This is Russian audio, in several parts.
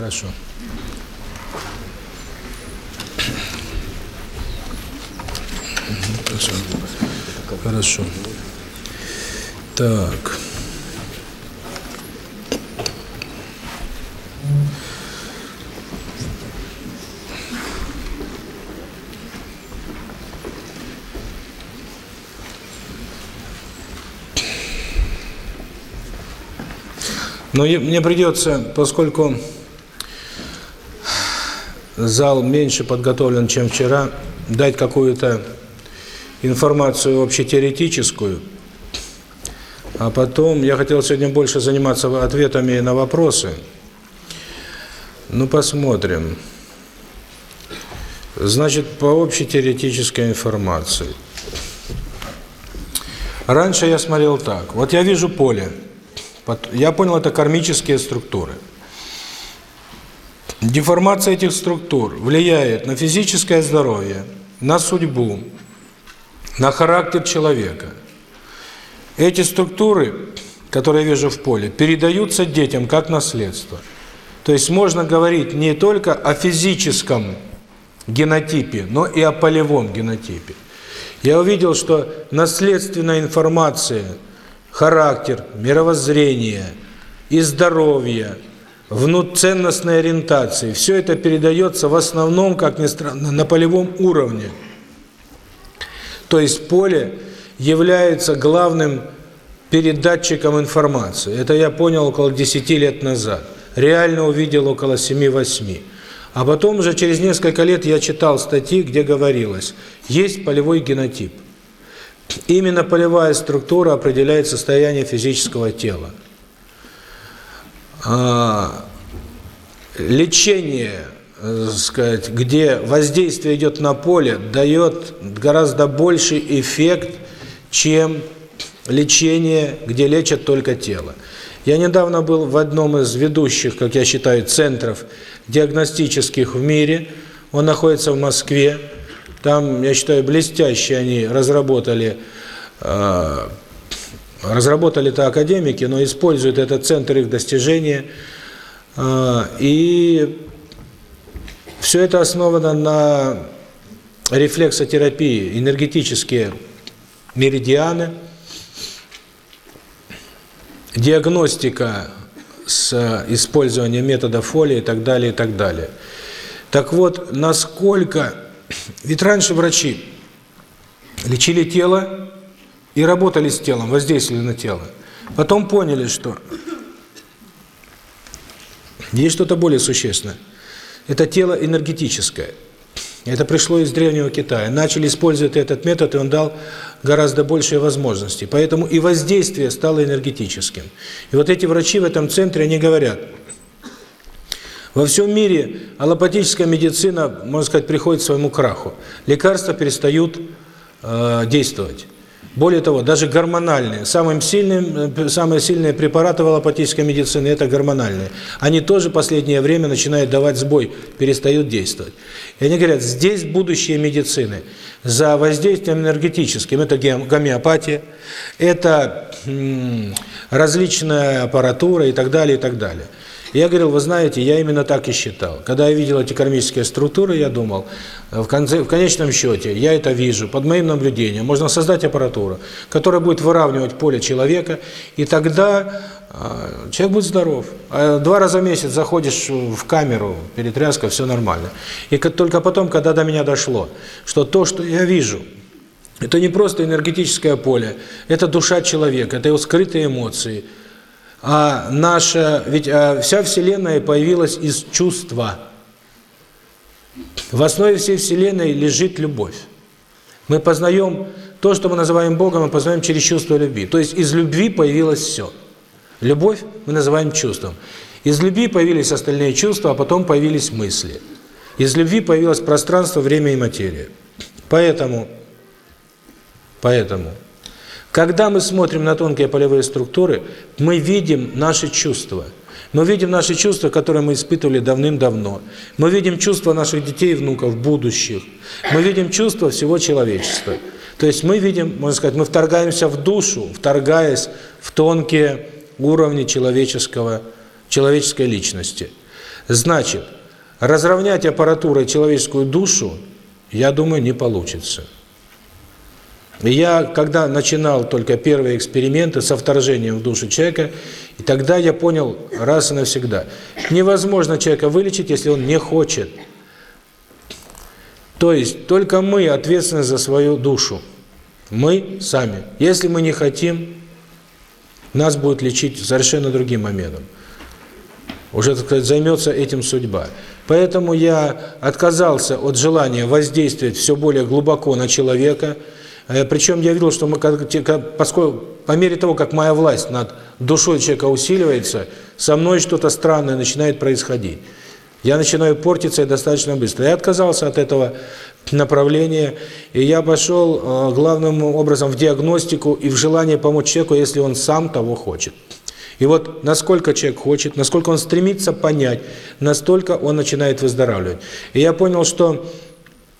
Хорошо. Хорошо. Хорошо. Так. Но мне придется, поскольку зал меньше подготовлен, чем вчера, дать какую-то информацию общетеоретическую, а потом я хотел сегодня больше заниматься ответами на вопросы. Ну, посмотрим. Значит, по общетеоретической информации. Раньше я смотрел так. Вот я вижу поле. Я понял, это кармические структуры. Деформация этих структур влияет на физическое здоровье, на судьбу, на характер человека. Эти структуры, которые я вижу в поле, передаются детям как наследство. То есть можно говорить не только о физическом генотипе, но и о полевом генотипе. Я увидел, что наследственная информация, характер, мировоззрение и здоровье, ценностной ориентации, все это передается в основном, как ни странно, на полевом уровне. То есть поле является главным передатчиком информации. Это я понял около 10 лет назад. Реально увидел около 7-8. А потом уже через несколько лет я читал статьи, где говорилось, есть полевой генотип. Именно полевая структура определяет состояние физического тела. А, лечение, э, сказать, где воздействие идет на поле, дает гораздо больший эффект, чем лечение, где лечат только тело. Я недавно был в одном из ведущих, как я считаю, центров диагностических в мире. Он находится в Москве. Там, я считаю, блестяще они разработали, разработали это академики, но используют этот центр их достижения. Э, и все это основано на рефлексотерапии, энергетические меридианы, диагностика с использованием метода фоли и так далее, и так далее. Так вот, насколько... Ведь раньше врачи лечили тело и работали с телом, воздействовали на тело. Потом поняли, что есть что-то более существенное. Это тело энергетическое. Это пришло из Древнего Китая. Начали использовать этот метод, и он дал гораздо большие возможности. Поэтому и воздействие стало энергетическим. И вот эти врачи в этом центре, они говорят, во всем мире аллопатическая медицина, можно сказать, приходит к своему краху. Лекарства перестают э, действовать. Более того, даже гормональные. Самым сильным, э, самые сильные препараты в аллопатической медицине – это гормональные. Они тоже в последнее время начинают давать сбой, перестают действовать. И они говорят, здесь будущее медицины. За воздействием энергетическим – это гомеопатия, это различная аппаратура и так далее, и так далее. Я говорил, вы знаете, я именно так и считал. Когда я видел эти кармические структуры, я думал, в, конце, в конечном счете, я это вижу, под моим наблюдением, можно создать аппаратуру, которая будет выравнивать поле человека, и тогда э, человек будет здоров. А два раза в месяц заходишь в камеру, перетряска, все нормально. И только потом, когда до меня дошло, что то, что я вижу, это не просто энергетическое поле, это душа человека, это его скрытые эмоции – а наша, ведь а, вся Вселенная появилась из чувства. В основе всей Вселенной лежит любовь. Мы познаем то, что мы называем Богом, мы познаем через чувство любви. То есть из любви появилось все. Любовь мы называем чувством. Из любви появились остальные чувства, а потом появились мысли. Из любви появилось пространство, время и материя. Поэтому, поэтому когда мы смотрим на тонкие полевые структуры, мы видим наши чувства. Мы видим наши чувства, которые мы испытывали давным-давно. Мы видим чувства наших детей и внуков, будущих. Мы видим чувства всего человечества. То есть мы видим, можно сказать, мы вторгаемся в душу, вторгаясь в тонкие уровни человеческого, человеческой личности. Значит, разровнять аппаратурой человеческую душу, я думаю, не получится. Я, когда начинал только первые эксперименты со вторжением в душу человека, и тогда я понял раз и навсегда, невозможно человека вылечить, если он не хочет. То есть только мы ответственны за свою душу. Мы сами. Если мы не хотим, нас будет лечить совершенно другим моментом. Уже, так сказать, займется этим судьба. Поэтому я отказался от желания воздействовать все более глубоко на человека. Э, Причем я видел, что мы, поскольку по мере того, как моя власть над душой человека усиливается, со мной что-то странное начинает происходить. Я начинаю портиться и достаточно быстро. Я отказался от этого направления, и я пошел э, главным образом в диагностику и в желание помочь человеку, если он сам того хочет. И вот насколько человек хочет, насколько он стремится понять, настолько он начинает выздоравливать. И я понял, что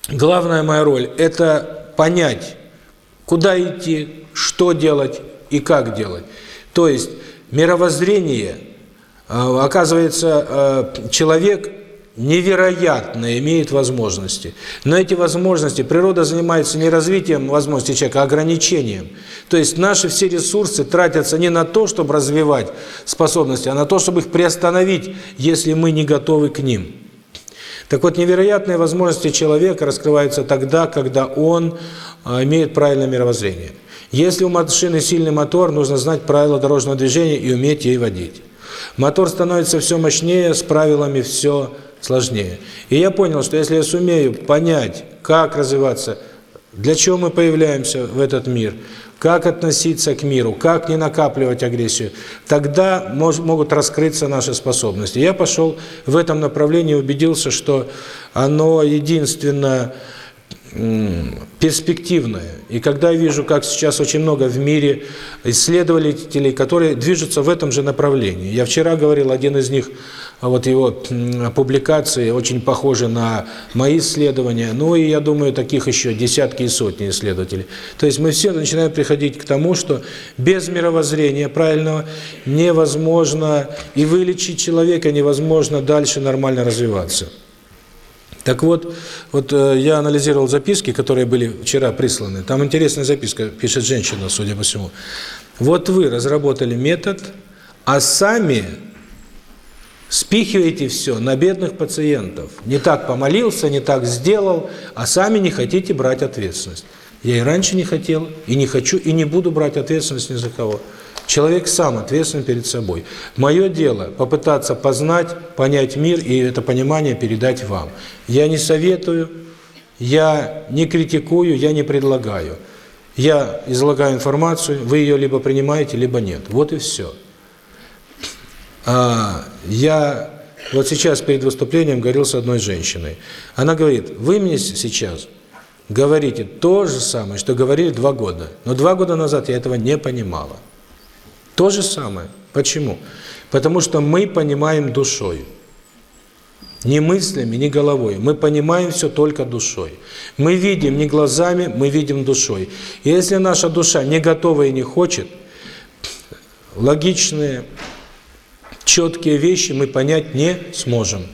главная моя роль – это понять, куда идти, что делать и как делать. То есть мировоззрение – а, оказывается, а, человек невероятно имеет возможности. Но эти возможности, природа занимается не развитием возможностей человека, а ограничением. То есть наши все ресурсы тратятся не на то, чтобы развивать способности, а на то, чтобы их приостановить, если мы не готовы к ним. Так вот, невероятные возможности человека раскрываются тогда, когда он а, имеет правильное мировоззрение. Если у машины сильный мотор, нужно знать правила дорожного движения и уметь ей водить. Мотор становится все мощнее, с правилами все сложнее. И я понял, что если я сумею понять, как развиваться, для чего мы появляемся в этот мир, как относиться к миру, как не накапливать агрессию, тогда мож, могут раскрыться наши способности. Я пошел в этом направлении, убедился, что оно единственное перспективное. И когда я вижу, как сейчас очень много в мире исследователей, которые движутся в этом же направлении. Я вчера говорил, один из них, вот его публикации очень похожи на мои исследования. Ну и я думаю, таких еще десятки и сотни исследователей. То есть мы все начинаем приходить к тому, что без мировоззрения правильного невозможно и вылечить человека, невозможно дальше нормально развиваться. Так вот, вот э, я анализировал записки, которые были вчера присланы. Там интересная записка, пишет женщина, судя по всему. Вот вы разработали метод, а сами спихиваете все на бедных пациентов. Не так помолился, не так сделал, а сами не хотите брать ответственность. Я и раньше не хотел, и не хочу, и не буду брать ответственность ни за кого. Человек сам ответственен перед собой. Мое дело попытаться познать, понять мир и это понимание передать вам. Я не советую, я не критикую, я не предлагаю. Я излагаю информацию, вы ее либо принимаете, либо нет. Вот и все. А, я вот сейчас перед выступлением говорил с одной женщиной. Она говорит, вы мне сейчас говорите то же самое, что говорили два года. Но два года назад я этого не понимала. То же самое. Почему? Потому что мы понимаем душой. Не мыслями, не головой. Мы понимаем все только душой. Мы видим не глазами, мы видим душой. И если наша душа не готова и не хочет, логичные, четкие вещи мы понять не сможем.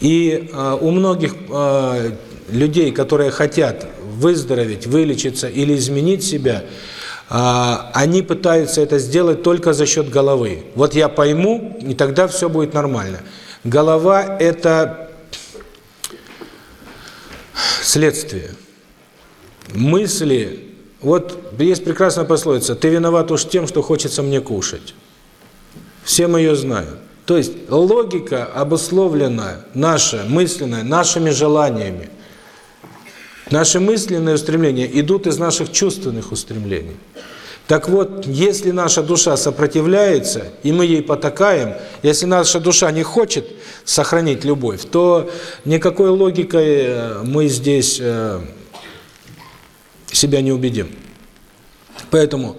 И э, у многих э, людей, которые хотят выздороветь, вылечиться или изменить себя, а, они пытаются это сделать только за счет головы. Вот я пойму, и тогда все будет нормально. Голова – это следствие. Мысли, вот есть прекрасная пословица, ты виноват уж тем, что хочется мне кушать. Все мы ее знаем. То есть логика обусловлена наша, мысленная, нашими желаниями. Наши мысленные устремления идут из наших чувственных устремлений. Так вот, если наша душа сопротивляется, и мы ей потакаем, если наша душа не хочет сохранить любовь, то никакой логикой э, мы здесь э, себя не убедим. Поэтому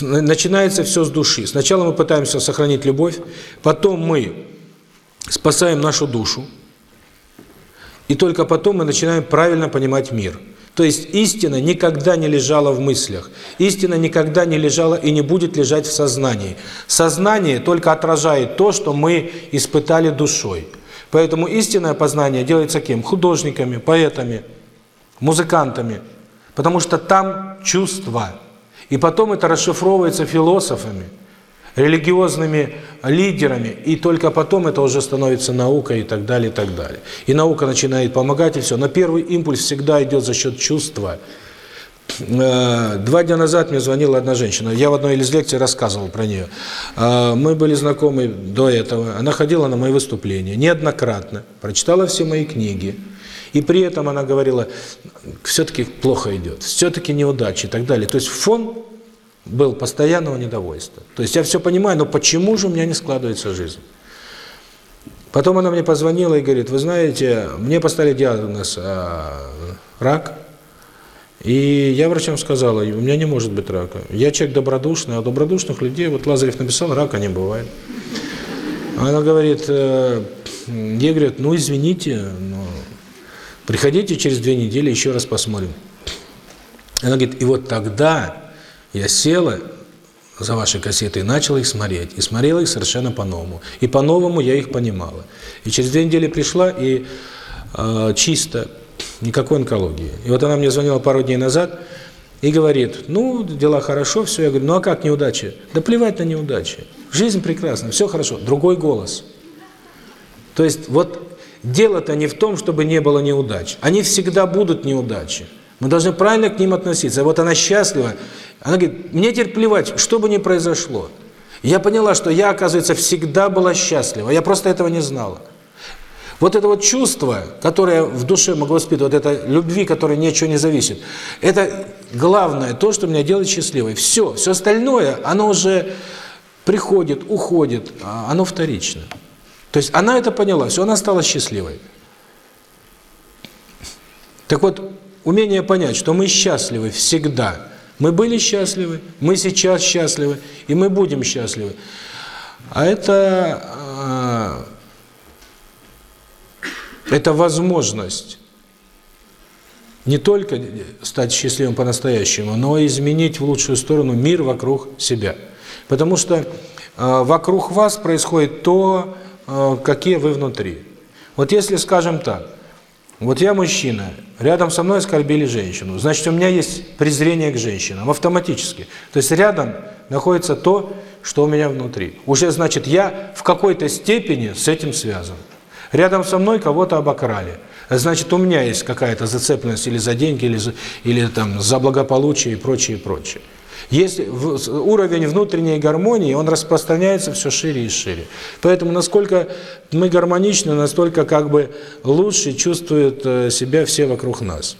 начинается все с души. Сначала мы пытаемся сохранить любовь, потом мы спасаем нашу душу, и только потом мы начинаем правильно понимать мир. То есть истина никогда не лежала в мыслях. Истина никогда не лежала и не будет лежать в сознании. Сознание только отражает то, что мы испытали душой. Поэтому истинное познание делается кем? Художниками, поэтами, музыкантами. Потому что там чувства. И потом это расшифровывается философами религиозными лидерами, и только потом это уже становится наукой и так далее, и так далее. И наука начинает помогать, и все. Но первый импульс всегда идет за счет чувства. Э, два дня назад мне звонила одна женщина, я в одной из лекций рассказывал про нее. Э, мы были знакомы до этого, она ходила на мои выступления неоднократно, прочитала все мои книги, и при этом она говорила, все-таки плохо идет, все-таки неудачи и так далее. То есть фон был постоянного недовольства. То есть я все понимаю, но почему же у меня не складывается жизнь? Потом она мне позвонила и говорит, вы знаете, мне поставили диагноз а, рак, и я врачам сказала, у меня не может быть рака. Я человек добродушный, а добродушных людей, вот Лазарев написал, рака не бывает. Она говорит, э, ей говорят, ну извините, приходите через две недели, еще раз посмотрим. Она говорит, и вот тогда я села за ваши кассеты и начала их смотреть. И смотрела их совершенно по-новому. И по-новому я их понимала. И через две недели пришла, и э, чисто, никакой онкологии. И вот она мне звонила пару дней назад и говорит, ну, дела хорошо, все. Я говорю, ну а как неудачи? Да плевать на неудачи. Жизнь прекрасна, все хорошо. Другой голос. То есть вот дело-то не в том, чтобы не было неудач. Они всегда будут неудачи. Мы должны правильно к ним относиться. Вот она счастлива, она говорит, мне теперь плевать, что бы ни произошло. Я поняла, что я, оказывается, всегда была счастлива. Я просто этого не знала. Вот это вот чувство, которое в душе могу воспитывать, вот это любви, которой ничего не зависит, это главное, то, что меня делает счастливой. Все, все остальное, оно уже приходит, уходит, а оно вторично. То есть она это поняла, все, она стала счастливой. Так вот, умение понять, что мы счастливы всегда – мы были счастливы, мы сейчас счастливы, и мы будем счастливы. А это, э, это возможность не только стать счастливым по-настоящему, но и изменить в лучшую сторону мир вокруг себя. Потому что э, вокруг вас происходит то, какие вы внутри. Вот если, скажем так, вот я мужчина, рядом со мной оскорбили женщину, значит, у меня есть презрение к женщинам, автоматически. То есть рядом находится то, что у меня внутри. Уже, значит, я в какой-то степени с этим связан. Рядом со мной кого-то обокрали. Значит, у меня есть какая-то зацепленность или за деньги, или, за, или там за благополучие и прочее, прочее. Если уровень внутренней гармонии, он распространяется все шире и шире. Поэтому насколько мы гармоничны, настолько как бы лучше чувствуют э, себя все вокруг нас.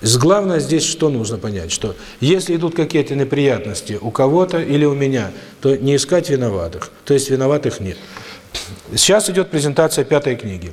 Главное здесь что нужно понять, что если идут какие-то неприятности у кого-то или у меня, то не искать виноватых, то есть виноватых нет. Сейчас идет презентация пятой книги.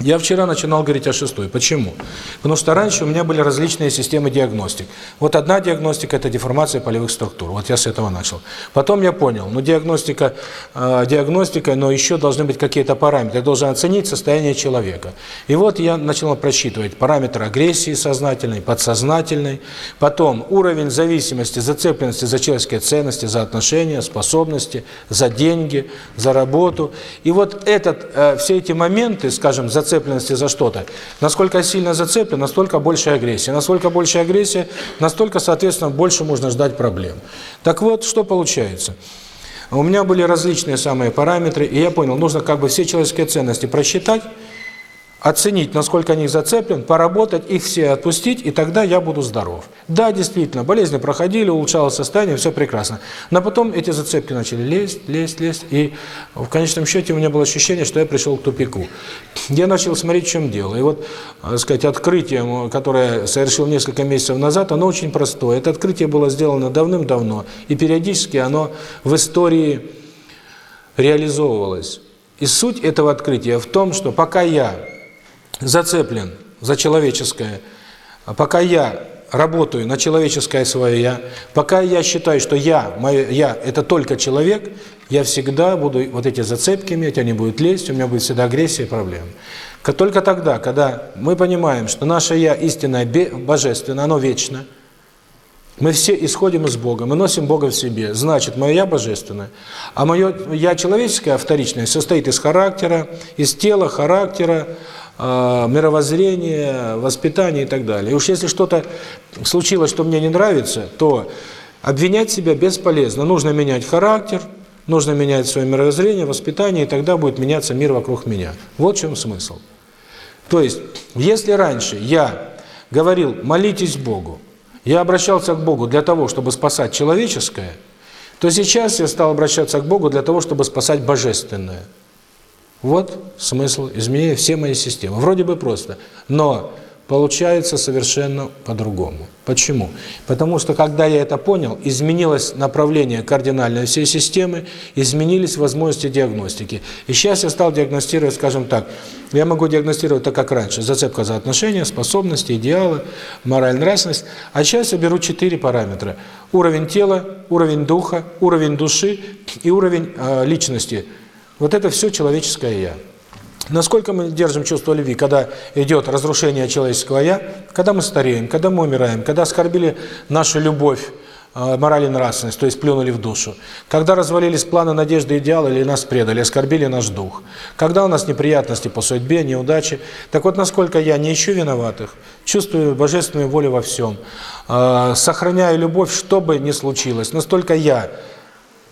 Я вчера начинал говорить о шестой. Почему? Потому что раньше у меня были различные системы диагностик. Вот одна диагностика – это деформация полевых структур. Вот я с этого начал. Потом я понял, ну диагностика, э, диагностика, но еще должны быть какие-то параметры. Я должен оценить состояние человека. И вот я начал просчитывать параметры агрессии сознательной, подсознательной, потом уровень зависимости, зацепленности за человеческие ценности, за отношения, способности, за деньги, за работу. И вот этот, э, все эти моменты, скажем, за зацепленности за что-то. Насколько сильно зацеплен, настолько больше агрессия. Насколько больше агрессия, настолько, соответственно, больше можно ждать проблем. Так вот, что получается? У меня были различные самые параметры, и я понял, нужно как бы все человеческие ценности просчитать, оценить, насколько они зацеплен, поработать, их все отпустить, и тогда я буду здоров. Да, действительно, болезни проходили, улучшалось состояние, все прекрасно. Но потом эти зацепки начали лезть, лезть, лезть, и в конечном счете у меня было ощущение, что я пришел к тупику. Я начал смотреть, в чем дело. И вот, так сказать, открытие, которое совершил несколько месяцев назад, оно очень простое. Это открытие было сделано давным-давно, и периодически оно в истории реализовывалось. И суть этого открытия в том, что пока я зацеплен за человеческое, пока я работаю на человеческое свое «я», пока я считаю, что я, мое «я» – это только человек, я всегда буду вот эти зацепки иметь, они будут лезть, у меня будет всегда агрессия и проблемы. Только тогда, когда мы понимаем, что наше «я» истинное, божественное, оно вечно, мы все исходим из Бога, мы носим Бога в себе, значит, мое «я» божественное, а мое «я» человеческое, вторичное, состоит из характера, из тела, характера, э, мировоззрения, воспитания и так далее. И уж если что-то случилось, что мне не нравится, то обвинять себя бесполезно. Нужно менять характер, нужно менять свое мировоззрение, воспитание, и тогда будет меняться мир вокруг меня. Вот в чем смысл. То есть, если раньше я говорил «молитесь Богу», я обращался к Богу для того, чтобы спасать человеческое, то сейчас я стал обращаться к Богу для того, чтобы спасать божественное. Вот смысл изменения всей моей системы. Вроде бы просто, но получается совершенно по-другому. Почему? Потому что, когда я это понял, изменилось направление кардинальной всей системы, изменились возможности диагностики. И сейчас я стал диагностировать, скажем так, я могу диагностировать так, как раньше, зацепка за отношения, способности, идеалы, мораль, нравственность, а сейчас я беру четыре параметра. Уровень тела, уровень духа, уровень души и уровень э, личности. Вот это все человеческое «я». Насколько мы держим чувство любви, когда идет разрушение человеческого «я», когда мы стареем, когда мы умираем, когда оскорбили нашу любовь, э, мораль и нравственность, то есть плюнули в душу, когда развалились планы, надежды, идеалы или нас предали, оскорбили наш дух, когда у нас неприятности по судьбе, неудачи. Так вот, насколько я не ищу виноватых, чувствую божественную волю во всем, э, сохраняю любовь, что бы ни случилось, настолько я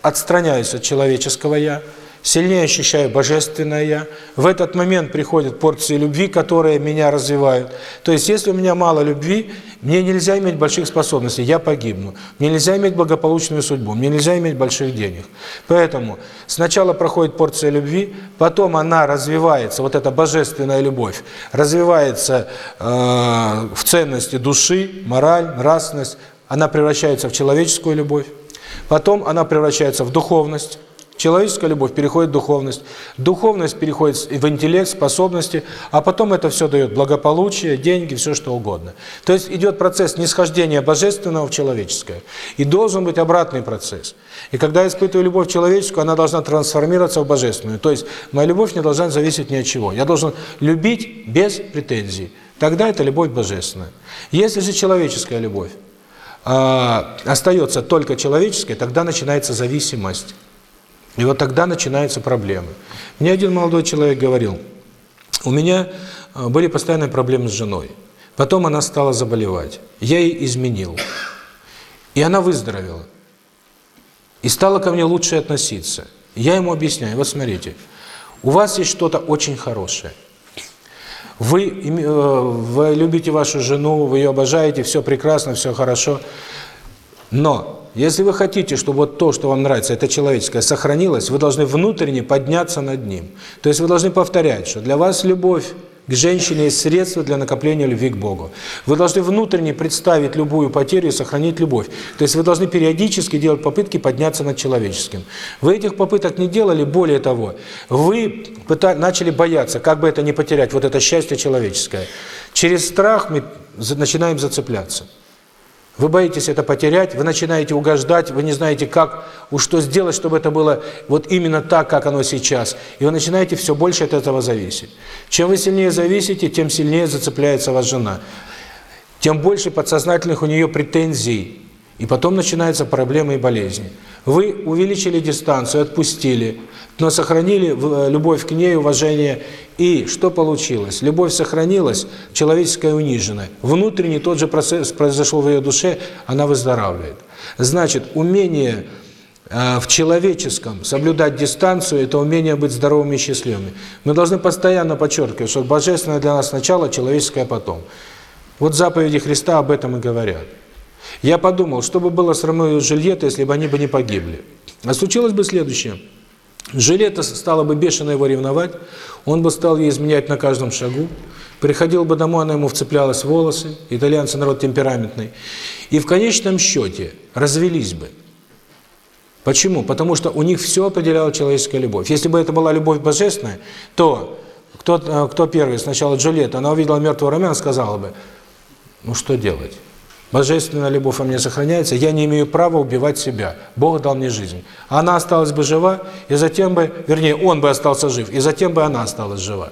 отстраняюсь от человеческого «я», сильнее ощущаю божественное Я. В этот момент приходят порции любви, которые меня развивают. То есть, если у меня мало любви, мне нельзя иметь больших способностей, я погибну. Мне нельзя иметь благополучную судьбу, мне нельзя иметь больших денег. Поэтому сначала проходит порция любви, потом она развивается, вот эта божественная любовь, развивается э, в ценности души, мораль, нравственность, она превращается в человеческую любовь, потом она превращается в духовность, Человеческая любовь переходит в духовность, духовность переходит в интеллект, способности, а потом это все дает благополучие, деньги, все что угодно. То есть идет процесс нисхождения божественного в человеческое. И должен быть обратный процесс. И когда я испытываю любовь человеческую, она должна трансформироваться в божественную. То есть моя любовь не должна зависеть ни от чего. Я должен любить без претензий. Тогда это любовь божественная. Если же человеческая любовь э, остается только человеческой, тогда начинается зависимость. И вот тогда начинаются проблемы. Мне один молодой человек говорил, у меня э, были постоянные проблемы с женой. Потом она стала заболевать. Я ей изменил. И она выздоровела. И стала ко мне лучше относиться. Я ему объясняю, вот смотрите, у вас есть что-то очень хорошее. Вы, э, вы любите вашу жену, вы ее обожаете, все прекрасно, все хорошо. Но если вы хотите, чтобы вот то, что вам нравится, это человеческое, сохранилось, вы должны внутренне подняться над ним. То есть вы должны повторять, что для вас любовь к женщине есть средство для накопления любви к Богу. Вы должны внутренне представить любую потерю и сохранить любовь. То есть вы должны периодически делать попытки подняться над человеческим. Вы этих попыток не делали, более того, вы начали бояться, как бы это не потерять, вот это счастье человеческое. Через страх мы начинаем зацепляться. Вы боитесь это потерять, вы начинаете угождать, вы не знаете, как, уж что сделать, чтобы это было вот именно так, как оно сейчас. И вы начинаете все больше от этого зависеть. Чем вы сильнее зависите, тем сильнее зацепляется ваша жена. Тем больше подсознательных у нее претензий. И потом начинаются проблемы и болезни. Вы увеличили дистанцию, отпустили, но сохранили э, любовь к ней, уважение. И что получилось? Любовь сохранилась, человеческая унижена. Внутренний тот же процесс произошел в ее душе, она выздоравливает. Значит, умение э, в человеческом соблюдать дистанцию – это умение быть здоровыми и счастливыми. Мы должны постоянно подчеркивать, что божественное для нас сначала, человеческое потом. Вот заповеди Христа об этом и говорят. Я подумал, что бы было с Ромео и Жильеттой, если бы они бы не погибли. А случилось бы следующее. Жилета стала бы бешено его ревновать, он бы стал ей изменять на каждом шагу, приходил бы домой, она ему вцеплялась в волосы, итальянцы народ темпераментный, и в конечном счете развелись бы. Почему? Потому что у них все определяла человеческая любовь. Если бы это была любовь божественная, то кто, кто первый, сначала Джульетта, она увидела мертвого Ромео, сказала бы, ну что делать? Божественная любовь во мне сохраняется, я не имею права убивать себя. Бог дал мне жизнь. Она осталась бы жива, и затем бы, вернее, он бы остался жив, и затем бы она осталась жива.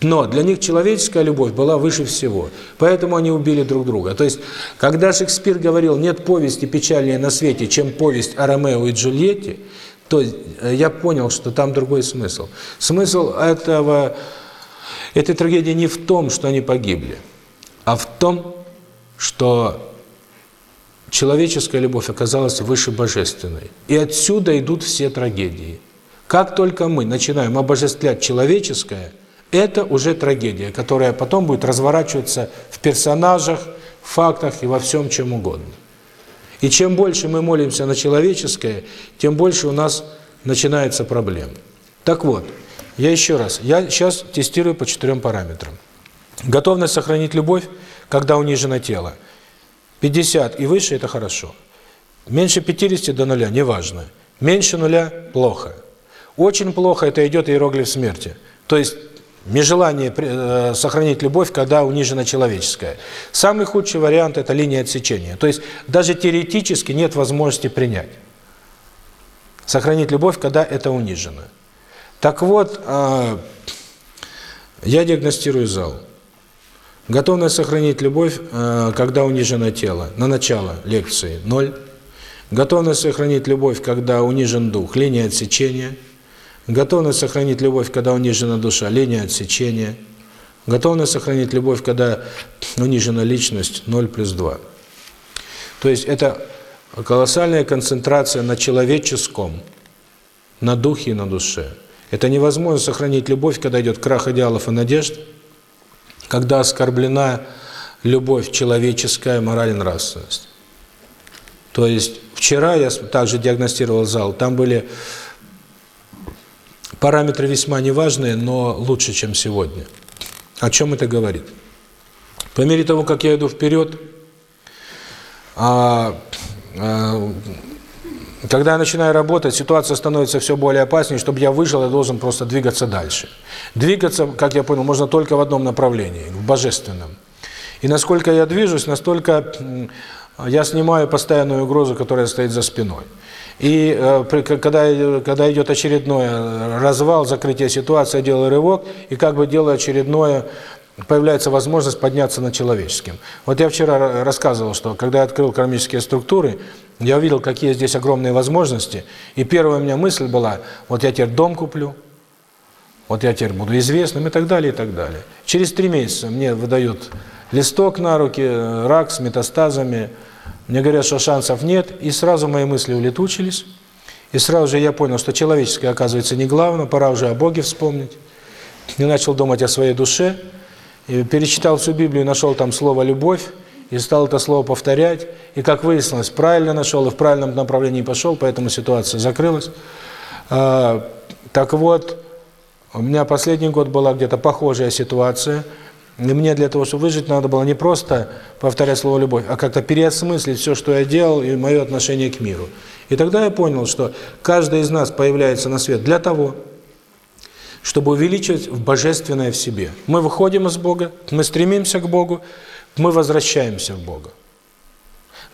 Но для них человеческая любовь была выше всего. Поэтому они убили друг друга. То есть, когда Шекспир говорил, нет повести печальнее на свете, чем повесть о Ромео и Джульетте, то э, я понял, что там другой смысл. Смысл этого, этой трагедии не в том, что они погибли, а в том, что человеческая любовь оказалась выше божественной. И отсюда идут все трагедии. Как только мы начинаем обожествлять человеческое – это уже трагедия, которая потом будет разворачиваться в персонажах, фактах и во всем чем угодно. И чем больше мы молимся на человеческое, тем больше у нас начинается проблем. Так вот, я еще раз, я сейчас тестирую по четырем параметрам. Готовность сохранить любовь, когда унижено тело. 50 и выше – это хорошо. Меньше 50 до нуля – неважно. Меньше нуля – плохо. Очень плохо – это идет иероглиф смерти. То есть Нежелание э, сохранить любовь, когда унижена человеческая. Самый худший вариант – это линия отсечения. То есть даже теоретически нет возможности принять. Сохранить любовь, когда это унижено. Так вот, э, я диагностирую зал. Готовность сохранить любовь, э, когда унижено тело. На начало лекции – ноль. Готовность сохранить любовь, когда унижен дух. Линия отсечения – Готовность сохранить любовь, когда унижена душа, линия отсечения. Готовность сохранить любовь, когда унижена личность, 0 плюс 2. То есть это колоссальная концентрация на человеческом, на духе и на душе. Это невозможно сохранить любовь, когда идет крах идеалов и надежд, когда оскорблена любовь человеческая, мораль нравственность. То есть вчера я также диагностировал зал, там были Параметры весьма неважные, но лучше, чем сегодня. О чем это говорит? По мере того, как я иду вперед, а, а, когда я начинаю работать, ситуация становится все более опаснее, чтобы я выжил, я должен просто двигаться дальше. Двигаться, как я понял, можно только в одном направлении, в божественном. И насколько я движусь, настолько я снимаю постоянную угрозу, которая стоит за спиной. И э, когда, когда идет очередной развал, закрытие ситуации, я делаю рывок, и как бы делаю очередное, появляется возможность подняться над человеческим. Вот я вчера рассказывал, что когда я открыл кармические структуры, я увидел, какие здесь огромные возможности, и первая у меня мысль была, вот я теперь дом куплю, вот я теперь буду известным и так далее, и так далее. Через три месяца мне выдают листок на руки, рак с метастазами, мне говорят, что шансов нет, и сразу мои мысли улетучились. И сразу же я понял, что человеческое, оказывается, не главное, пора уже о Боге вспомнить. И начал думать о своей душе. Перечитал всю Библию, нашел там слово «любовь», и стал это слово повторять. И, как выяснилось, правильно нашел и в правильном направлении пошел, поэтому ситуация закрылась. А, так вот, у меня последний год была где-то похожая ситуация – и мне для того, чтобы выжить, надо было не просто повторять слово «любовь», а как-то переосмыслить все, что я делал, и мое отношение к миру. И тогда я понял, что каждый из нас появляется на свет для того, чтобы увеличивать в божественное в себе. Мы выходим из Бога, мы стремимся к Богу, мы возвращаемся в Бога.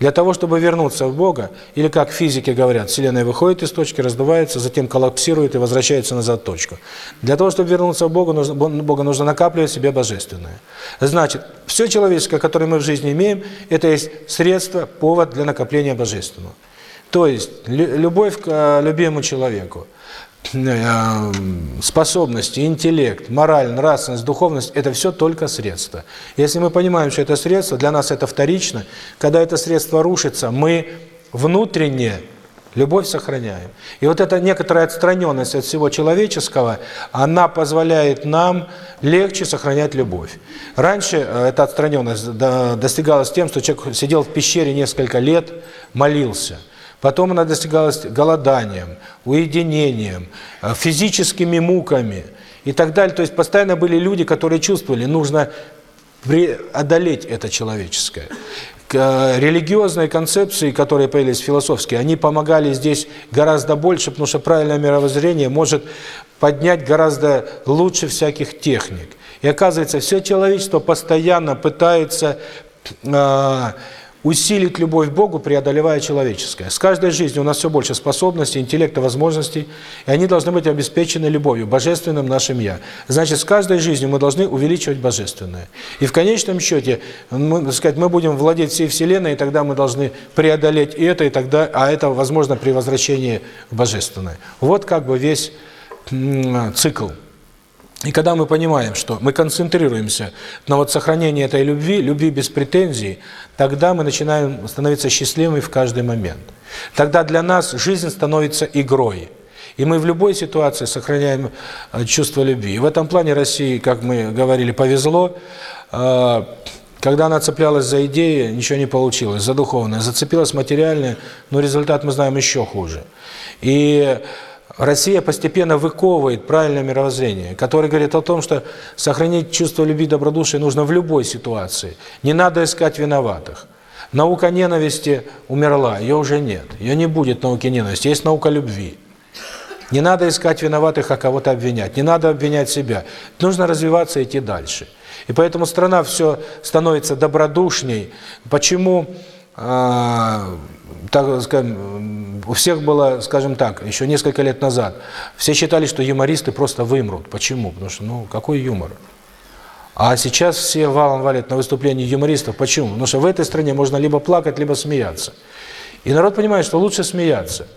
Для того, чтобы вернуться в Бога, или как физики говорят, Вселенная выходит из точки, раздувается, затем коллапсирует и возвращается назад в точку. Для того, чтобы вернуться в Бога, нужно, Бога нужно накапливать в себе Божественное. Значит, все человеческое, которое мы в жизни имеем, это есть средство, повод для накопления Божественного. То есть, любовь к э, любимому человеку, способности, интеллект, мораль, нравственность, духовность – это все только средства. Если мы понимаем, что это средство, для нас это вторично, когда это средство рушится, мы внутренне любовь сохраняем. И вот эта некоторая отстраненность от всего человеческого, она позволяет нам легче сохранять любовь. Раньше э, эта отстраненность достигалась тем, что человек сидел в пещере несколько лет, молился – Потом она достигалась голоданием, уединением, э, физическими муками и так далее. То есть постоянно были люди, которые чувствовали, нужно преодолеть это человеческое. Э, религиозные концепции, которые появились философские, они помогали здесь гораздо больше, потому что правильное мировоззрение может поднять гораздо лучше всяких техник. И оказывается, все человечество постоянно пытается э, усилить любовь к Богу, преодолевая человеческое. С каждой жизнью у нас все больше способностей, интеллекта, возможностей, и они должны быть обеспечены любовью, божественным нашим «я». Значит, с каждой жизнью мы должны увеличивать божественное. И в конечном счете, мы, сказать, мы будем владеть всей Вселенной, и тогда мы должны преодолеть и это, и тогда, а это возможно при возвращении в божественное. Вот как бы весь цикл. И когда мы понимаем, что мы концентрируемся на вот сохранении этой любви, любви без претензий, тогда мы начинаем становиться счастливыми в каждый момент. Тогда для нас жизнь становится игрой. И мы в любой ситуации сохраняем э, чувство любви. И в этом плане России, как мы говорили, повезло. Э, когда она цеплялась за идеи, ничего не получилось, за духовное. Зацепилась материальное, но результат мы знаем еще хуже. И Россия постепенно выковывает правильное мировоззрение, которое говорит о том, что сохранить чувство любви и добродушия нужно в любой ситуации. Не надо искать виноватых. Наука ненависти умерла, ее уже нет. Ее не будет науки ненависти, есть наука любви. Не надо искать виноватых, а кого-то обвинять. Не надо обвинять себя. Нужно развиваться и идти дальше. И поэтому страна все становится добродушней. Почему, так скажем, у всех было, скажем так, еще несколько лет назад, все считали, что юмористы просто вымрут. Почему? Потому что, ну, какой юмор? А сейчас все валом валят на выступления юмористов. Почему? Потому что в этой стране можно либо плакать, либо смеяться. И народ понимает, что лучше смеяться.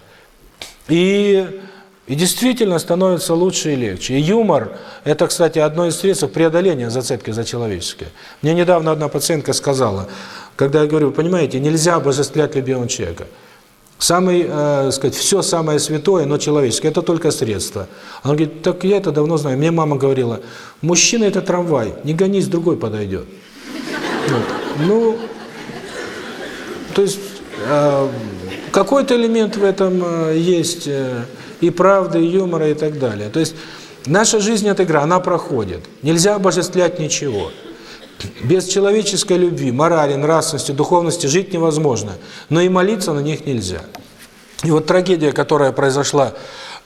И, и действительно становится лучше и легче. И юмор – это, кстати, одно из средств преодоления зацепки за человеческое. Мне недавно одна пациентка сказала, когда я говорю, понимаете, нельзя обожествлять любимого человека – Самый, э, сказать, все самое святое, но человеческое, это только средство. Она говорит, так я это давно знаю. Мне мама говорила, мужчина это трамвай, не гонись, другой подойдет. Вот. Ну, то есть, э, какой-то элемент в этом э, есть э, и правды, и юмора, и так далее. То есть, наша жизнь – это игра, она проходит. Нельзя обожествлять ничего. Без человеческой любви, морали, нравственности, духовности жить невозможно, но и молиться на них нельзя. И вот трагедия, которая произошла,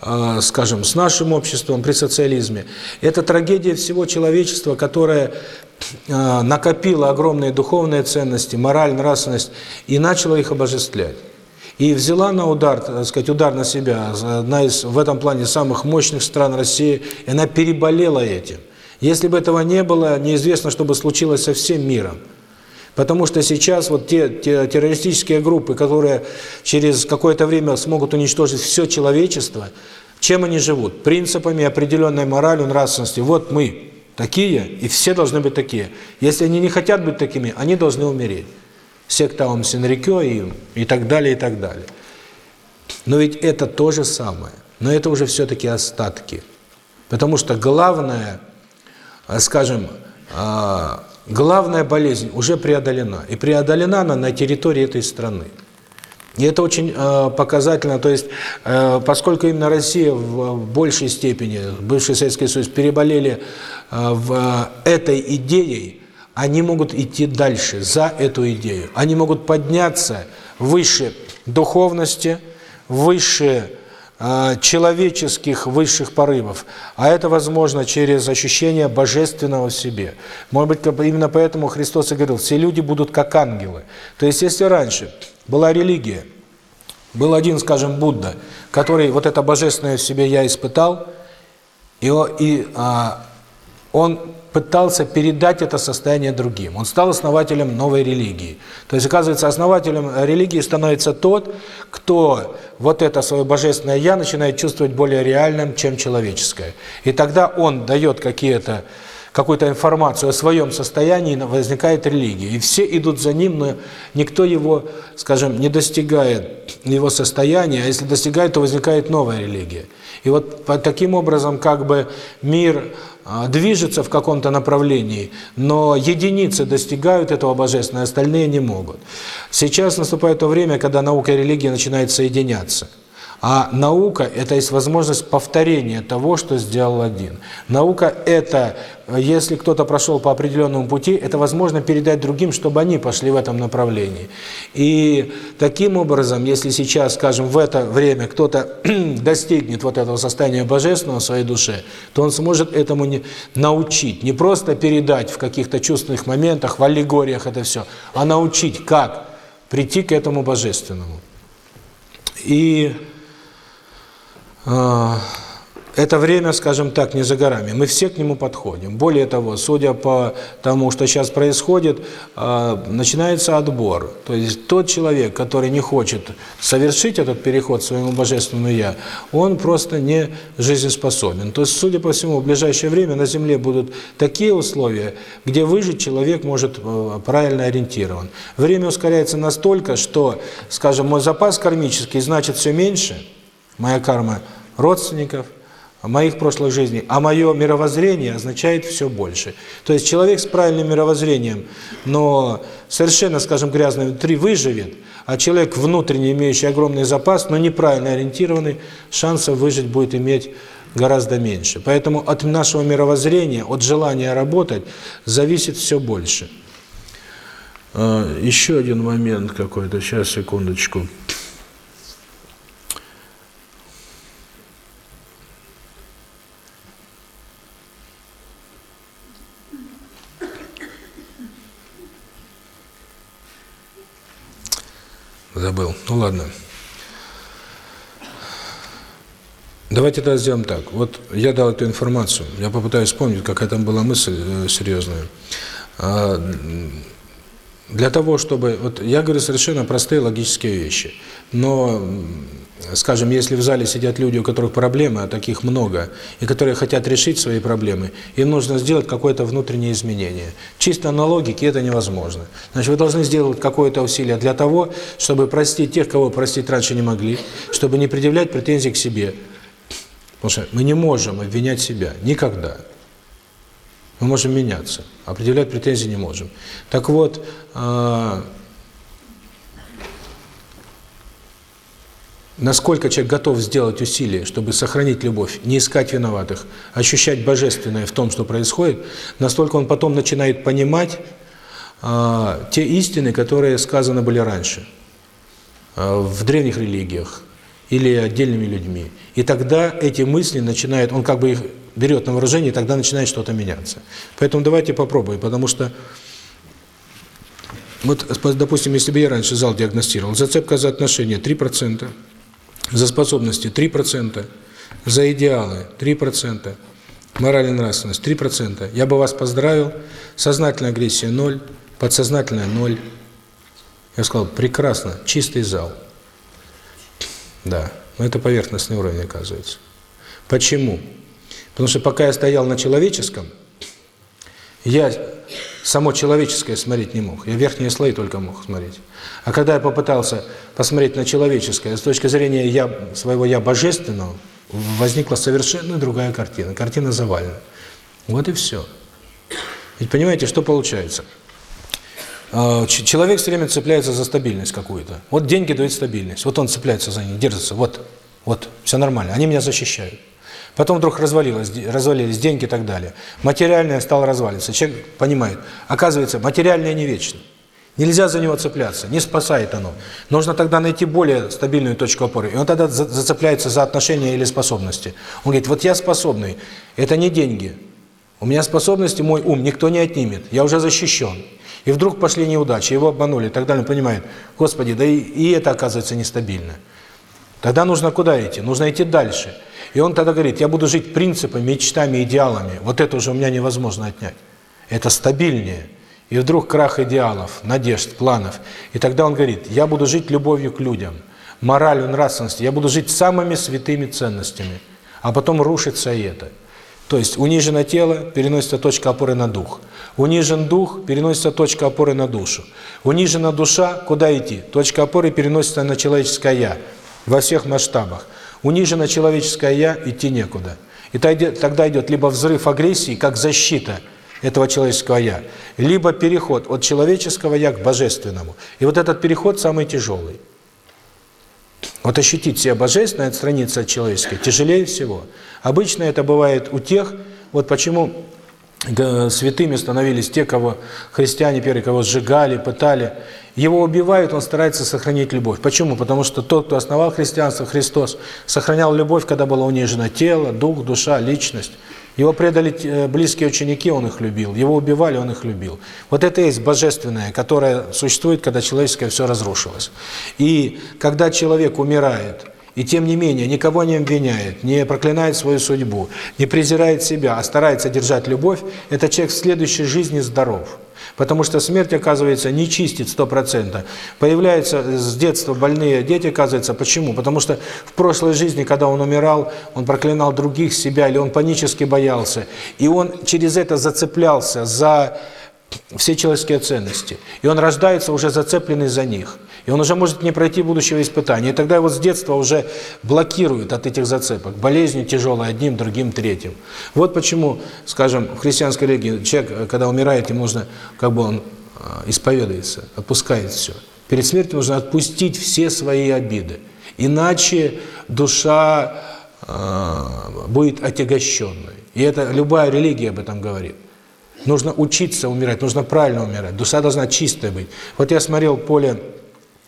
э, скажем, с нашим обществом при социализме, это трагедия всего человечества, которое э, накопило огромные духовные ценности, мораль, нравственность и начало их обожествлять. И взяла на удар, так сказать, удар на себя, одна из в этом плане самых мощных стран России, и она переболела этим. Если бы этого не было, неизвестно, что бы случилось со всем миром. Потому что сейчас вот те, те террористические группы, которые через какое-то время смогут уничтожить все человечество, чем они живут? Принципами определенной морали, нравственности. Вот мы такие, и все должны быть такие. Если они не хотят быть такими, они должны умереть. Сектаум Синрикё и, и так далее, и так далее. Но ведь это то же самое. Но это уже все-таки остатки. Потому что главное – а, скажем, а, главная болезнь уже преодолена. И преодолена она на территории этой страны. И это очень а, показательно, то есть, поскольку именно Россия в большей степени, бывший Советский Союз, переболели в этой идеей, они могут идти дальше, за эту идею. Они могут подняться выше духовности, выше а, человеческих высших порывов, а это возможно через ощущение божественного в себе. Может быть, именно поэтому Христос и говорил, все люди будут как ангелы. То есть, если раньше была религия, был один, скажем, Будда, который вот это божественное в себе я испытал, и, и а, он пытался передать это состояние другим. Он стал основателем новой религии. То есть, оказывается, основателем религии становится тот, кто вот это свое божественное «я» начинает чувствовать более реальным, чем человеческое. И тогда он дает какие-то какую-то информацию о своем состоянии, возникает религия. И все идут за ним, но никто его, скажем, не достигает его состояния, а если достигает, то возникает новая религия. И вот таким образом как бы мир движется в каком-то направлении, но единицы достигают этого божественного, остальные не могут. Сейчас наступает то время, когда наука и религия начинают соединяться – а наука – это есть возможность повторения того, что сделал один. Наука – это, если кто-то прошел по определенному пути, это возможно передать другим, чтобы они пошли в этом направлении. И таким образом, если сейчас, скажем, в это время кто-то достигнет вот этого состояния божественного в своей душе, то он сможет этому не научить. Не просто передать в каких-то чувственных моментах, в аллегориях это все, а научить, как прийти к этому божественному. И это время, скажем так, не за горами. Мы все к нему подходим. Более того, судя по тому, что сейчас происходит, начинается отбор. То есть тот человек, который не хочет совершить этот переход своему Божественному Я, он просто не жизнеспособен. То есть, судя по всему, в ближайшее время на Земле будут такие условия, где выжить человек может э, правильно ориентирован. Время ускоряется настолько, что, скажем, мой запас кармический значит все меньше, моя карма родственников – моих прошлых жизней, а мое мировоззрение означает все больше. То есть человек с правильным мировоззрением, но совершенно, скажем, грязный внутри выживет, а человек внутренне имеющий огромный запас, но неправильно ориентированный, шансов выжить будет иметь гораздо меньше. Поэтому от нашего мировоззрения, от желания работать зависит все больше. А, еще один момент какой-то, сейчас, секундочку. Забыл. Ну ладно. Давайте тогда сделаем так. Вот я дал эту информацию. Я попытаюсь вспомнить, какая там была мысль э, серьезная. А, для того, чтобы... Вот я говорю совершенно простые логические вещи. Но скажем, если в зале сидят люди, у которых проблемы, а таких много, и которые хотят решить свои проблемы, им нужно сделать какое-то внутреннее изменение. Чисто на логике это невозможно. Значит, вы должны сделать какое-то усилие для того, чтобы простить тех, кого простить раньше не могли, чтобы не предъявлять претензий к себе. Потому что мы не можем обвинять себя. Никогда. Мы можем меняться, а определять претензии не можем. Так вот, Насколько человек готов сделать усилия, чтобы сохранить любовь, не искать виноватых, ощущать божественное в том, что происходит, настолько он потом начинает понимать а, те истины, которые сказаны были раньше, а, в древних религиях или отдельными людьми. И тогда эти мысли начинают, он как бы их берет на вооружение, и тогда начинает что-то меняться. Поэтому давайте попробуем, потому что вот, допустим, если бы я раньше зал диагностировал, зацепка за отношения 3%, за способности 3%, за идеалы 3%, мораль и нравственность 3%. Я бы вас поздравил, сознательная агрессия 0, подсознательная 0. Я сказал, прекрасно, чистый зал. Да, но это поверхностный уровень, оказывается. Почему? Потому что пока я стоял на человеческом, я само человеческое смотреть не мог. Я верхние слои только мог смотреть. А когда я попытался посмотреть на человеческое с точки зрения я своего я божественного, возникла совершенно другая картина. Картина завалена. Вот и все. Ведь понимаете, что получается? А, человек все время цепляется за стабильность какую-то. Вот деньги дают стабильность. Вот он цепляется за них, держится. Вот, вот, все нормально. Они меня защищают. Потом вдруг развалилось, развалились деньги и так далее. Материальное стало разваливаться. Человек понимает, оказывается, материальное не вечно. Нельзя за него цепляться, не спасает оно. Нужно тогда найти более стабильную точку опоры. И он тогда зацепляется за отношения или способности. Он говорит, вот я способный, это не деньги. У меня способности, мой ум никто не отнимет, я уже защищен. И вдруг пошли неудачи, его обманули и так далее. Он понимает, Господи, да и, и это оказывается нестабильно. Тогда нужно куда идти? Нужно идти дальше. И он тогда говорит, я буду жить принципами, мечтами, идеалами. Вот это уже у меня невозможно отнять. Это стабильнее. И вдруг крах идеалов, надежд, планов. И тогда он говорит, я буду жить любовью к людям, моралью, нравственностью. Я буду жить самыми святыми ценностями. А потом рушится и это. То есть унижено тело, переносится точка опоры на дух. Унижен дух, переносится точка опоры на душу. Унижена душа, куда идти? Точка опоры переносится на человеческое «я» во всех масштабах. Унижено человеческое «я», идти некуда. И тогда идет либо взрыв агрессии, как защита этого человеческого «я», либо переход от человеческого «я» к божественному. И вот этот переход самый тяжелый. Вот ощутить себя божественное, отстраниться от человеческого, тяжелее всего. Обычно это бывает у тех, вот почему святыми становились те, кого христиане первые, кого сжигали, пытали. Его убивают, он старается сохранить любовь. Почему? Потому что тот, кто основал христианство, Христос, сохранял любовь, когда было унижено тело, дух, душа, личность. Его предали э, близкие ученики, он их любил. Его убивали, он их любил. Вот это и есть божественное, которое существует, когда человеческое все разрушилось. И когда человек умирает, и тем не менее никого не обвиняет, не проклинает свою судьбу, не презирает себя, а старается держать любовь, этот человек в следующей жизни здоров. Потому что смерть, оказывается, не чистит сто процентов. Появляются с детства больные дети, оказывается. Почему? Потому что в прошлой жизни, когда он умирал, он проклинал других, себя, или он панически боялся. И он через это зацеплялся за все человеческие ценности. И он рождается уже зацепленный за них. И он уже может не пройти будущего испытания. И тогда его с детства уже блокируют от этих зацепок. Болезнью тяжелой одним, другим, третьим. Вот почему, скажем, в христианской религии человек, когда умирает, ему нужно, как бы он а, исповедуется, отпускает все. Перед смертью нужно отпустить все свои обиды. Иначе душа э, будет отягощенной. И это любая религия об этом говорит. Нужно учиться умирать, нужно правильно умирать. Душа должна чистая быть. Вот я смотрел поле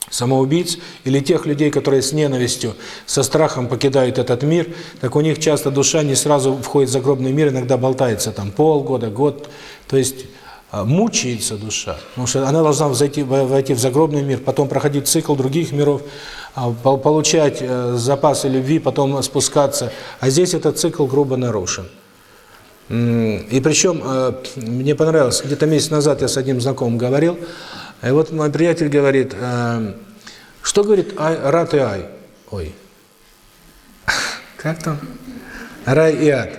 самоубийц или тех людей, которые с ненавистью, со страхом покидают этот мир, так у них часто душа не сразу входит в загробный мир, иногда болтается там полгода, год. То есть а, мучается душа, потому что она должна войти, войти в загробный мир, потом проходить цикл других миров, а, получать э, запасы любви, потом спускаться. А здесь этот цикл грубо нарушен. И причем, э, мне понравилось, где-то месяц назад я с одним знакомым говорил, и вот мой приятель говорит, э, что говорит ай, рад и ай? Ой, как там? Рай и ад.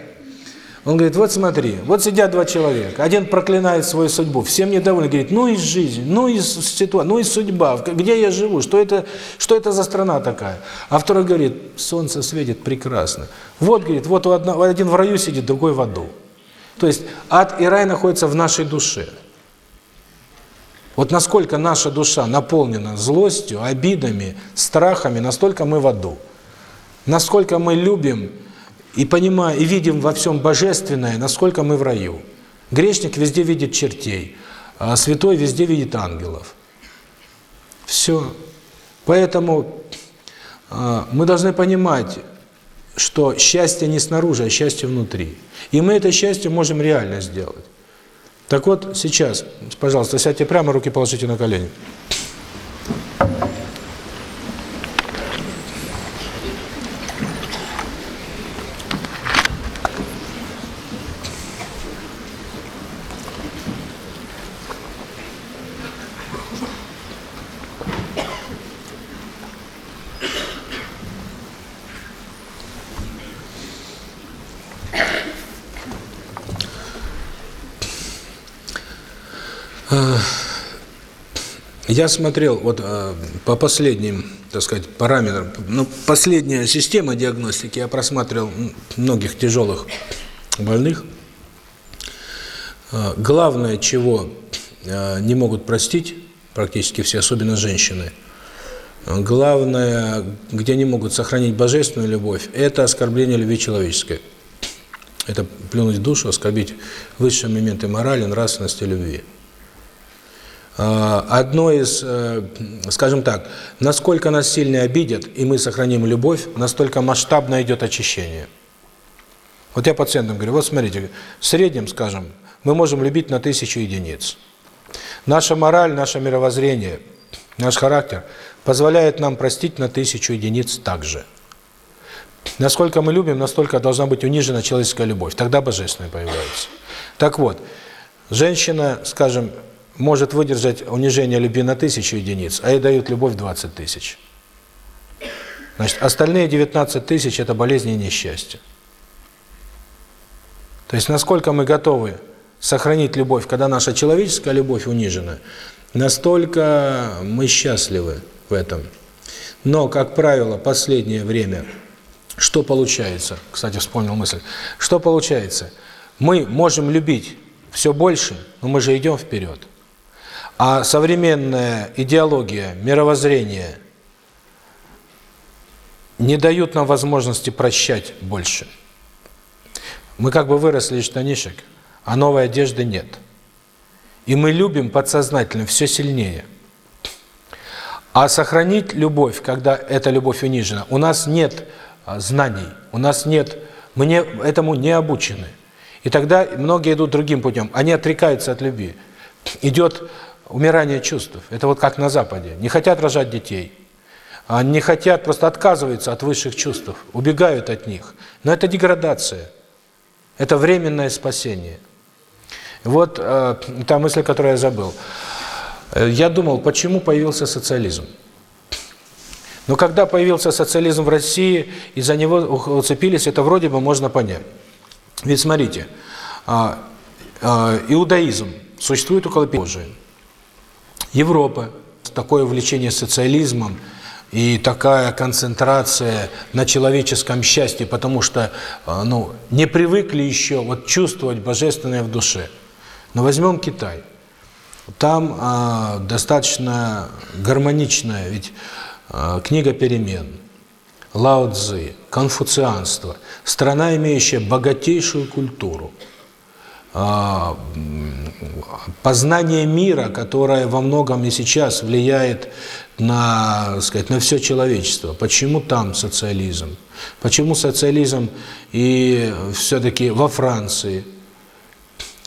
Он говорит, вот смотри, вот сидят два человека, один проклинает свою судьбу, всем недоволен, говорит, ну и жизнь, ну и ситуация, ну и судьба, где я живу, что это, что это за страна такая? А второй говорит, солнце светит прекрасно. Вот, говорит, вот один в раю сидит, другой в аду. То есть ад и рай находятся в нашей душе. Вот насколько наша душа наполнена злостью, обидами, страхами, настолько мы в аду. Насколько мы любим и понимаем, и видим во всем божественное, насколько мы в раю. Грешник везде видит чертей, а святой везде видит ангелов. Все. Поэтому э, мы должны понимать, что счастье не снаружи, а счастье внутри. И мы это счастье можем реально сделать. Так вот, сейчас, пожалуйста, сядьте прямо, руки положите на колени. Я смотрел вот э, по последним, так сказать, параметрам, ну, последняя система диагностики, я просматривал многих тяжелых больных. Э, главное, чего э, не могут простить практически все, особенно женщины, главное, где не могут сохранить божественную любовь, это оскорбление любви человеческой. Это плюнуть душу, оскорбить высшие моменты морали, нравственности, любви. А, одно из, э, скажем так, насколько нас сильно обидят, и мы сохраним любовь, настолько масштабно идет очищение. Вот я пациентам говорю, вот смотрите, в среднем, скажем, мы можем любить на тысячу единиц. Наша мораль, наше мировоззрение, наш характер позволяет нам простить на тысячу единиц также. Насколько мы любим, настолько должна быть унижена человеческая любовь. Тогда божественная появляется. Так вот, женщина, скажем, может выдержать унижение любви на тысячу единиц, а ей дают любовь 20 тысяч. Значит, остальные 19 тысяч – это болезни и несчастье. То есть, насколько мы готовы сохранить любовь, когда наша человеческая любовь унижена, настолько мы счастливы в этом. Но, как правило, последнее время, что получается? Кстати, вспомнил мысль. Что получается? Мы можем любить все больше, но мы же идем вперед. А современная идеология, мировоззрение не дают нам возможности прощать больше. Мы как бы выросли из штанишек, а новой одежды нет. И мы любим подсознательно все сильнее. А сохранить любовь, когда эта любовь унижена, у нас нет а, знаний, у нас нет, мы не, этому не обучены. И тогда многие идут другим путем, они отрекаются от любви. Идет умирание чувств. Это вот как на Западе. Не хотят рожать детей, не хотят, просто отказываются от высших чувств, убегают от них. Но это деградация. Это временное спасение. Вот э, та мысль, которую я забыл. Э, я думал, почему появился социализм. Но когда появился социализм в России, и за него уцепились, это вроде бы можно понять. Ведь смотрите, а, а, иудаизм существует около Божия. Европа, такое увлечение социализмом и такая концентрация на человеческом счастье, потому что а, ну, не привыкли еще вот чувствовать божественное в душе. Но возьмем Китай. Там а, достаточно гармоничная, ведь а, книга перемен, Лао Цзы, конфуцианство, страна, имеющая богатейшую культуру, познание мира, которое во многом и сейчас влияет на, сказать, на все человечество. Почему там социализм? Почему социализм и все-таки во Франции?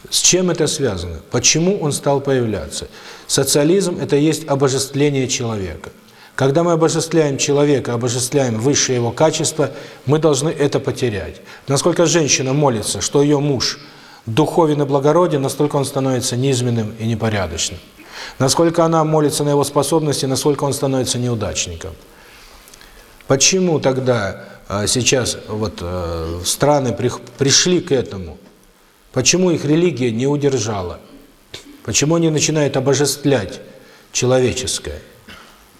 С чем это связано? Почему он стал появляться? Социализм – это есть обожествление человека. Когда мы обожествляем человека, обожествляем высшее его качество, мы должны это потерять. Насколько женщина молится, что ее муж – духовен и благороден, настолько он становится низменным и непорядочным. Насколько она молится на его способности, насколько он становится неудачником. Почему тогда а, сейчас вот а, страны пришли к этому? Почему их религия не удержала? Почему они начинают обожествлять человеческое?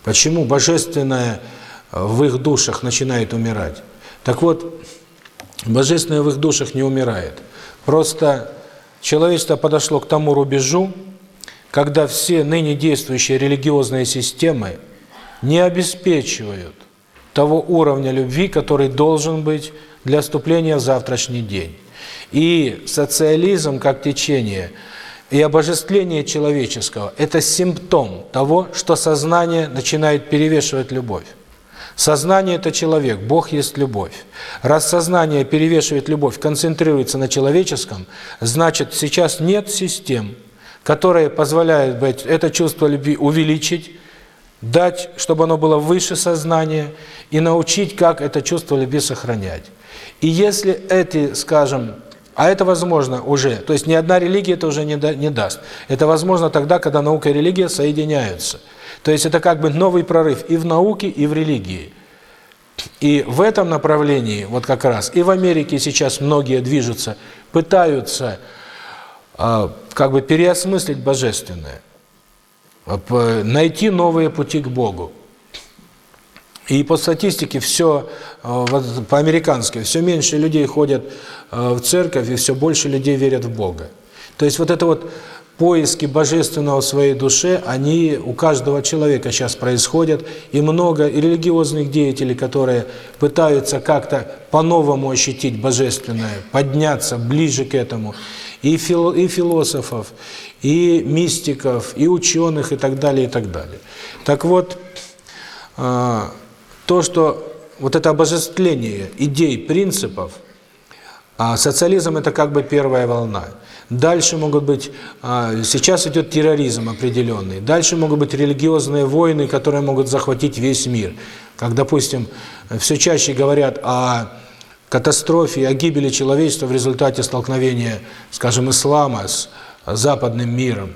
Почему божественное а, в их душах начинает умирать? Так вот, божественное в их душах не умирает. Просто человечество подошло к тому рубежу, когда все ныне действующие религиозные системы не обеспечивают того уровня любви, который должен быть для вступления в завтрашний день. И социализм как течение и обожествление человеческого – это симптом того, что сознание начинает перевешивать любовь. Сознание – это человек, Бог есть любовь. Раз сознание перевешивает любовь, концентрируется на человеческом, значит, сейчас нет систем, которые позволяют быть, это чувство любви увеличить, дать, чтобы оно было выше сознания, и научить, как это чувство любви сохранять. И если эти, скажем, а это возможно уже, то есть ни одна религия это уже не, да, не даст. Это возможно тогда, когда наука и религия соединяются – то есть это как бы новый прорыв и в науке, и в религии. И в этом направлении, вот как раз, и в Америке сейчас многие движутся, пытаются э, как бы переосмыслить божественное, найти новые пути к Богу. И по статистике все, э, по-американски, все меньше людей ходят э, в церковь, и все больше людей верят в Бога. То есть вот это вот поиски божественного в своей душе, они у каждого человека сейчас происходят, и много и религиозных деятелей, которые пытаются как-то по-новому ощутить божественное, подняться ближе к этому, и, фил, и философов, и мистиков, и ученых, и так далее, и так далее. Так вот, а, то, что вот это обожествление идей, принципов, а социализм – это как бы первая волна – Дальше могут быть, а, сейчас идет терроризм определенный, дальше могут быть религиозные войны, которые могут захватить весь мир. Как, допустим, все чаще говорят о катастрофе, о гибели человечества в результате столкновения, скажем, ислама с западным миром.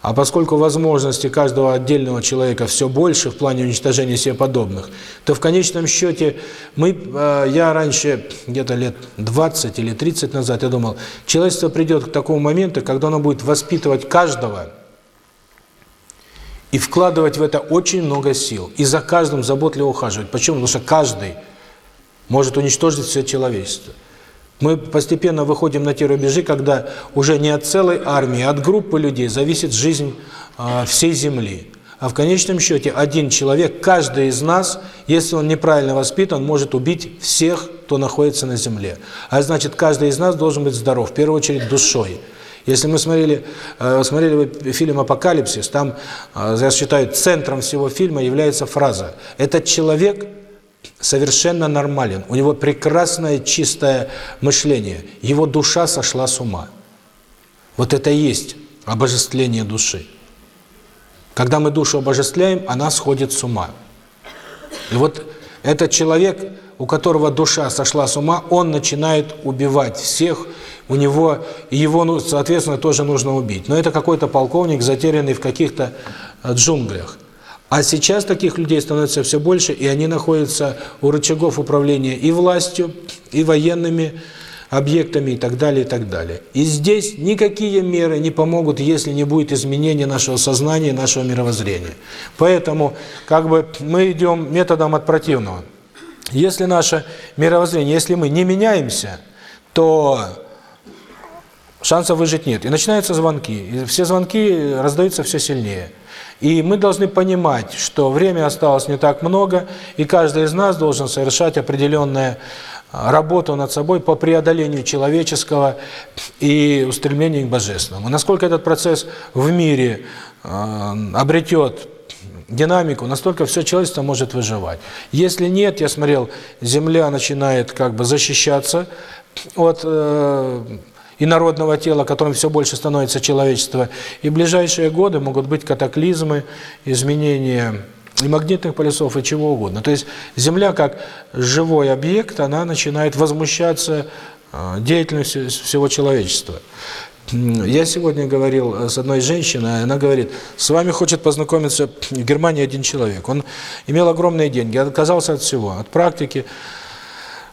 А поскольку возможности каждого отдельного человека все больше в плане уничтожения себе подобных, то в конечном счете мы, э, я раньше, где-то лет 20 или 30 назад, я думал, человечество придет к такому моменту, когда оно будет воспитывать каждого и вкладывать в это очень много сил, и за каждым заботливо ухаживать. Почему? Потому что каждый может уничтожить все человечество. Мы постепенно выходим на те рубежи, когда уже не от целой армии, а от группы людей зависит жизнь э, всей Земли. А в конечном счете один человек, каждый из нас, если он неправильно воспитан, может убить всех кто находится на земле. А значит, каждый из нас должен быть здоров, в первую очередь душой. Если мы смотрели, э, смотрели фильм «Апокалипсис», там, э, я считаю, центром всего фильма является фраза «Этот человек совершенно нормален, у него прекрасное чистое мышление, его душа сошла с ума». Вот это и есть обожествление души. Когда мы душу обожествляем, она сходит с ума. И вот этот человек, у которого душа сошла с ума, он начинает убивать всех, у него, его, ну, соответственно, тоже нужно убить. Но это какой-то полковник, затерянный в каких-то э, джунглях. А сейчас таких людей становится все больше, и они находятся у рычагов управления и властью, и военными объектами и так далее, и так далее. И здесь никакие меры не помогут, если не будет изменения нашего сознания, нашего мировоззрения. Поэтому как бы мы идем методом от противного. Если наше мировоззрение, если мы не меняемся, то шансов выжить нет. И начинаются звонки. И все звонки раздаются все сильнее. И мы должны понимать, что время осталось не так много, и каждый из нас должен совершать определенную а, работу над собой по преодолению человеческого и устремлению к божественному. Насколько этот процесс в мире э, обретет динамику, настолько все человечество может выживать. Если нет, я смотрел, Земля начинает как бы защищаться от э, инородного тела, которым все больше становится человечество. И ближайшие годы могут быть катаклизмы, изменения и магнитных полюсов, и чего угодно. То есть Земля, как живой объект, она начинает возмущаться а, деятельностью всего человечества. Я сегодня говорил с одной женщиной, она говорит, с вами хочет познакомиться в Германии один человек. Он имел огромные деньги, отказался от всего, от практики,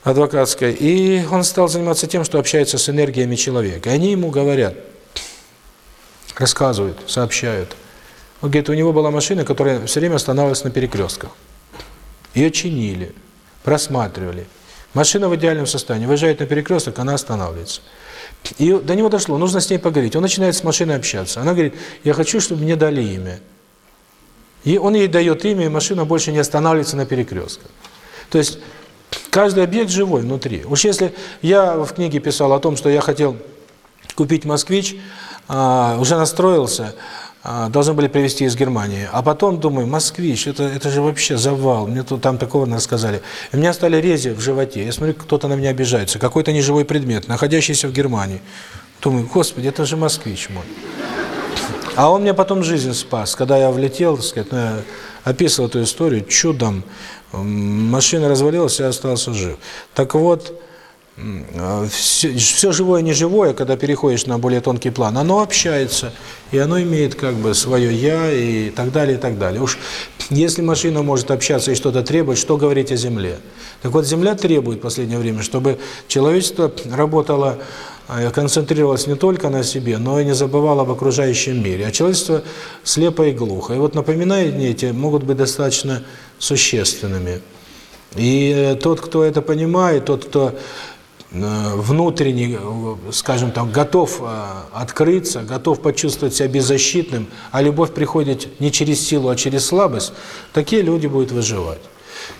адвокатской, и он стал заниматься тем, что общается с энергиями человека. И они ему говорят, рассказывают, сообщают. Он говорит, у него была машина, которая все время останавливалась на перекрестках. Ее чинили, просматривали. Машина в идеальном состоянии. Выезжает на перекресток, она останавливается. И до него дошло, нужно с ней поговорить. Он начинает с машиной общаться. Она говорит, я хочу, чтобы мне дали имя. И он ей дает имя, и машина больше не останавливается на перекрестках. То есть Каждый объект живой внутри. Уж если я в книге писал о том, что я хотел купить «Москвич», а, уже настроился, а, должны были привезти из Германии. А потом думаю, «Москвич», это, это же вообще завал, мне тут там такого рассказали. И у меня стали рези в животе. Я смотрю, кто-то на меня обижается. Какой-то неживой предмет, находящийся в Германии. Думаю, господи, это же «Москвич» мой. А он мне потом жизнь спас, когда я влетел, так сказать, ну, я описывал эту историю чудом, машина развалилась, я остался жив. Так вот, все, все живое и неживое, когда переходишь на более тонкий план, оно общается, и оно имеет как бы свое «я» и так далее, и так далее. Уж если машина может общаться и что-то требовать, что говорить о Земле? Так вот, Земля требует в последнее время, чтобы человечество работало, э, концентрировалось не только на себе, но и не забывало об окружающем мире. А человечество слепо и глухо. И вот напоминания эти могут быть достаточно существенными. И э, тот, кто это понимает, тот, кто э, внутренне, скажем так, готов э, открыться, готов почувствовать себя беззащитным, а любовь приходит не через силу, а через слабость, такие люди будут выживать.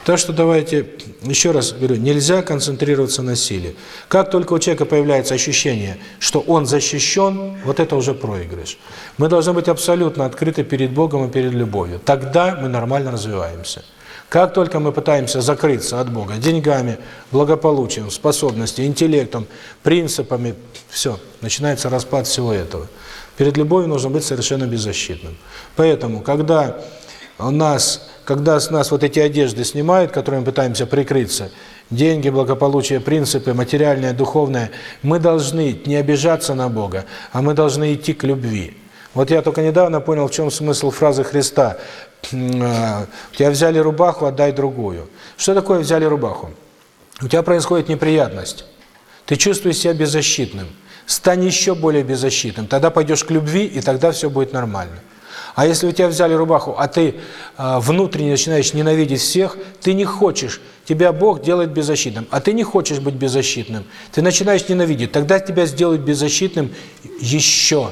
Так что давайте, еще раз говорю, нельзя концентрироваться на силе. Как только у человека появляется ощущение, что он защищен, вот это уже проигрыш. Мы должны быть абсолютно открыты перед Богом и перед любовью. Тогда мы нормально развиваемся. Как только мы пытаемся закрыться от Бога деньгами, благополучием, способностью, интеллектом, принципами, все, начинается распад всего этого. Перед любовью нужно быть совершенно беззащитным. Поэтому, когда у нас, когда с нас вот эти одежды снимают, которыми мы пытаемся прикрыться, деньги, благополучие, принципы, материальное, духовное, мы должны не обижаться на Бога, а мы должны идти к любви. Вот я только недавно понял, в чем смысл фразы Христа Э, у тебя взяли рубаху, отдай другую. Что такое взяли рубаху? У тебя происходит неприятность. Ты чувствуешь себя беззащитным. Стань еще более беззащитным. Тогда пойдешь к любви, и тогда все будет нормально. А если у тебя взяли рубаху, а ты э, внутренне начинаешь ненавидеть всех, ты не хочешь, тебя Бог делает беззащитным, а ты не хочешь быть беззащитным, ты начинаешь ненавидеть, тогда тебя сделают беззащитным еще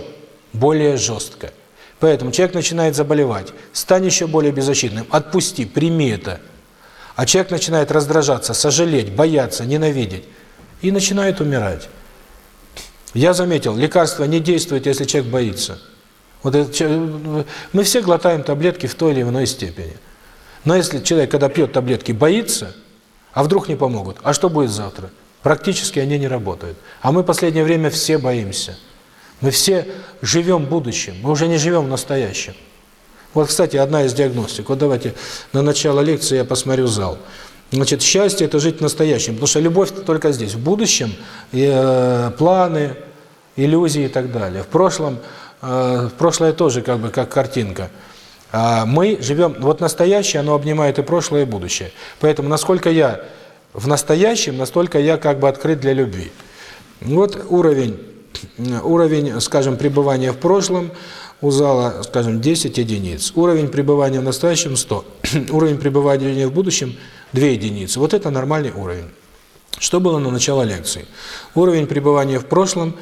более жестко. Поэтому человек начинает заболевать. Стань еще более беззащитным. Отпусти, прими это. А человек начинает раздражаться, сожалеть, бояться, ненавидеть и начинает умирать. Я заметил, лекарство не действует, если человек боится. Вот это, мы все глотаем таблетки в той или иной степени. Но если человек, когда пьет таблетки, боится, а вдруг не помогут, а что будет завтра? Практически они не работают. А мы в последнее время все боимся. Мы все живем будущим, мы уже не живем в настоящем. Вот, кстати, одна из диагностик. Вот давайте на начало лекции я посмотрю зал. Значит, счастье – это жить в настоящем, потому что любовь только здесь. В будущем э, планы, иллюзии и так далее. В прошлом, прошлое тоже как бы как картинка. А мы живем, вот настоящее, оно обнимает и прошлое, и будущее. Поэтому насколько я в настоящем, настолько я как бы открыт для любви. Вот уровень, уровень, скажем, пребывания в прошлом у зала, скажем, 10 единиц. Уровень пребывания в настоящем 100. уровень пребывания в будущем 2 единицы. Вот это нормальный уровень. Что было на начало лекции? Уровень пребывания в прошлом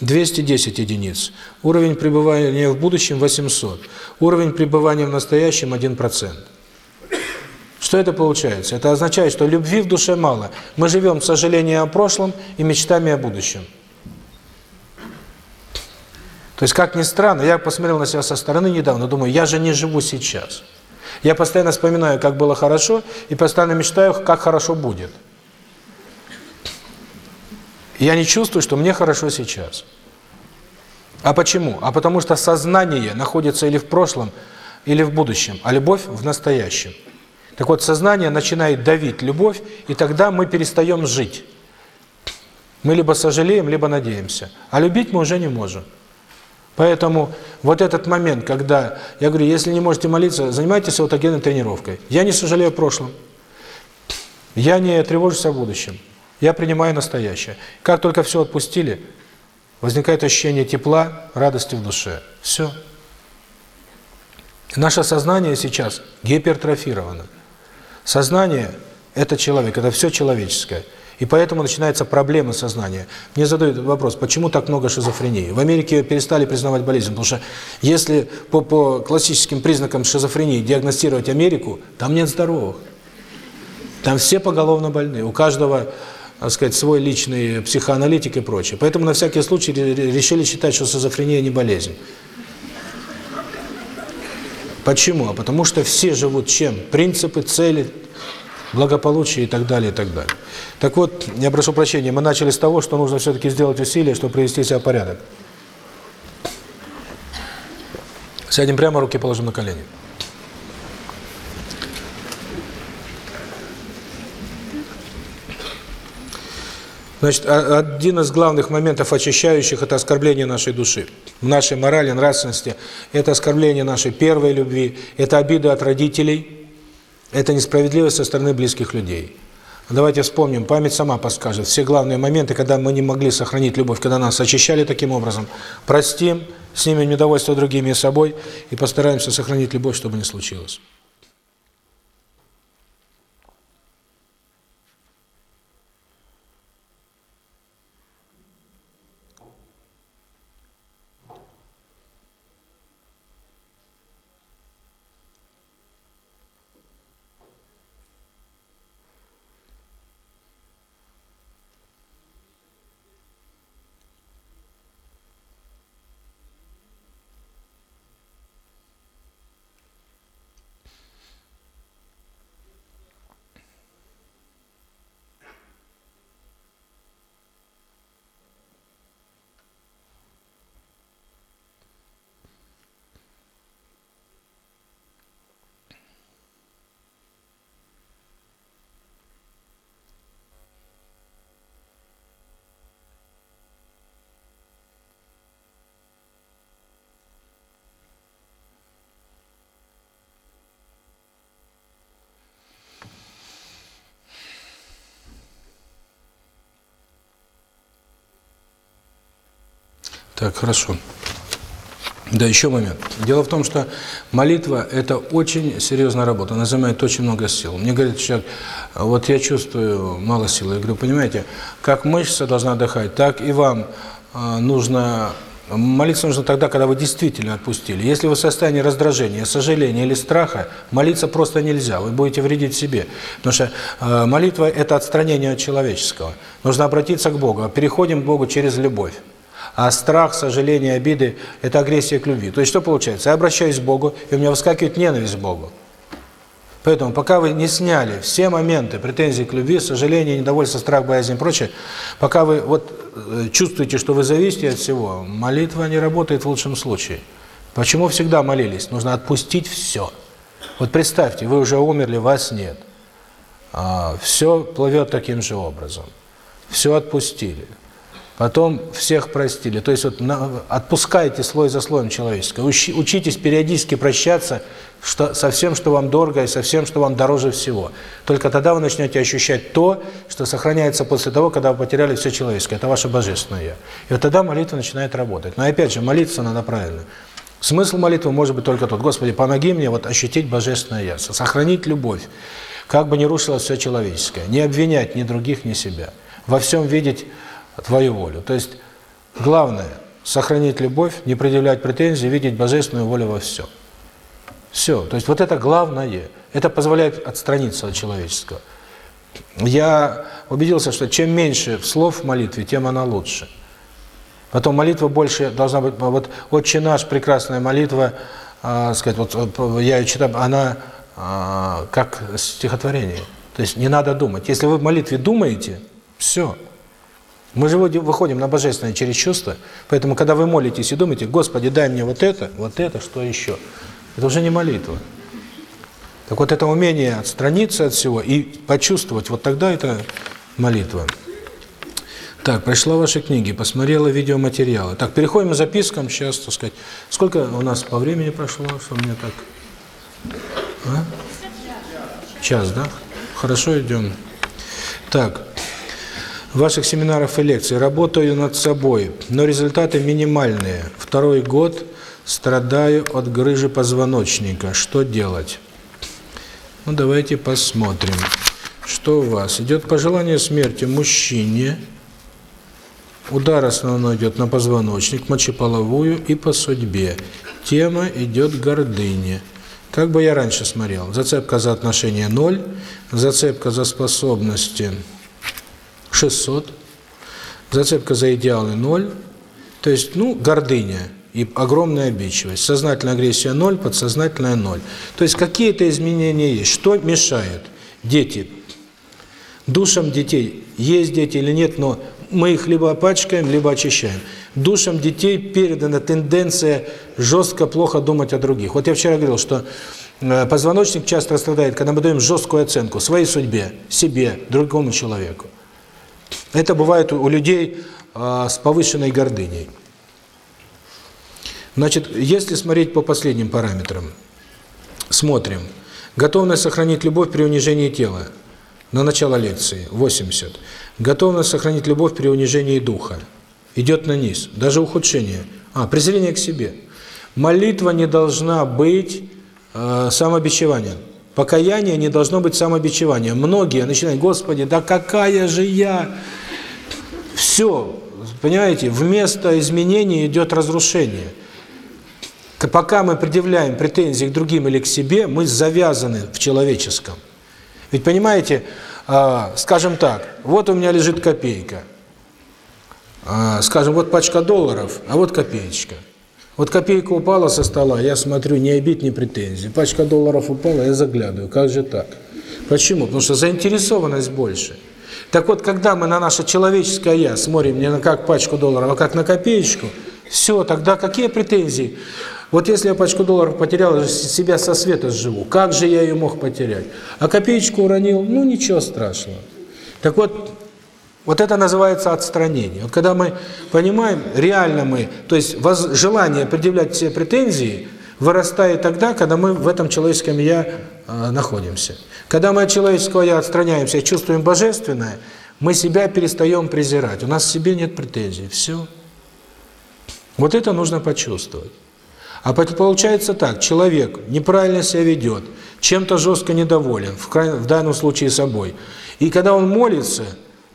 210 единиц. Уровень пребывания в будущем 800. Уровень пребывания в настоящем 1%. Что это получается? Это означает, что любви в душе мало. Мы живем сожалением о прошлом и мечтами о будущем. То есть, как ни странно, я посмотрел на себя со стороны недавно, думаю, я же не живу сейчас. Я постоянно вспоминаю, как было хорошо, и постоянно мечтаю, как хорошо будет. Я не чувствую, что мне хорошо сейчас. А почему? А потому что сознание находится или в прошлом, или в будущем, а любовь в настоящем. Так вот, сознание начинает давить любовь, и тогда мы перестаем жить. Мы либо сожалеем, либо надеемся. А любить мы уже не можем. Поэтому вот этот момент, когда, я говорю, если не можете молиться, занимайтесь аутогенной тренировкой. Я не сожалею о прошлом. Я не тревожусь о будущем. Я принимаю настоящее. Как только все отпустили, возникает ощущение тепла, радости в душе. Все. Наше сознание сейчас гипертрофировано. Сознание – это человек, это все человеческое. И поэтому начинаются проблемы сознания. Мне задают вопрос, почему так много шизофрении? В Америке перестали признавать болезнь, потому что если по, по классическим признакам шизофрении диагностировать Америку, там нет здоровых. Там все поголовно больны. У каждого, так сказать, свой личный психоаналитик и прочее. Поэтому на всякий случай решили считать, что шизофрения не болезнь. Почему? А потому что все живут чем? Принципы, цели, благополучие и так далее, и так далее. Так вот, я прошу прощения, мы начали с того, что нужно все-таки сделать усилия, чтобы привести себя в порядок. Сядем прямо, руки положим на колени. Значит, один из главных моментов очищающих – это оскорбление нашей души. Нашей морали, нравственности – это оскорбление нашей первой любви, это обиды от родителей – это несправедливость со стороны близких людей. Давайте вспомним, память сама подскажет. Все главные моменты, когда мы не могли сохранить любовь, когда нас очищали таким образом. Простим, снимем недовольство другими и собой и постараемся сохранить любовь, чтобы не случилось. Так, хорошо. Да, еще момент. Дело в том, что молитва – это очень серьезная работа, она занимает очень много сил. Мне говорит человек, вот я чувствую мало силы. Я говорю, понимаете, как мышца должна отдыхать, так и вам а, нужно Молиться нужно тогда, когда вы действительно отпустили. Если вы в состоянии раздражения, сожаления или страха, молиться просто нельзя, вы будете вредить себе. Потому что э, молитва – это отстранение от человеческого. Нужно обратиться к Богу. Переходим к Богу через любовь. А страх, сожаление, обиды – это агрессия к любви. То есть что получается? Я обращаюсь к Богу, и у меня выскакивает ненависть к Богу. Поэтому пока вы не сняли все моменты претензий к любви, сожаления, недовольства, страх, боязнь и прочее, пока вы вот э, чувствуете, что вы зависите от всего, молитва не работает в лучшем случае. Почему всегда молились? Нужно отпустить все. Вот представьте, вы уже умерли, вас нет. А, все плывет таким же образом. Все отпустили. Потом всех простили. То есть вот отпускайте слой за слоем человеческое. Учи, учитесь периодически прощаться что, со всем, что вам дорого, и со всем, что вам дороже всего. Только тогда вы начнете ощущать то, что сохраняется после того, когда вы потеряли все человеческое. Это ваше божественное Я. И вот тогда молитва начинает работать. Но опять же, молиться надо правильно. Смысл молитвы может быть только тот. Господи, помоги мне вот ощутить божественное Я, сохранить любовь, как бы не рушилось все человеческое, не обвинять ни других, ни себя. Во всем видеть Твою волю. То есть главное – сохранить любовь, не предъявлять претензий, видеть божественную волю во всем. Все. То есть вот это главное. Это позволяет отстраниться от человеческого. Я убедился, что чем меньше слов в молитве, тем она лучше. Потом молитва больше должна быть... Вот «Отче наш» – прекрасная молитва, э, сказать, вот я ее читаю, она э, как стихотворение. То есть не надо думать. Если вы в молитве думаете, все – мы же выходим на Божественное через чувство, поэтому, когда вы молитесь и думаете, Господи, дай мне вот это, вот это, что еще, это уже не молитва. Так вот, это умение отстраниться от всего и почувствовать, вот тогда это молитва. Так, прочла ваши книги, посмотрела видеоматериалы. Так, переходим к запискам сейчас, так сказать. Сколько у нас по времени прошло, что мне так... А? Час, да? Хорошо, идем. Так, ваших семинаров и лекций, работаю над собой, но результаты минимальные. Второй год страдаю от грыжи позвоночника. Что делать? Ну, давайте посмотрим. Что у вас? Идет пожелание смерти мужчине. Удар основной идет на позвоночник, мочеполовую и по судьбе. Тема идет гордыне. Как бы я раньше смотрел. Зацепка за отношения – ноль, зацепка за способности – 600, зацепка за идеалы 0, то есть, ну, гордыня и огромная обидчивость, сознательная агрессия 0, подсознательная 0. То есть какие-то изменения есть. Что мешает? Дети. Душам детей, есть дети или нет, но мы их либо опачкаем, либо очищаем. Душам детей передана тенденция жестко, плохо думать о других. Вот я вчера говорил, что э, позвоночник часто страдает, когда мы даем жесткую оценку своей судьбе, себе, другому человеку. Это бывает у людей э, с повышенной гордыней. Значит, если смотреть по последним параметрам, смотрим. Готовность сохранить любовь при унижении тела. На начало лекции 80. Готовность сохранить любовь при унижении духа. Идет на низ. Даже ухудшение. А, презрение к себе. Молитва не должна быть э, самобичеванием. Покаяние не должно быть самобичеванием. Многие начинают, Господи, да какая же я... Все, понимаете, вместо изменения идет разрушение. Пока мы предъявляем претензии к другим или к себе, мы завязаны в человеческом. Ведь понимаете, а, скажем так, вот у меня лежит копейка, а, скажем, вот пачка долларов, а вот копеечка. Вот копейка упала со стола, я смотрю, ни обид, ни претензий. Пачка долларов упала, я заглядываю, как же так? Почему? Потому что заинтересованность больше. Так вот, когда мы на наше человеческое «я» смотрим не на как пачку долларов, а как на копеечку, все, тогда какие претензии? Вот если я пачку долларов потерял, я себя со света сживу. Как же я ее мог потерять? А копеечку уронил, ну ничего страшного. Так вот, вот это называется отстранение. Вот когда мы понимаем, реально мы, то есть желание предъявлять все претензии вырастает тогда, когда мы в этом человеческом «я» э, находимся. Когда мы от человеческого «я» отстраняемся чувствуем божественное, мы себя перестаем презирать. У нас в себе нет претензий. Все. Вот это нужно почувствовать. А получается так, человек неправильно себя ведет, чем-то жестко недоволен, в, крайнем, в данном случае собой. И когда он молится,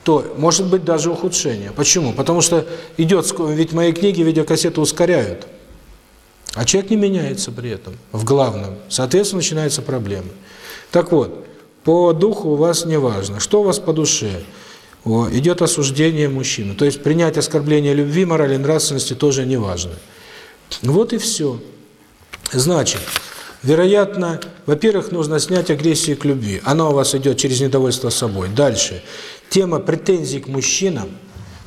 то может быть даже ухудшение. Почему? Потому что идет, ведь мои книги, видеокассеты ускоряют. А человек не меняется при этом, в главном. Соответственно, начинаются проблемы. Так вот, по духу у вас не важно. Что у вас по душе? О, идет осуждение мужчины. То есть принять оскорбление любви, морали, нравственности тоже не важно. Вот и все. Значит, вероятно, во-первых, нужно снять агрессию к любви. Она у вас идет через недовольство собой. Дальше. Тема претензий к мужчинам.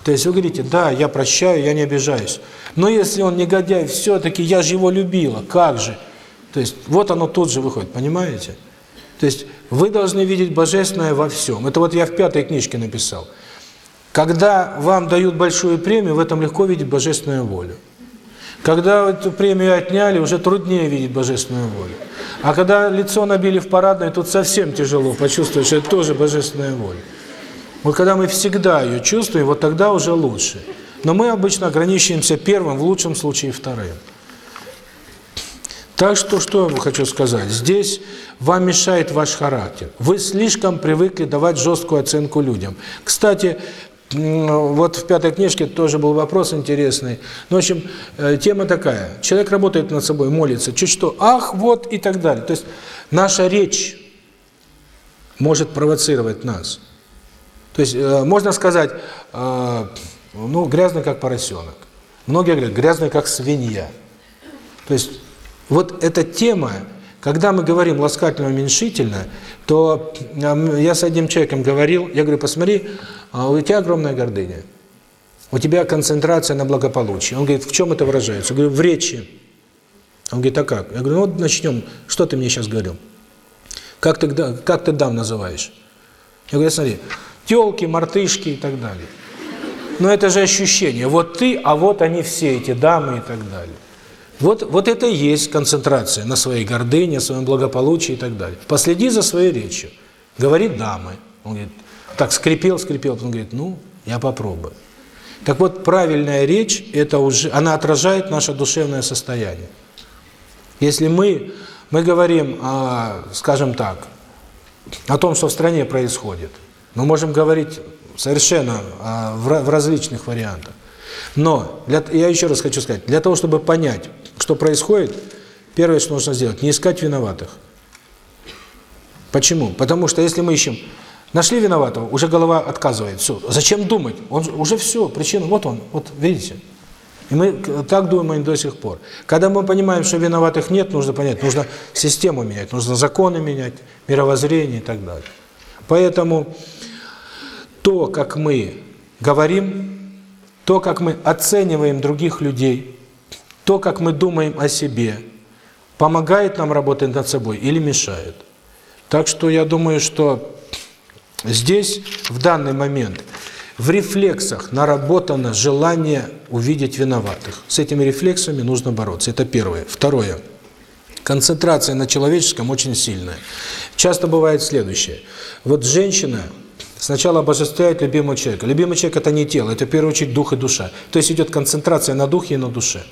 То есть вы говорите, да, я прощаю, я не обижаюсь. Но если он негодяй, все-таки я же его любила, как же? То есть вот оно тут же выходит, понимаете? То есть вы должны видеть Божественное во всем. Это вот я в пятой книжке написал. Когда вам дают большую премию, в этом легко видеть Божественную волю. Когда эту премию отняли, уже труднее видеть Божественную волю. А когда лицо набили в парадной, тут совсем тяжело почувствовать, что это тоже Божественная воля. Вот когда мы всегда ее чувствуем, вот тогда уже лучше. Но мы обычно ограничиваемся первым, в лучшем случае вторым. Так что, что я хочу сказать? Здесь вам мешает ваш характер. Вы слишком привыкли давать жесткую оценку людям. Кстати, вот в пятой книжке тоже был вопрос интересный. Ну, в общем, э, тема такая. Человек работает над собой, молится, чуть что, ах, вот и так далее. То есть наша речь может провоцировать нас. То есть э, можно сказать, э, ну, грязный как поросенок. Многие говорят, грязный как свинья. То есть вот эта тема, когда мы говорим ласкательно-уменьшительно, то я с одним человеком говорил, я говорю, посмотри, а у тебя огромная гордыня, у тебя концентрация на благополучии. Он говорит, в чем это выражается? Я говорю, в речи. Он говорит, а как? Я говорю, ну вот начнем, что ты мне сейчас говорил? Как ты, как ты дам называешь? Я говорю, смотри, телки, мартышки и так далее. Но это же ощущение, вот ты, а вот они все, эти дамы и так далее. Вот, вот это и есть концентрация на своей гордыне, своем благополучии и так далее. Последи за своей речью. Говорит дамы. Он говорит, так скрипел, скрипел, потом говорит, ну, я попробую. Так вот, правильная речь, это уже, она отражает наше душевное состояние. Если мы, мы говорим, о, скажем так, о том, что в стране происходит, мы можем говорить совершенно в, в различных вариантах. Но, для, я еще раз хочу сказать, для того, чтобы понять, что происходит, первое, что нужно сделать, не искать виноватых. Почему? Потому что если мы ищем, нашли виноватого, уже голова отказывает, все, зачем думать? Он уже все, причина, вот он, вот видите. И мы так думаем до сих пор. Когда мы понимаем, что виноватых нет, нужно понять, нужно систему менять, нужно законы менять, мировоззрение и так далее. Поэтому то, как мы говорим, то, как мы оцениваем других людей, то, как мы думаем о себе, помогает нам работать над собой или мешает. Так что я думаю, что здесь, в данный момент, в рефлексах наработано желание увидеть виноватых. С этими рефлексами нужно бороться. Это первое. Второе. Концентрация на человеческом очень сильная. Часто бывает следующее. Вот женщина сначала обожествляет любимого человека. Любимый человек – это не тело, это в первую очередь дух и душа. То есть идет концентрация на духе и на душе.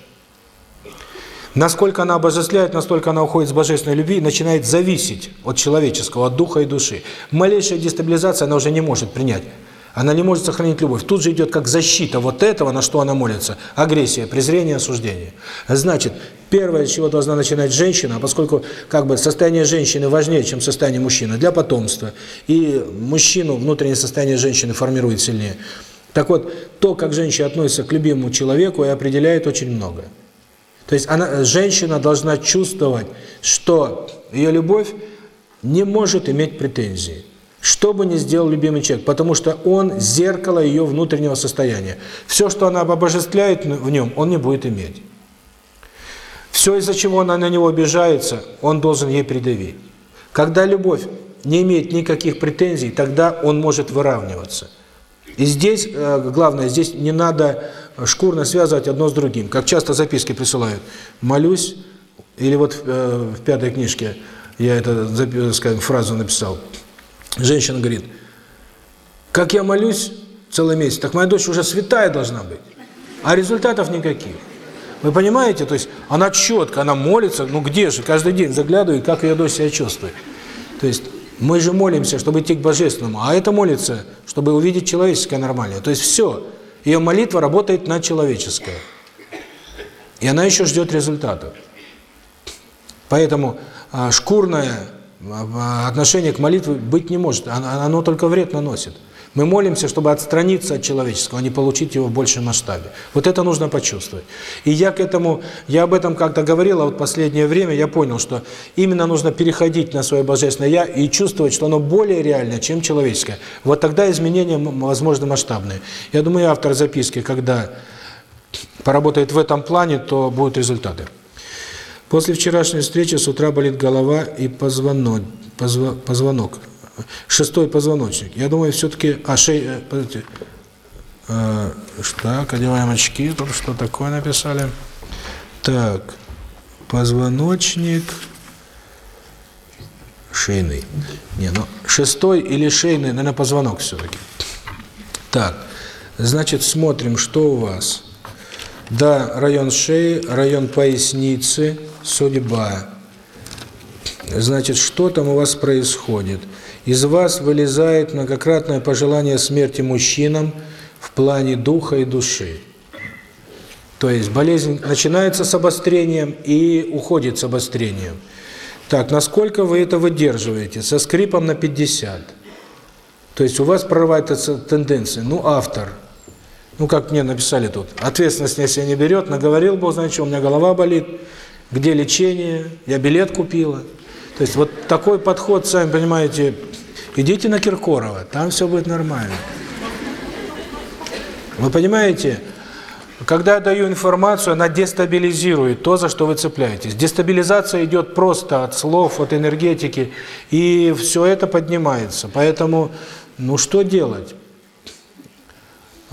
Насколько она обожествляет, настолько она уходит с божественной любви начинает зависеть от человеческого, от духа и души. Малейшая дестабилизация она уже не может принять. Она не может сохранить любовь. Тут же идет как защита вот этого, на что она молится. Агрессия, презрение, осуждение. Значит, первое, с чего должна начинать женщина, поскольку как бы состояние женщины важнее, чем состояние мужчины, для потомства. И мужчину внутреннее состояние женщины формирует сильнее. Так вот, то, как женщина относится к любимому человеку, и определяет очень многое. То есть она, женщина должна чувствовать, что ее любовь не может иметь претензий. Что бы ни сделал любимый человек, потому что он зеркало ее внутреннего состояния. Все, что она обожествляет в нем, он не будет иметь. Все, из-за чего она на него обижается, он должен ей придавить. Когда любовь не имеет никаких претензий, тогда он может выравниваться. И здесь, э, главное, здесь не надо шкурно связывать одно с другим. Как часто записки присылают. Молюсь, или вот э, в пятой книжке я эту скажем, фразу написал. Женщина говорит, как я молюсь целый месяц, так моя дочь уже святая должна быть, а результатов никаких. Вы понимаете? То есть она четко, она молится, ну где же, каждый день заглядывает, как ее дочь себя чувствует. То есть Мы же молимся, чтобы идти к Божественному, а это молится, чтобы увидеть человеческое нормальное. То есть все, ее молитва работает на человеческое. И она еще ждет результатов. Поэтому а, шкурное а, отношение к молитве быть не может, оно только вред наносит. Мы молимся, чтобы отстраниться от человеческого, а не получить его в большем масштабе. Вот это нужно почувствовать. И я к этому, я об этом как-то говорил, а вот последнее время я понял, что именно нужно переходить на свое Божественное Я и чувствовать, что оно более реальное, чем человеческое. Вот тогда изменения, возможно, масштабные. Я думаю, автор записки, когда поработает в этом плане, то будут результаты. После вчерашней встречи с утра болит голова и позвонок. Позвонок шестой позвоночник. Я думаю, все-таки... А, шей... Э, подождите. А, так, одеваем очки. Тут что такое написали? Так, позвоночник шейный. Не, ну, шестой или шейный, наверное, позвонок все-таки. Так, значит, смотрим, что у вас. Да, район шеи, район поясницы, судьба. Значит, что там у вас происходит? Из вас вылезает многократное пожелание смерти мужчинам в плане духа и души. То есть болезнь начинается с обострением и уходит с обострением. Так, насколько вы это выдерживаете? Со скрипом на 50. То есть у вас прорывается тенденция. Ну, автор. Ну, как мне написали тут. Ответственность на себя не берет. Наговорил, знает что, у меня голова болит. Где лечение? Я билет купила. То есть вот такой подход, сами понимаете, идите на Киркорова, там все будет нормально. Вы понимаете, когда я даю информацию, она дестабилизирует то, за что вы цепляетесь. Дестабилизация идет просто от слов, от энергетики, и все это поднимается. Поэтому, ну что делать?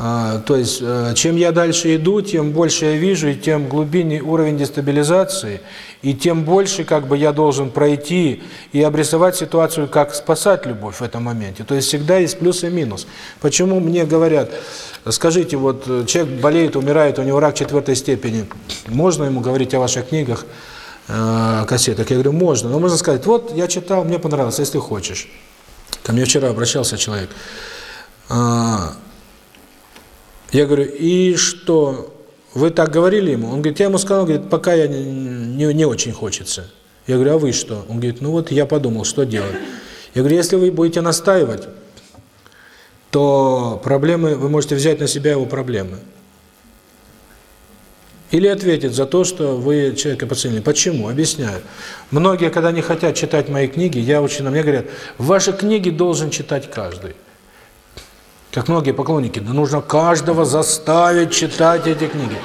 А, то есть, э, чем я дальше иду, тем больше я вижу, и тем глубиннее уровень дестабилизации, и тем больше как бы я должен пройти и обрисовать ситуацию, как спасать любовь в этом моменте. То есть всегда есть плюс и минус. Почему мне говорят, скажите, вот э, человек болеет, умирает, у него рак четвертой степени, можно ему говорить о ваших книгах, э, кассетах? Я говорю, можно. Но можно сказать, вот я читал, мне понравилось, если хочешь. Ко мне вчера обращался человек. Я говорю, и что? Вы так говорили ему? Он говорит, я ему сказал, говорит, пока я не, не, очень хочется. Я говорю, а вы что? Он говорит, ну вот я подумал, что делать. Я говорю, если вы будете настаивать, то проблемы, вы можете взять на себя его проблемы. Или ответить за то, что вы человека подценили. Почему? Объясняю. Многие, когда не хотят читать мои книги, я очень, мне говорят, ваши книги должен читать каждый. Как многие поклонники, да нужно каждого заставить читать эти книги.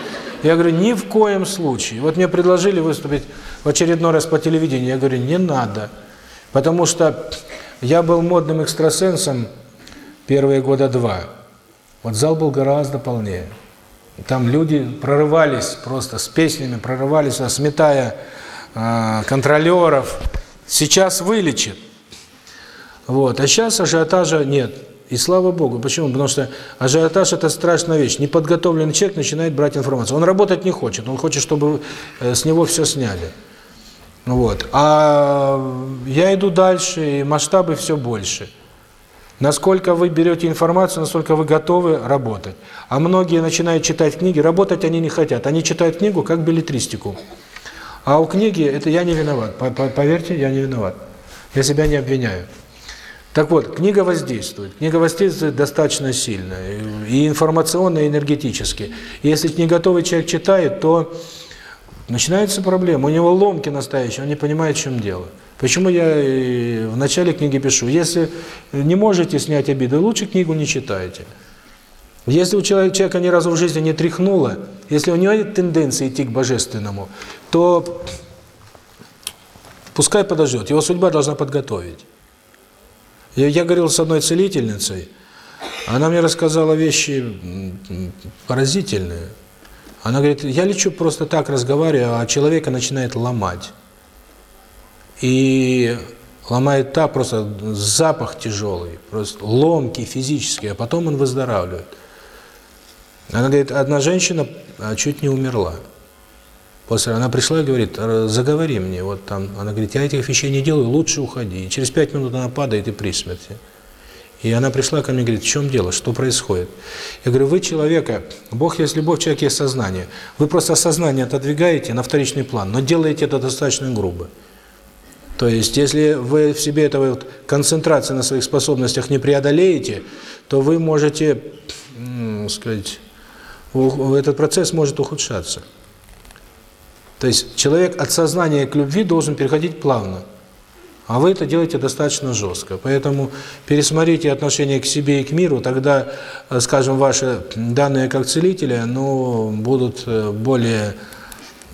Я говорю, ни в коем случае. Вот мне предложили выступить в очередной раз по телевидению. Я говорю, не надо. Потому что я был модным экстрасенсом первые года два. Вот зал был гораздо полнее. Там люди прорывались просто с песнями, прорывались, сметая э, контролеров. Сейчас вылечит. Вот. А сейчас ажиотажа нет. И слава Богу. Почему? Потому что ажиотаж – это страшная вещь. Неподготовленный человек начинает брать информацию. Он работать не хочет. Он хочет, чтобы э, с него все сняли. Вот. А я иду дальше, и масштабы все больше. Насколько вы берете информацию, насколько вы готовы работать. А многие начинают читать книги, работать они не хотят. Они читают книгу как билетристику. А у книги это я не виноват. Поверьте, я не виноват. Я себя не обвиняю. Так вот, книга воздействует. Книга воздействует достаточно сильно, и информационно, и энергетически. Если не готовый человек читает, то начинается проблема. У него ломки настоящие, он не понимает, в чем дело. Почему я в начале книги пишу, если не можете снять обиды, лучше книгу не читайте. Если у человека ни разу в жизни не тряхнуло, если у него нет тенденции идти к Божественному, то пускай подождет, его судьба должна подготовить. Я, я говорил с одной целительницей, она мне рассказала вещи поразительные. Она говорит, я лечу просто так, разговариваю, а человека начинает ломать. И ломает так, просто запах тяжелый, просто ломкий физический, а потом он выздоравливает. Она говорит, одна женщина а, чуть не умерла. После она пришла и говорит, заговори мне, вот там, она говорит, я этих вещей не делаю, лучше уходи. И через пять минут она падает и при смерти. И она пришла ко мне и говорит, в чем дело, что происходит? Я говорю, вы человека, Бог есть любовь, человек есть сознание. Вы просто сознание отодвигаете на вторичный план, но делаете это достаточно грубо. То есть, если вы в себе этого вот концентрации на своих способностях не преодолеете, то вы можете, сказать, этот процесс может ухудшаться. То есть человек от сознания к любви должен переходить плавно. А вы это делаете достаточно жестко. Поэтому пересмотрите отношение к себе и к миру, тогда, э, скажем, ваши данные как целителя, ну, будут э, более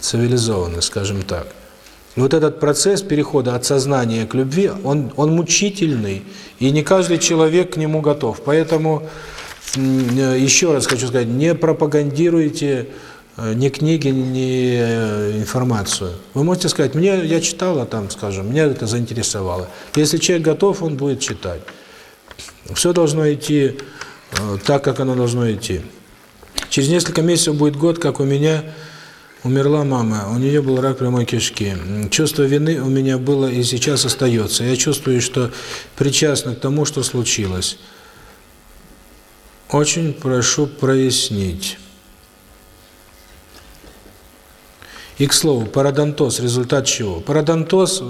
цивилизованы, скажем так. Вот этот процесс перехода от сознания к любви, он, он мучительный, и не каждый человек к нему готов. Поэтому, э, еще раз хочу сказать, не пропагандируйте ни книги, ни э, информацию. Вы можете сказать, мне я читала там, скажем, меня это заинтересовало. Если человек готов, он будет читать. Все должно идти э, так, как оно должно идти. Через несколько месяцев будет год, как у меня умерла мама, у нее был рак прямой кишки. Чувство вины у меня было и сейчас остается. Я чувствую, что причастна к тому, что случилось. Очень прошу прояснить. И, к слову, пародонтоз – результат чего? Пародонтоз,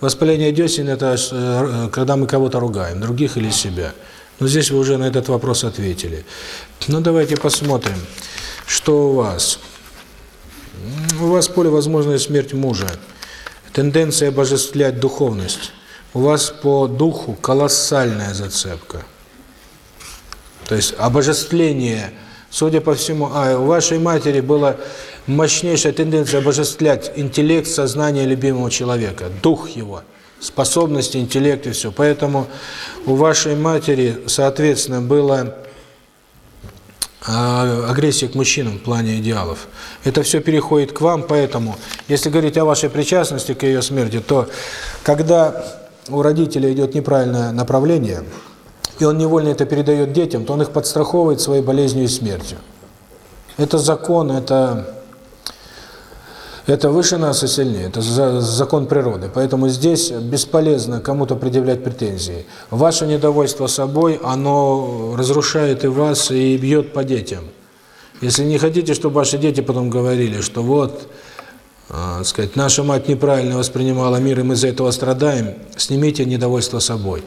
воспаление десен – это э, когда мы кого-то ругаем, других или себя. Но здесь вы уже на этот вопрос ответили. Ну, давайте посмотрим, что у вас. У вас поле возможная смерть мужа, тенденция обожествлять духовность. У вас по духу колоссальная зацепка. То есть обожествление, судя по всему, а у вашей матери было мощнейшая тенденция обожествлять интеллект, сознание любимого человека, дух его, способности, интеллект и все. Поэтому у вашей матери, соответственно, было а, агрессия к мужчинам в плане идеалов. Это все переходит к вам, поэтому, если говорить о вашей причастности к ее смерти, то когда у родителя идет неправильное направление, и он невольно это передает детям, то он их подстраховывает своей болезнью и смертью. Это закон, это это выше нас и сильнее, это закон природы. Поэтому здесь бесполезно кому-то предъявлять претензии. Ваше недовольство собой, оно разрушает и вас, и бьет по детям. Если не хотите, чтобы ваши дети потом говорили, что вот, э, сказать, наша мать неправильно воспринимала мир, и мы из-за этого страдаем, снимите недовольство собой.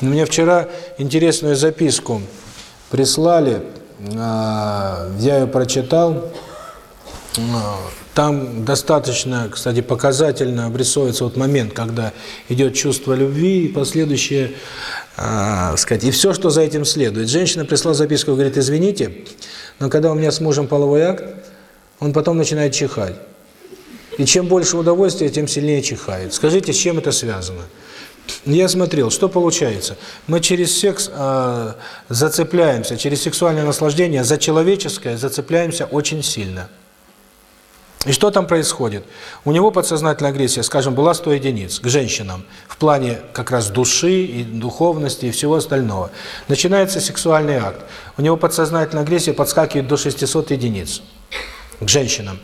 Мне вчера интересную записку прислали, э, я ее прочитал, э, там достаточно, кстати, показательно обрисовывается вот момент, когда идет чувство любви и последующее, э, сказать, и все, что за этим следует. Женщина прислала записку, говорит, извините, но когда у меня с мужем половой акт, он потом начинает чихать. И чем больше удовольствия, тем сильнее чихает. Скажите, с чем это связано? Я смотрел, что получается. Мы через секс э, зацепляемся, через сексуальное наслаждение за человеческое зацепляемся очень сильно. И что там происходит? У него подсознательная агрессия, скажем, была 100 единиц к женщинам в плане как раз души и духовности и всего остального. Начинается сексуальный акт. У него подсознательная агрессия подскакивает до 600 единиц к женщинам.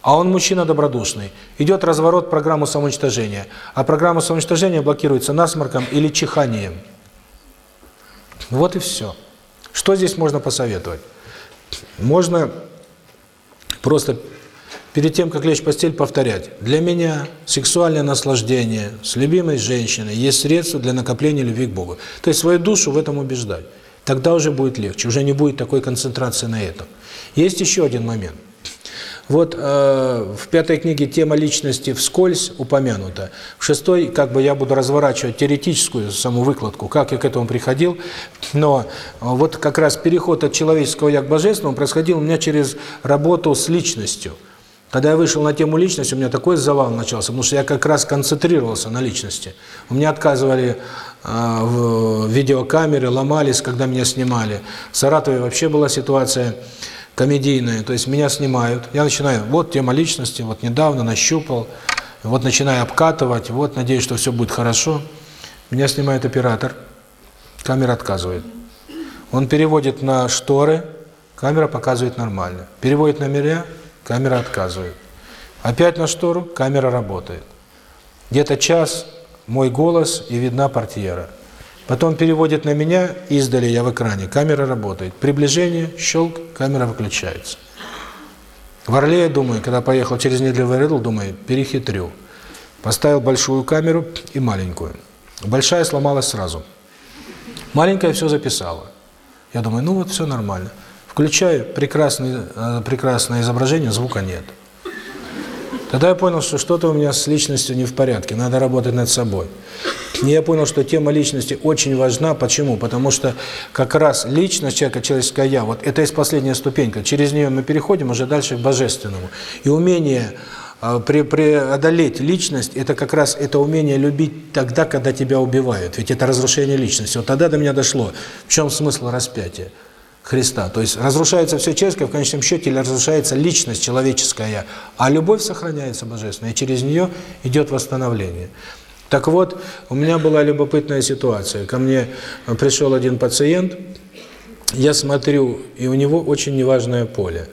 А он мужчина добродушный. Идет разворот программы самоуничтожения. А программа самоуничтожения блокируется насморком или чиханием. Вот и все. Что здесь можно посоветовать? Можно просто перед тем, как лечь в постель, повторять. Для меня сексуальное наслаждение с любимой женщиной есть средство для накопления любви к Богу. То есть свою душу в этом убеждать. Тогда уже будет легче, уже не будет такой концентрации на этом. Есть еще один момент. Вот э, в пятой книге тема личности вскользь упомянута. В шестой, как бы я буду разворачивать теоретическую саму выкладку, как я к этому приходил, но вот как раз переход от человеческого я к божественному происходил у меня через работу с личностью. Когда я вышел на тему личности, у меня такой завал начался, потому что я как раз концентрировался на личности. У меня отказывали э, в видеокамеры, ломались, когда меня снимали. В Саратове вообще была ситуация комедийная, то есть меня снимают, я начинаю, вот тема личности, вот недавно нащупал, вот начинаю обкатывать, вот надеюсь, что все будет хорошо. Меня снимает оператор, камера отказывает. Он переводит на шторы, камера показывает нормально. Переводит на номера, Камера отказывает. Опять на штору, камера работает. Где-то час мой голос и видна портьера. Потом переводит на меня, издали я в экране, камера работает. Приближение, щелк, камера выключается. В Орле, я думаю, когда поехал через неделю в Орел, думаю, перехитрю. Поставил большую камеру и маленькую. Большая сломалась сразу. Маленькая все записала. Я думаю, ну вот все нормально. Включаю, прекрасное, э, прекрасное изображение, звука нет. Тогда я понял, что что-то у меня с личностью не в порядке, надо работать над собой. И я понял, что тема личности очень важна. Почему? Потому что как раз личность человека, человеческое «я», вот это есть последняя ступенька. Через нее мы переходим уже дальше к Божественному. И умение э, преодолеть личность – это как раз это умение любить тогда, когда тебя убивают. Ведь это разрушение личности. Вот тогда до меня дошло, в чем смысл распятия. Христа. То есть разрушается все человеческое, в конечном счете разрушается личность человеческая, а любовь сохраняется божественная, и через нее идет восстановление. Так вот, у меня была любопытная ситуация. Ко мне пришел один пациент, я смотрю, и у него очень неважное поле.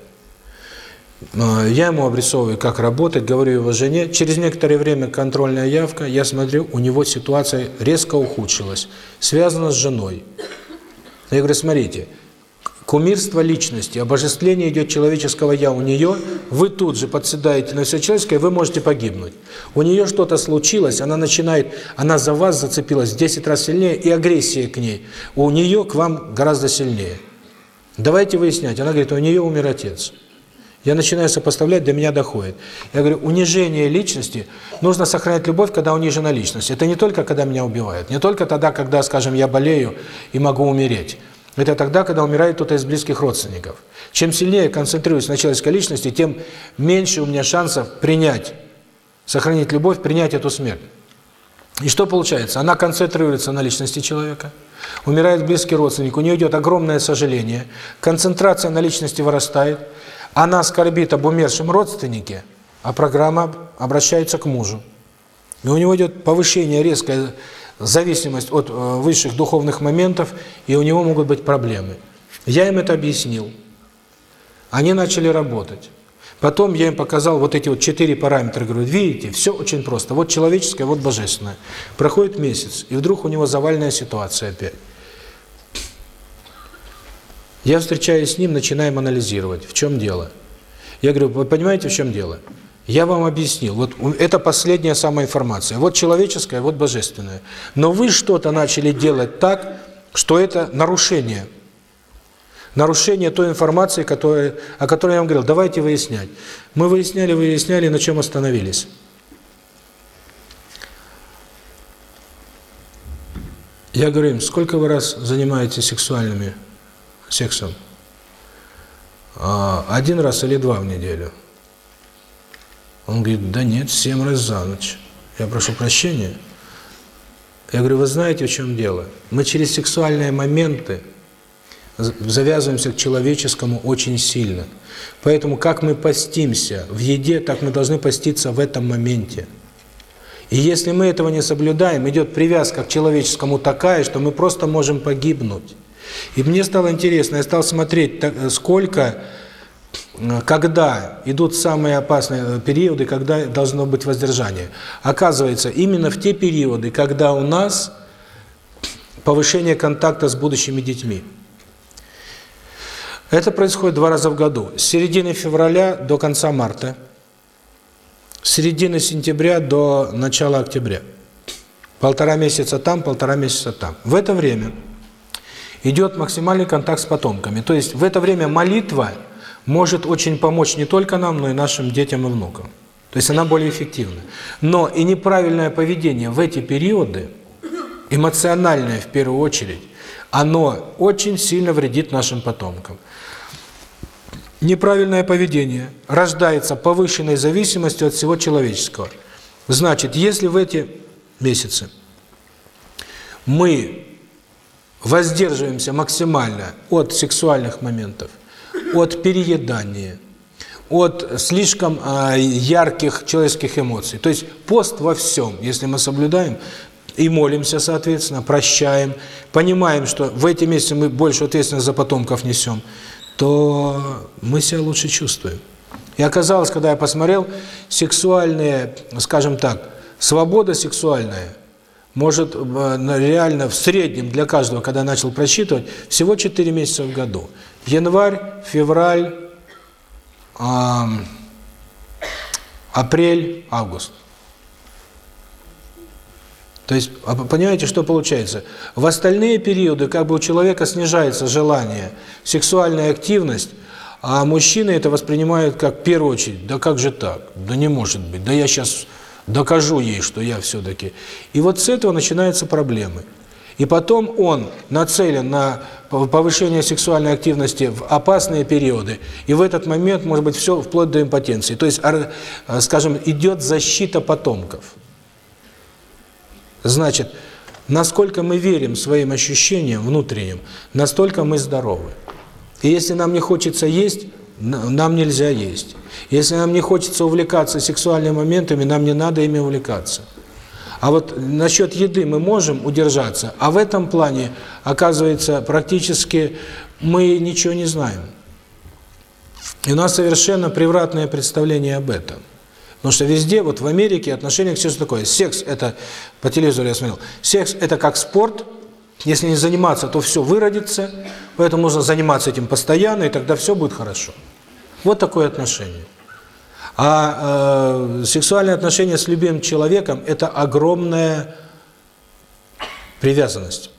Я ему обрисовываю, как работать, говорю его жене. Через некоторое время контрольная явка, я смотрю, у него ситуация резко ухудшилась, связана с женой. Я говорю, смотрите, Кумирство личности, обожествление идет человеческого «я» у нее, вы тут же подседаете на все человеческое, вы можете погибнуть. У нее что-то случилось, она начинает, она за вас зацепилась в 10 раз сильнее, и агрессия к ней у нее к вам гораздо сильнее. Давайте выяснять. Она говорит, у нее умер отец. Я начинаю сопоставлять, до меня доходит. Я говорю, унижение личности, нужно сохранять любовь, когда унижена личность. Это не только, когда меня убивают, не только тогда, когда, скажем, я болею и могу умереть. Это тогда, когда умирает кто-то из близких родственников. Чем сильнее я концентрируюсь на человеческой личности, тем меньше у меня шансов принять, сохранить любовь, принять эту смерть. И что получается? Она концентрируется на личности человека, умирает близкий родственник, у нее идет огромное сожаление, концентрация на личности вырастает, она скорбит об умершем родственнике, а программа обращается к мужу. И у него идет повышение резкое зависимость от э, высших духовных моментов, и у него могут быть проблемы. Я им это объяснил. Они начали работать. Потом я им показал вот эти вот четыре параметра, говорю, видите, все очень просто. Вот человеческое, вот божественное. Проходит месяц, и вдруг у него завальная ситуация опять. Я встречаюсь с ним, начинаем анализировать, в чем дело. Я говорю, вы понимаете, в чем дело? Я вам объяснил. Вот это последняя самая информация. Вот человеческая, вот божественная. Но вы что-то начали делать так, что это нарушение. Нарушение той информации, которая, о которой я вам говорил. Давайте выяснять. Мы выясняли, выясняли, на чем остановились. Я говорю им, сколько вы раз занимаетесь сексуальными сексом? А, один раз или два в неделю? Он говорит, да нет, семь раз за ночь. Я прошу прощения. Я говорю, вы знаете, в чем дело? Мы через сексуальные моменты завязываемся к человеческому очень сильно. Поэтому как мы постимся в еде, так мы должны поститься в этом моменте. И если мы этого не соблюдаем, идет привязка к человеческому такая, что мы просто можем погибнуть. И мне стало интересно, я стал смотреть, сколько когда идут самые опасные периоды, когда должно быть воздержание. Оказывается, именно в те периоды, когда у нас повышение контакта с будущими детьми. Это происходит два раза в году. С середины февраля до конца марта, с середины сентября до начала октября. Полтора месяца там, полтора месяца там. В это время идет максимальный контакт с потомками. То есть в это время молитва – может очень помочь не только нам, но и нашим детям и внукам. То есть она более эффективна. Но и неправильное поведение в эти периоды, эмоциональное в первую очередь, оно очень сильно вредит нашим потомкам. Неправильное поведение рождается повышенной зависимостью от всего человеческого. Значит, если в эти месяцы мы воздерживаемся максимально от сексуальных моментов, от переедания, от слишком э, ярких человеческих эмоций. То есть пост во всем, если мы соблюдаем и молимся, соответственно, прощаем, понимаем, что в эти месяцы мы больше ответственность за потомков несем, то мы себя лучше чувствуем. И оказалось, когда я посмотрел, сексуальные, скажем так, свобода сексуальная может э, реально в среднем для каждого, когда начал просчитывать, всего 4 месяца в году. Январь, февраль, эм, апрель, август. То есть, а понимаете, что получается? В остальные периоды как бы у человека снижается желание, сексуальная активность, а мужчины это воспринимают как в первую очередь, да как же так, да не может быть, да я сейчас докажу ей, что я все-таки. И вот с этого начинаются проблемы. И потом он нацелен на повышение сексуальной активности в опасные периоды, и в этот момент может быть все вплоть до импотенции. То есть, скажем, идет защита потомков. Значит, насколько мы верим своим ощущениям внутренним, настолько мы здоровы. И если нам не хочется есть, нам нельзя есть. Если нам не хочется увлекаться сексуальными моментами, нам не надо ими увлекаться. А вот насчет еды мы можем удержаться, а в этом плане, оказывается, практически мы ничего не знаем. И у нас совершенно превратное представление об этом. Потому что везде, вот в Америке отношение к сексу такое. Секс – это, по телевизору я смотрел, секс – это как спорт, если не заниматься, то все выродится, поэтому нужно заниматься этим постоянно, и тогда все будет хорошо. Вот такое отношение. А э, сексуальные отношения с любимым человеком – это огромная привязанность.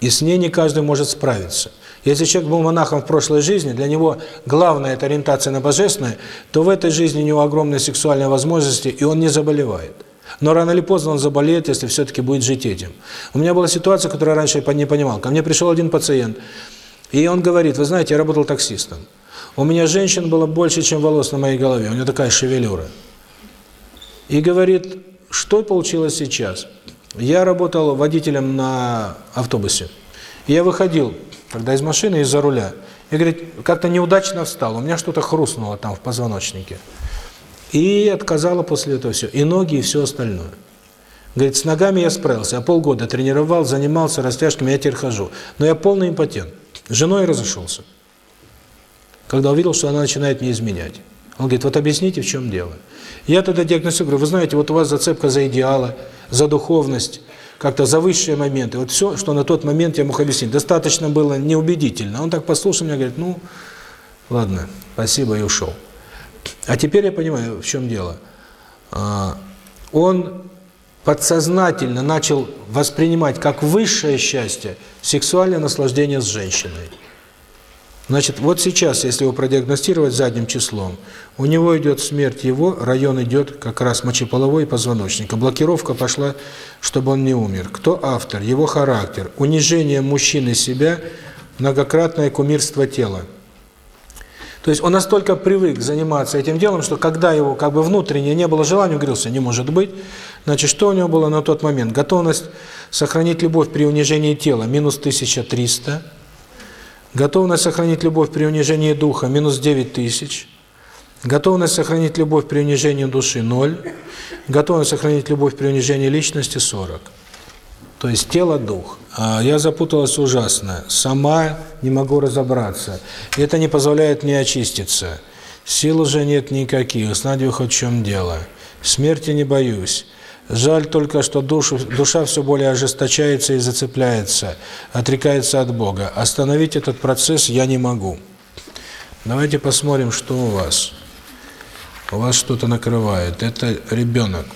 И с ней не каждый может справиться. Если человек был монахом в прошлой жизни, для него главная – это ориентация на божественное, то в этой жизни у него огромные сексуальные возможности, и он не заболевает. Но рано или поздно он заболеет, если все-таки будет жить этим. У меня была ситуация, которую я раньше не понимал. Ко мне пришел один пациент, и он говорит, вы знаете, я работал таксистом. У меня женщин было больше, чем волос на моей голове. У нее такая шевелюра. И говорит, что получилось сейчас? Я работал водителем на автобусе. Я выходил, когда из машины, из-за руля. И говорит, как-то неудачно встал. У меня что-то хрустнуло там в позвоночнике. И отказало после этого все. И ноги, и все остальное. Говорит, с ногами я справился. Я полгода тренировал, занимался растяжками, я теперь хожу. Но я полный импотент. С женой разошелся когда увидел, что она начинает мне изменять. Он говорит, вот объясните, в чем дело. Я тогда диагностирую, говорю, вы знаете, вот у вас зацепка за идеалы, за духовность, как-то за высшие моменты. Вот все, что на тот момент я мог объяснить. Достаточно было неубедительно. Он так послушал меня, говорит, ну, ладно, спасибо, и ушел. А теперь я понимаю, в чем дело. А, он подсознательно начал воспринимать как высшее счастье сексуальное наслаждение с женщиной. Значит, вот сейчас, если его продиагностировать задним числом, у него идет смерть его, район идет как раз мочеполовой и позвоночника. Блокировка пошла, чтобы он не умер. Кто автор? Его характер. Унижение мужчины себя, многократное кумирство тела. То есть он настолько привык заниматься этим делом, что когда его как бы внутренне не было желания, он говорился, не может быть. Значит, что у него было на тот момент? Готовность сохранить любовь при унижении тела – минус 1300 Готовность сохранить любовь при унижении духа – минус 9 тысяч. Готовность сохранить любовь при унижении души – 0. Готовность сохранить любовь при унижении личности – 40. То есть тело, дух. А я запуталась ужасно. Сама не могу разобраться. Это не позволяет мне очиститься. Сил уже нет никаких. Знать хоть в чем дело. Смерти не боюсь. Жаль только, что душу, душа все более ожесточается и зацепляется, отрекается от Бога. Остановить этот процесс я не могу. Давайте посмотрим, что у вас. У вас что-то накрывает. Это ребенок.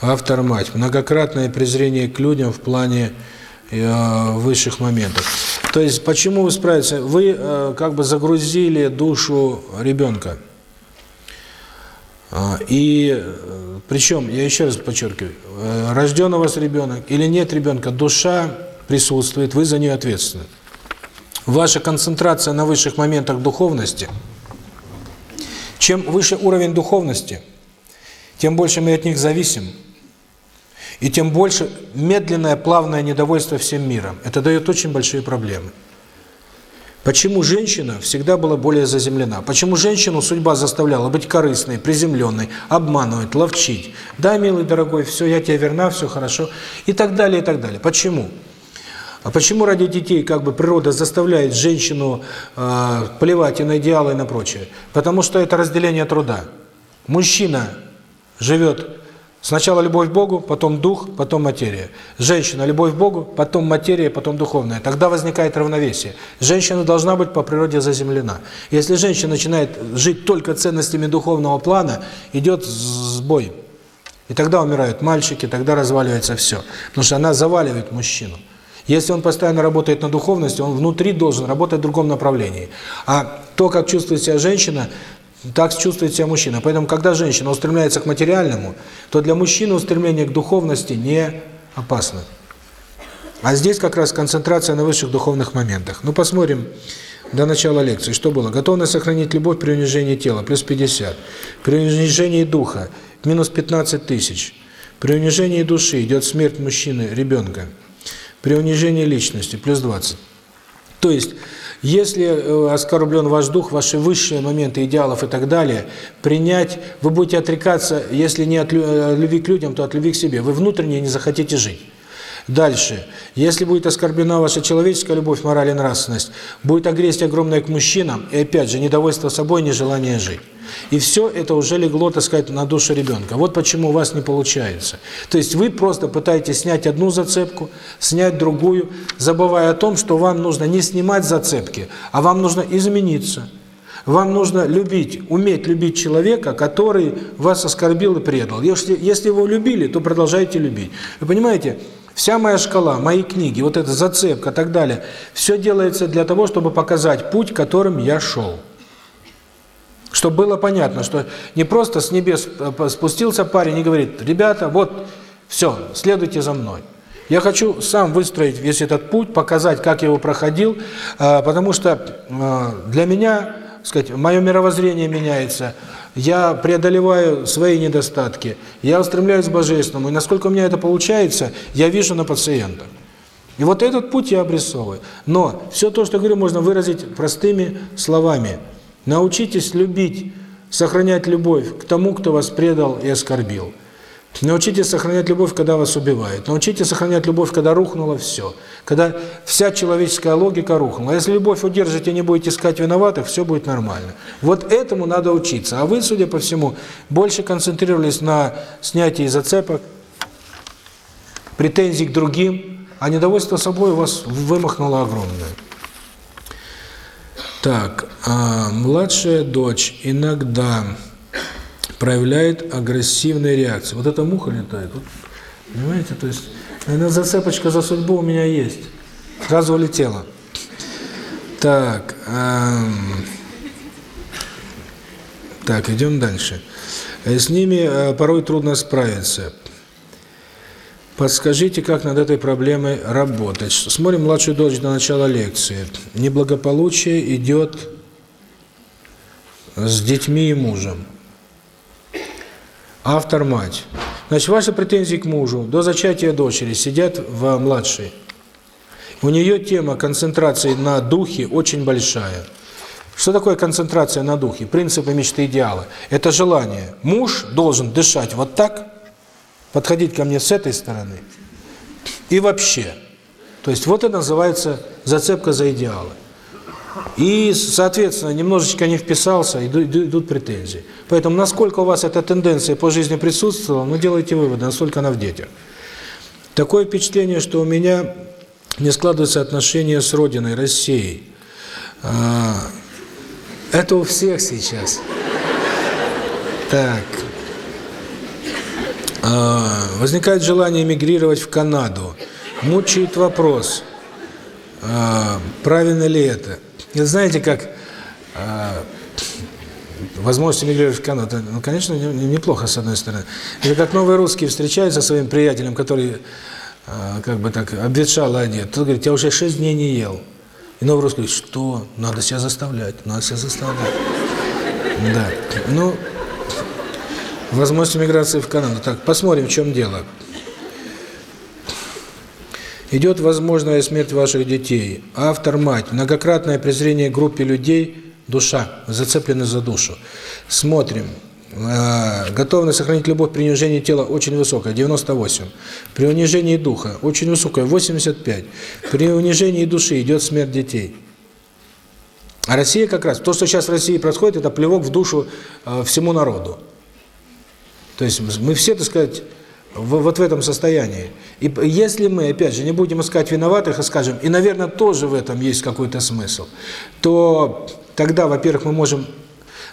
Автор мать. Многократное презрение к людям в плане э, высших моментов. То есть, почему вы справитесь? Вы э, как бы загрузили душу ребенка. А, и э, причем, я еще раз подчеркиваю, э, рожден у вас ребенок или нет ребенка, душа присутствует, вы за нее ответственны. Ваша концентрация на высших моментах духовности, чем выше уровень духовности, тем больше мы от них зависим, и тем больше медленное, плавное недовольство всем миром. Это дает очень большие проблемы. Почему женщина всегда была более заземлена? Почему женщину судьба заставляла быть корыстной, приземленной, обманывать, ловчить? Да, милый дорогой, все, я тебе верна, все хорошо. И так далее, и так далее. Почему? А почему ради детей как бы природа заставляет женщину э, плевать и на идеалы, и на прочее? Потому что это разделение труда. Мужчина живет сначала любовь к Богу, потом дух, потом материя. Женщина – любовь к Богу, потом материя, потом духовная. Тогда возникает равновесие. Женщина должна быть по природе заземлена. Если женщина начинает жить только ценностями духовного плана, идет сбой. И тогда умирают мальчики, тогда разваливается все. Потому что она заваливает мужчину. Если он постоянно работает на духовности, он внутри должен работать в другом направлении. А то, как чувствует себя женщина, так чувствует себя мужчина. Поэтому, когда женщина устремляется к материальному, то для мужчины устремление к духовности не опасно. А здесь как раз концентрация на высших духовных моментах. Ну, посмотрим до начала лекции, что было. Готовность сохранить любовь при унижении тела, плюс 50. При унижении духа, минус 15 тысяч. При унижении души идет смерть мужчины, ребенка. При унижении личности плюс 20. То есть, если э, оскорблен ваш дух, ваши высшие моменты идеалов и так далее, принять, вы будете отрекаться, если не от э, любви к людям, то от любви к себе. Вы внутренне не захотите жить. Дальше. Если будет оскорблена ваша человеческая любовь, мораль и нравственность, будет агрессия огромная к мужчинам, и опять же, недовольство собой, нежелание жить. И все это уже легло, так сказать, на душу ребенка. Вот почему у вас не получается. То есть вы просто пытаетесь снять одну зацепку, снять другую, забывая о том, что вам нужно не снимать зацепки, а вам нужно измениться. Вам нужно любить, уметь любить человека, который вас оскорбил и предал. Если, если его любили, то продолжайте любить. Вы понимаете, вся моя шкала, мои книги, вот эта зацепка и так далее, все делается для того, чтобы показать путь, которым я шел. Чтобы было понятно, что не просто с небес э, спустился парень и говорит, ребята, вот, все, следуйте за мной. Я хочу сам выстроить весь этот путь, показать, как я его проходил, э, потому что э, для меня, сказать, мое мировоззрение меняется, я преодолеваю свои недостатки, я устремляюсь к Божественному, и насколько у меня это получается, я вижу на пациентах. И вот этот путь я обрисовываю. Но все то, что я говорю, можно выразить простыми словами – Научитесь любить, сохранять любовь к тому, кто вас предал и оскорбил. Научитесь сохранять любовь, когда вас убивают. Научитесь сохранять любовь, когда рухнуло все. Когда вся человеческая логика рухнула. Если любовь удержите не будете искать виноватых, все будет нормально. Вот этому надо учиться. А вы, судя по всему, больше концентрировались на снятии зацепок, претензий к другим, а недовольство собой у вас вымахнуло огромное. Так, а младшая дочь иногда проявляет агрессивные реакции. Вот эта муха летает. Вот, понимаете, то есть, наверное, зацепочка за судьбу у меня есть. Сразу улетела. Так, эм, так, идем дальше. С ними э, порой трудно справиться. Подскажите, как над этой проблемой работать. Смотрим младшую дочь до начала лекции. Неблагополучие идет с детьми и мужем. Автор мать. Значит, ваши претензии к мужу до зачатия дочери сидят в младшей. У нее тема концентрации на духе очень большая. Что такое концентрация на духе? Принципы мечты идеала. Это желание. Муж должен дышать вот так, подходить ко мне с этой стороны и вообще. То есть вот это называется зацепка за идеалы. И, соответственно, немножечко не вписался, идут, претензии. Поэтому, насколько у вас эта тенденция по жизни присутствовала, ну, делайте выводы, насколько она в детях. Такое впечатление, что у меня не складываются отношения с Родиной, Россией. А, это у всех сейчас. Так. А, возникает желание эмигрировать в Канаду. Мучает вопрос, а, правильно ли это. И знаете, как а, возможность эмигрировать в Канаду, ну, конечно, неплохо, с одной стороны. Это как новые русские встречаются со своим приятелем, который как бы так обветшал одет. Тот говорит, я уже шесть дней не ел. И новый русский говорит, что? Надо себя заставлять, надо себя заставлять. Да. Ну, Возможность миграции в Канаду. Так, посмотрим, в чем дело. Идет возможная смерть ваших детей. Автор – мать. Многократное презрение группе людей – душа. Зацеплены за душу. Смотрим. Э, готовность сохранить любовь при унижении тела очень высокая, 98. При унижении духа очень высокая, 85. При унижении души идет смерть детей. А Россия как раз, то, что сейчас в России происходит, это плевок в душу э, всему народу. То есть мы все, так сказать, вот в этом состоянии. И если мы, опять же, не будем искать виноватых и скажем, и, наверное, тоже в этом есть какой-то смысл, то тогда, во-первых, мы можем...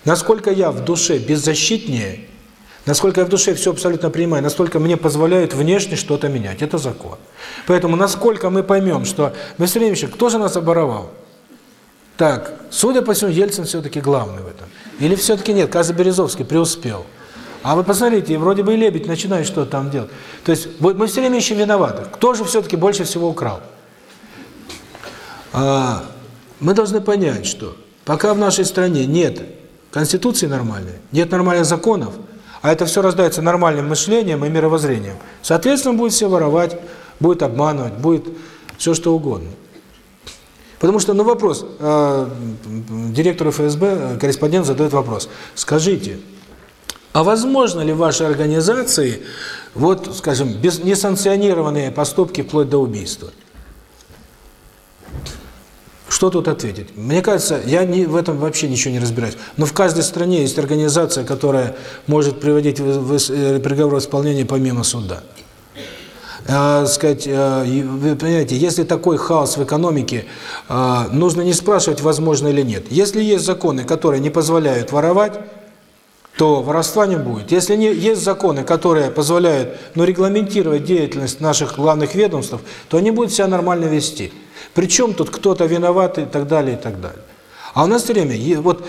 Насколько я в душе беззащитнее, насколько я в душе все абсолютно принимаю, настолько мне позволяют внешне что-то менять. Это закон. Поэтому насколько мы поймем, что... Василий Ильич, кто же нас оборовал? Так, судя по всему, Ельцин все-таки главный в этом. Или все-таки нет, Каза Березовский преуспел. А вы посмотрите, вроде бы и Лебедь начинает что-то там делать. То есть мы все время ищем виноватых. Кто же все-таки больше всего украл? А, мы должны понять, что пока в нашей стране нет конституции нормальной, нет нормальных законов, а это все рождается нормальным мышлением и мировоззрением, соответственно, будет все воровать, будет обманывать, будет все что угодно. Потому что, ну, вопрос, э, директору ФСБ, э, корреспондент задает вопрос. Скажите, а возможно ли в вашей организации, вот, скажем, без, несанкционированные поступки вплоть до убийства? Что тут ответить? Мне кажется, я не, в этом вообще ничего не разбираюсь. Но в каждой стране есть организация, которая может приводить в, в, э, приговор в исполнение помимо суда э, сказать, вы понимаете, если такой хаос в экономике, э, нужно не спрашивать, возможно или нет. Если есть законы, которые не позволяют воровать, то воровства не будет. Если не, есть законы, которые позволяют ну, регламентировать деятельность наших главных ведомств, то они будут себя нормально вести. Причем тут кто-то виноват и так далее, и так далее. А у нас все время вот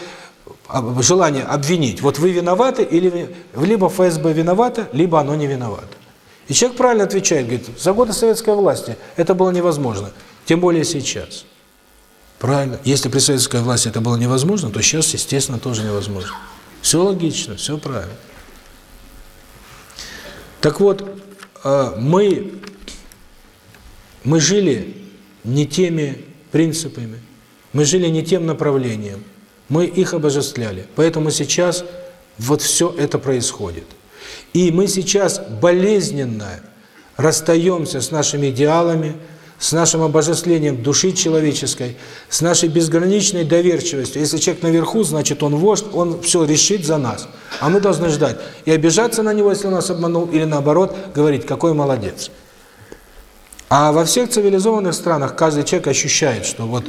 желание обвинить. Вот вы виноваты, или либо ФСБ виновата, либо оно не виновато. И человек правильно отвечает, говорит, за годы советской власти это было невозможно, тем более сейчас. Правильно. Если при советской власти это было невозможно, то сейчас, естественно, тоже невозможно. Все логично, все правильно. Так вот, а, мы, мы жили не теми принципами, мы жили не тем направлением, мы их обожествляли. Поэтому сейчас вот все это происходит. И мы сейчас болезненно расстаемся с нашими идеалами, с нашим обожествлением души человеческой, с нашей безграничной доверчивостью. Если человек наверху, значит он вождь, он все решит за нас. А мы должны ждать и обижаться на него, если он нас обманул, или наоборот, говорить, какой молодец. А во всех цивилизованных странах каждый человек ощущает, что вот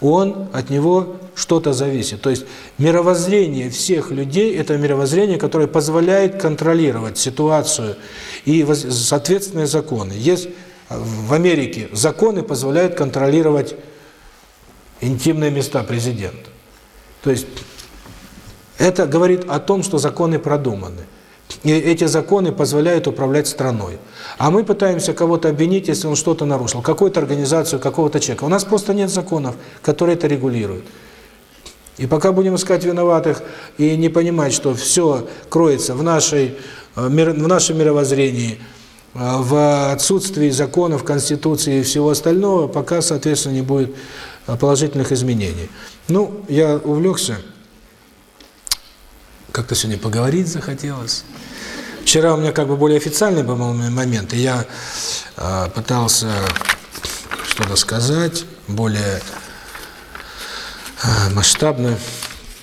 он, от него что-то зависит. То есть мировоззрение всех людей – это мировоззрение, которое позволяет контролировать ситуацию и соответственные законы. Есть в Америке законы позволяют контролировать интимные места президента. То есть это говорит о том, что законы продуманы. И эти законы позволяют управлять страной. А мы пытаемся кого-то обвинить, если он что-то нарушил, какую-то организацию, какого-то человека. У нас просто нет законов, которые это регулируют. И пока будем искать виноватых и не понимать, что все кроется в нашей э, в нашем мировоззрении, в отсутствии законов, конституции и всего остального, пока, соответственно, не будет э, положительных изменений. Ну, я увлекся. Как-то сегодня поговорить захотелось. Вчера у меня как бы более официальный был момент, и я э, пытался что-то сказать, более э, масштабно.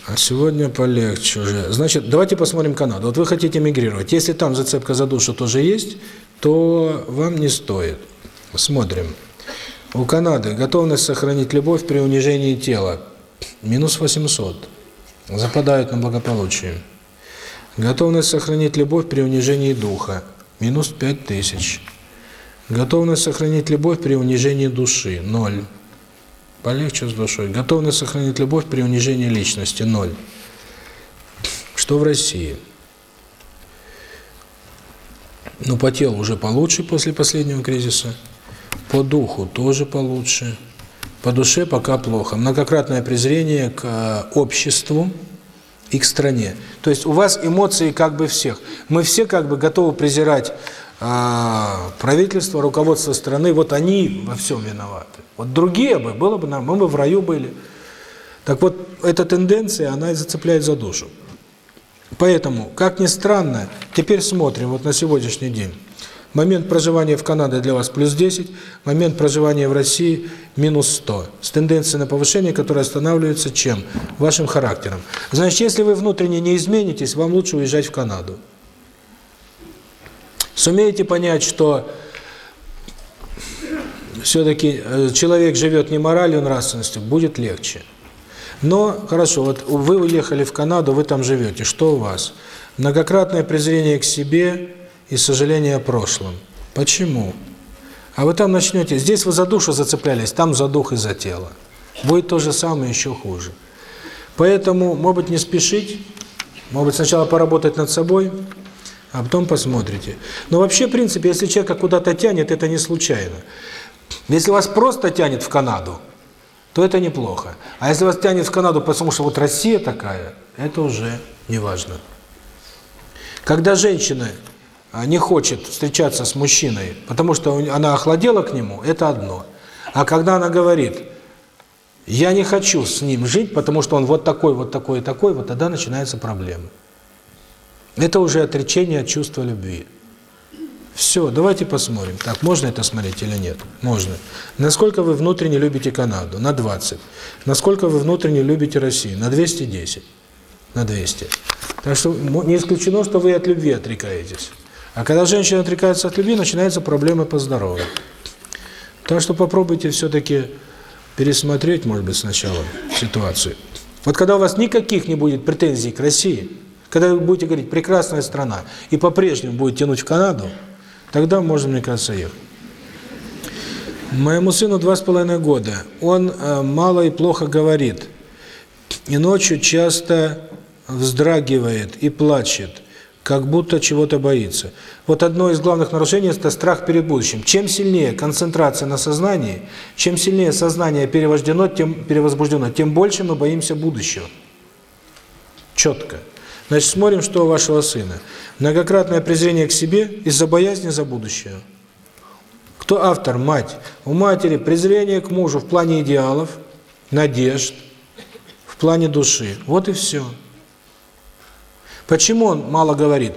А сегодня полегче уже. Значит, давайте посмотрим Канаду. Вот вы хотите мигрировать. Если там зацепка за душу тоже есть, то вам не стоит. Смотрим. У Канады готовность сохранить любовь при унижении тела. Минус 800. Западают на благополучие. Готовность сохранить любовь при унижении духа – минус 5000. Готовность сохранить любовь при унижении души – ноль. Полегче с душой. Готовность сохранить любовь при унижении личности – ноль. Что в России? Ну, по телу уже получше после последнего кризиса, по духу тоже получше, по душе пока плохо. Многократное презрение к э, обществу – и к стране. То есть у вас эмоции как бы всех. Мы все как бы готовы презирать э, правительство, руководство страны. Вот они во всем виноваты. Вот другие бы, было бы нам, мы бы в раю были. Так вот, эта тенденция, она и зацепляет за душу. Поэтому, как ни странно, теперь смотрим вот на сегодняшний день. Момент проживания в Канаде для вас плюс 10, момент проживания в России минус 100. С тенденцией на повышение, которая останавливается чем? Вашим характером. Значит, если вы внутренне не изменитесь, вам лучше уезжать в Канаду. Сумеете понять, что все-таки э, человек живет не моралью, нравственностью, будет легче. Но, хорошо, вот вы уехали в Канаду, вы там живете, что у вас? Многократное презрение к себе и сожаление о прошлом. Почему? А вы там начнете, здесь вы за душу зацеплялись, там за дух и за тело. Будет то же самое, еще хуже. Поэтому, может быть, не спешить, может быть, сначала поработать над собой, а потом посмотрите. Но вообще, в принципе, если человека куда-то тянет, это не случайно. Если вас просто тянет в Канаду, то это неплохо. А если вас тянет в Канаду, потому что вот Россия такая, это уже не важно. Когда женщина а, не хочет встречаться с мужчиной, потому что она охладела к нему, это одно. А когда она говорит, я не хочу с ним жить, потому что он вот такой, вот такой и такой, вот тогда начинаются проблемы. Это уже отречение от чувства любви. Все, давайте посмотрим. Так, можно это смотреть или нет? Можно. Насколько вы внутренне любите Канаду? На 20. Насколько вы внутренне любите Россию? На 210. На 200. Так что не исключено, что вы от любви отрекаетесь. А когда женщина отрекается от любви, начинаются проблемы по здоровью. Так что попробуйте все-таки пересмотреть, может быть, сначала ситуацию. Вот когда у вас никаких не будет претензий к России, когда вы будете говорить «прекрасная страна» и по-прежнему будет тянуть в Канаду, Тогда можно, мне кажется, ехать. Моему сыну два с половиной года. Он э, мало и плохо говорит. И ночью часто вздрагивает и плачет, как будто чего-то боится. Вот одно из главных нарушений – это страх перед будущим. Чем сильнее концентрация на сознании, чем сильнее сознание перевождено, тем перевозбуждено, тем больше мы боимся будущего. Четко. Значит, смотрим, что у вашего сына. Многократное презрение к себе из-за боязни за будущее. Кто автор? Мать. У матери презрение к мужу в плане идеалов, надежд, в плане души. Вот и все. Почему он мало говорит?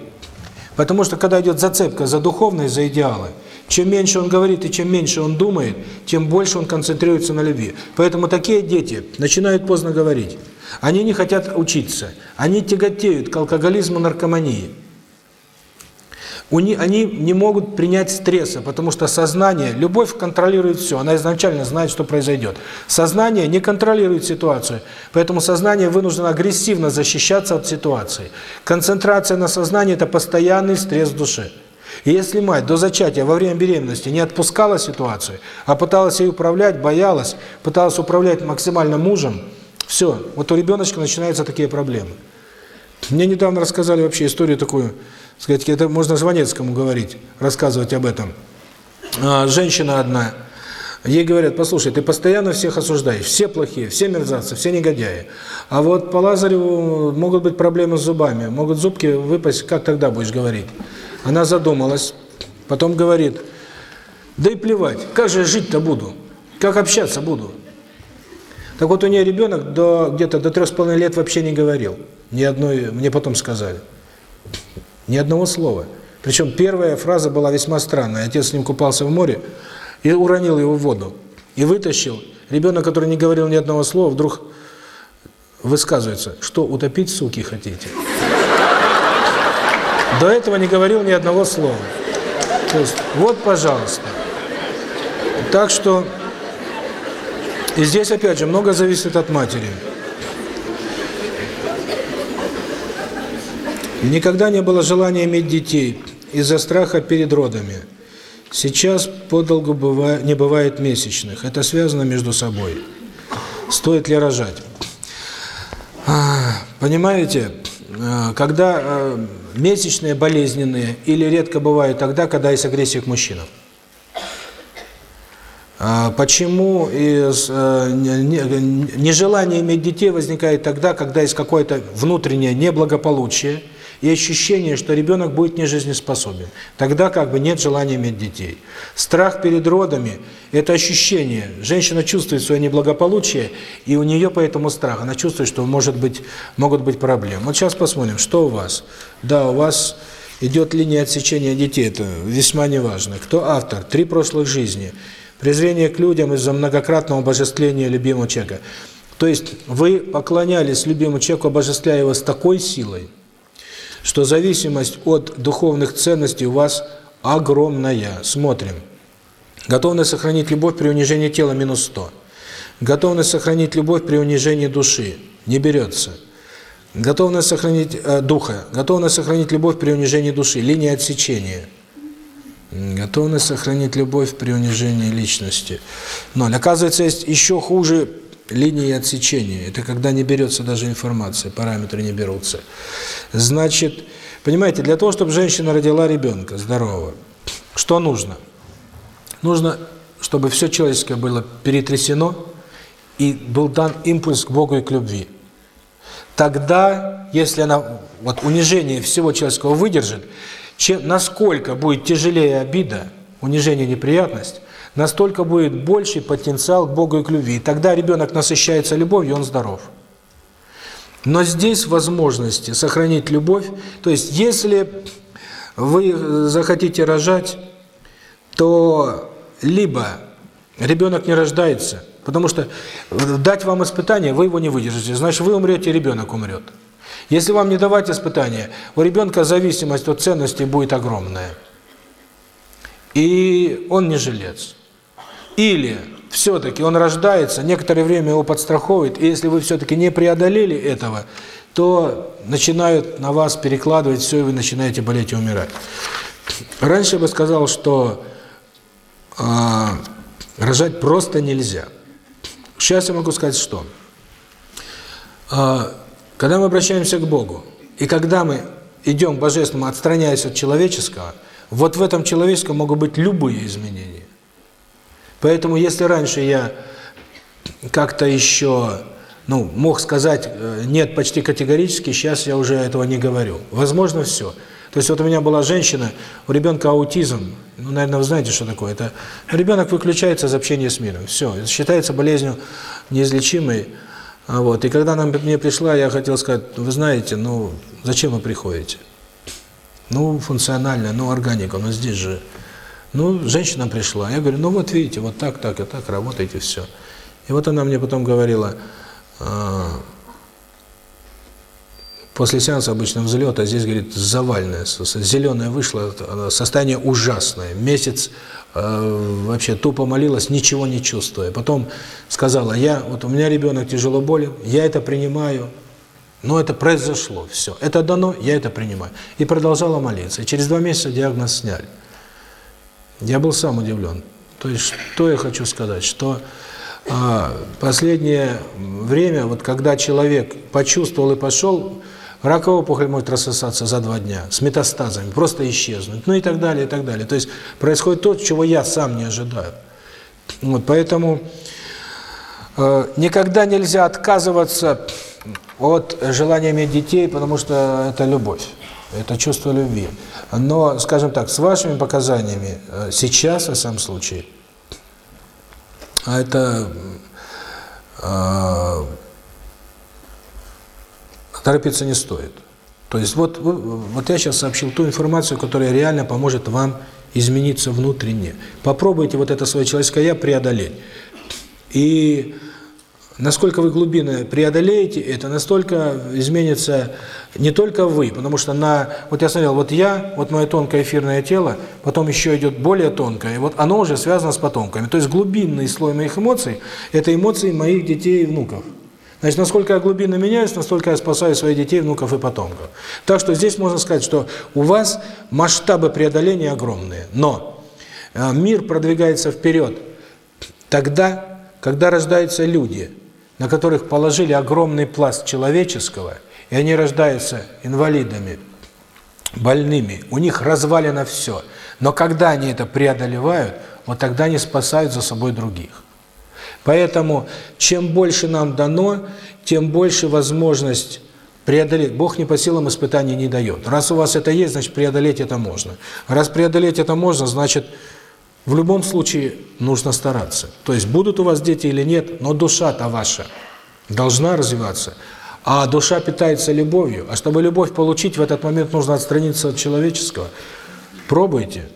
Потому что когда идет зацепка за духовное, за идеалы, чем меньше он говорит и чем меньше он думает, тем больше он концентрируется на любви. Поэтому такие дети начинают поздно говорить. Они не хотят учиться. Они тяготеют к алкоголизму, наркомании. Они не могут принять стресса, потому что сознание, любовь контролирует все, она изначально знает, что произойдет. Сознание не контролирует ситуацию, поэтому сознание вынуждено агрессивно защищаться от ситуации. Концентрация на сознании – это постоянный стресс в душе. И если мать до зачатия, во время беременности не отпускала ситуацию, а пыталась ей управлять, боялась, пыталась управлять максимально мужем, все, вот у ребеночка начинаются такие проблемы. Мне недавно рассказали вообще историю такую, сказать, это можно Жванецкому говорить, рассказывать об этом. А, женщина одна, ей говорят, послушай, ты постоянно всех осуждаешь, все плохие, все мерзавцы, все негодяи. А вот по Лазареву могут быть проблемы с зубами, могут зубки выпасть, как тогда будешь говорить? Она задумалась, потом говорит, да и плевать, как же жить-то буду, как общаться буду? Так вот, у нее ребенок до где-то до трех с половиной лет вообще не говорил. Ни одной, мне потом сказали. Ни одного слова. Причем первая фраза была весьма странная. Отец с ним купался в море и уронил его в воду. И вытащил. Ребенок, который не говорил ни одного слова, вдруг высказывается, что утопить, суки, хотите? До этого не говорил ни одного слова. То есть, вот, пожалуйста. Так что... И здесь, опять же, много зависит от матери. Никогда не было желания иметь детей из-за страха перед родами. Сейчас подолгу бывает, не бывает месячных. Это связано между собой. Стоит ли рожать? А, понимаете, а, когда а, месячные болезненные или редко бывают тогда, когда есть агрессия к мужчинам. А почему из, э, нежелание иметь детей возникает тогда, когда есть какое-то внутреннее неблагополучие, и ощущение, что ребенок будет не жизнеспособен. Тогда как бы нет желания иметь детей. Страх перед родами – это ощущение. Женщина чувствует свое неблагополучие, и у нее поэтому страх. Она чувствует, что может быть, могут быть проблемы. Вот сейчас посмотрим, что у вас. Да, у вас идет линия отсечения детей, это весьма неважно. Кто автор? Три прошлых жизни. Презрение к людям из-за многократного обожествления любимого человека. То есть вы поклонялись любимому человеку, обожествляя его с такой силой, что зависимость от духовных ценностей у вас огромная. Смотрим. Готовность сохранить любовь при унижении тела – минус 100. Готовность сохранить любовь при унижении души – не берется. Готовность сохранить э, духа, готовность сохранить любовь при унижении души, линия отсечения. Готовность сохранить любовь при унижении личности. Ноль. Оказывается, есть еще хуже линии отсечения. Это когда не берется даже информация, параметры не берутся. Значит, понимаете, для того, чтобы женщина родила ребенка здорового, что нужно? Нужно, чтобы все человеческое было перетрясено и был дан импульс к Богу и к любви. Тогда, если она вот унижение всего человеческого выдержит, чем, насколько будет тяжелее обида, унижение, неприятность, настолько будет больший потенциал к Богу и к любви. И тогда ребенок насыщается любовью, он здоров. Но здесь возможности сохранить любовь, то есть если вы захотите рожать, то либо ребенок не рождается – Потому что дать вам испытание, вы его не выдержите. Значит, вы умрете, ребенок умрет. Если вам не давать испытания, у ребенка зависимость от ценностей будет огромная. И он не жилец. Или все-таки он рождается, некоторое время его подстраховывает, и если вы все-таки не преодолели этого, то начинают на вас перекладывать все, и вы начинаете болеть и умирать. Раньше я бы сказал, что э, рожать просто нельзя. Сейчас я могу сказать, что а, когда мы обращаемся к Богу, и когда мы идем к Божественному, отстраняясь от человеческого, вот в этом человеческом могут быть любые изменения. Поэтому если раньше я как-то еще ну, мог сказать э, нет почти категорически, сейчас я уже этого не говорю. Возможно, все. То есть вот у меня была женщина, у ребенка аутизм, ну, наверное, вы знаете, что такое. Это ребенок выключается из общения с миром. Все, считается болезнью неизлечимой. А вот. И когда она мне пришла, я хотел сказать, вы знаете, ну, зачем вы приходите? Ну, функционально, ну, органика, ну, здесь же... Ну, женщина пришла. Я говорю, ну, вот видите, вот так, так и так работаете, все. И вот она мне потом говорила, а, После сеанса обычно взлет, а здесь, говорит, завальное. Зеленое вышло, состояние ужасное. Месяц э, вообще тупо молилась, ничего не чувствуя. Потом сказала, я, вот у меня ребенок тяжело болен, я это принимаю, но это произошло, все. Это дано, я это принимаю. И продолжала молиться. И через два месяца диагноз сняли. Я был сам удивлен. То есть, что я хочу сказать, что э, последнее время, вот когда человек почувствовал и пошел, Раковая опухоль может рассосаться за два дня с метастазами, просто исчезнуть, ну и так далее, и так далее. То есть происходит то, чего я сам не ожидаю. Вот, поэтому э, никогда нельзя отказываться от желания иметь детей, потому что это любовь, это чувство любви. Но, скажем так, с вашими показаниями э, сейчас, в самом случае, это э, торопиться не стоит. То есть вот, вот я сейчас сообщил ту информацию, которая реально поможет вам измениться внутренне. Попробуйте вот это свое человеческое «я» преодолеть. И насколько вы глубины преодолеете это, настолько изменится не только вы, потому что на вот я смотрел, вот я, вот мое тонкое эфирное тело, потом еще идет более тонкое, и вот оно уже связано с потомками. То есть глубинный слой моих эмоций – это эмоции моих детей и внуков. Значит, насколько я глубинно меняюсь, настолько я спасаю своих детей, внуков и потомков. Так что здесь можно сказать, что у вас масштабы преодоления огромные. Но э, мир продвигается вперед тогда, когда рождаются люди, на которых положили огромный пласт человеческого, и они рождаются инвалидами, больными, у них развалено все. Но когда они это преодолевают, вот тогда они спасают за собой других. Поэтому чем больше нам дано, тем больше возможность преодолеть. Бог не по силам испытаний не дает. Раз у вас это есть, значит преодолеть это можно. Раз преодолеть это можно, значит в любом случае нужно стараться. То есть будут у вас дети или нет, но душа-то ваша должна развиваться. А душа питается любовью. А чтобы любовь получить, в этот момент нужно отстраниться от человеческого. Пробуйте.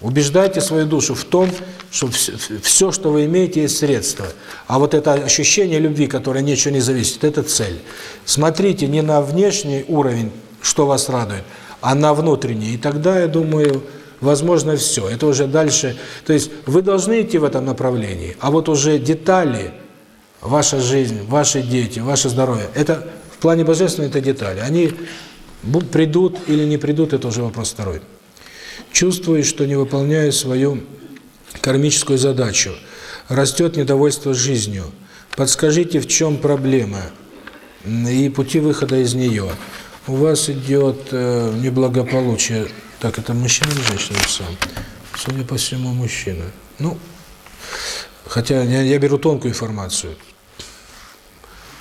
Убеждайте свою душу в том, что все, что вы имеете, есть средство. А вот это ощущение любви, которое ничего не зависит, это цель. Смотрите не на внешний уровень, что вас радует, а на внутренний. И тогда, я думаю, возможно все. Это уже дальше. То есть вы должны идти в этом направлении, а вот уже детали, ваша жизнь, ваши дети, ваше здоровье, это в плане божественного это детали. Они придут или не придут, это уже вопрос второй. Чувствую, что не выполняю свою кармическую задачу. Растет недовольство жизнью. Подскажите, в чем проблема и пути выхода из нее. У вас идет э, неблагополучие. Так, это мужчина или женщина сам? Судя по всему, мужчина. Ну, хотя я, я беру тонкую информацию.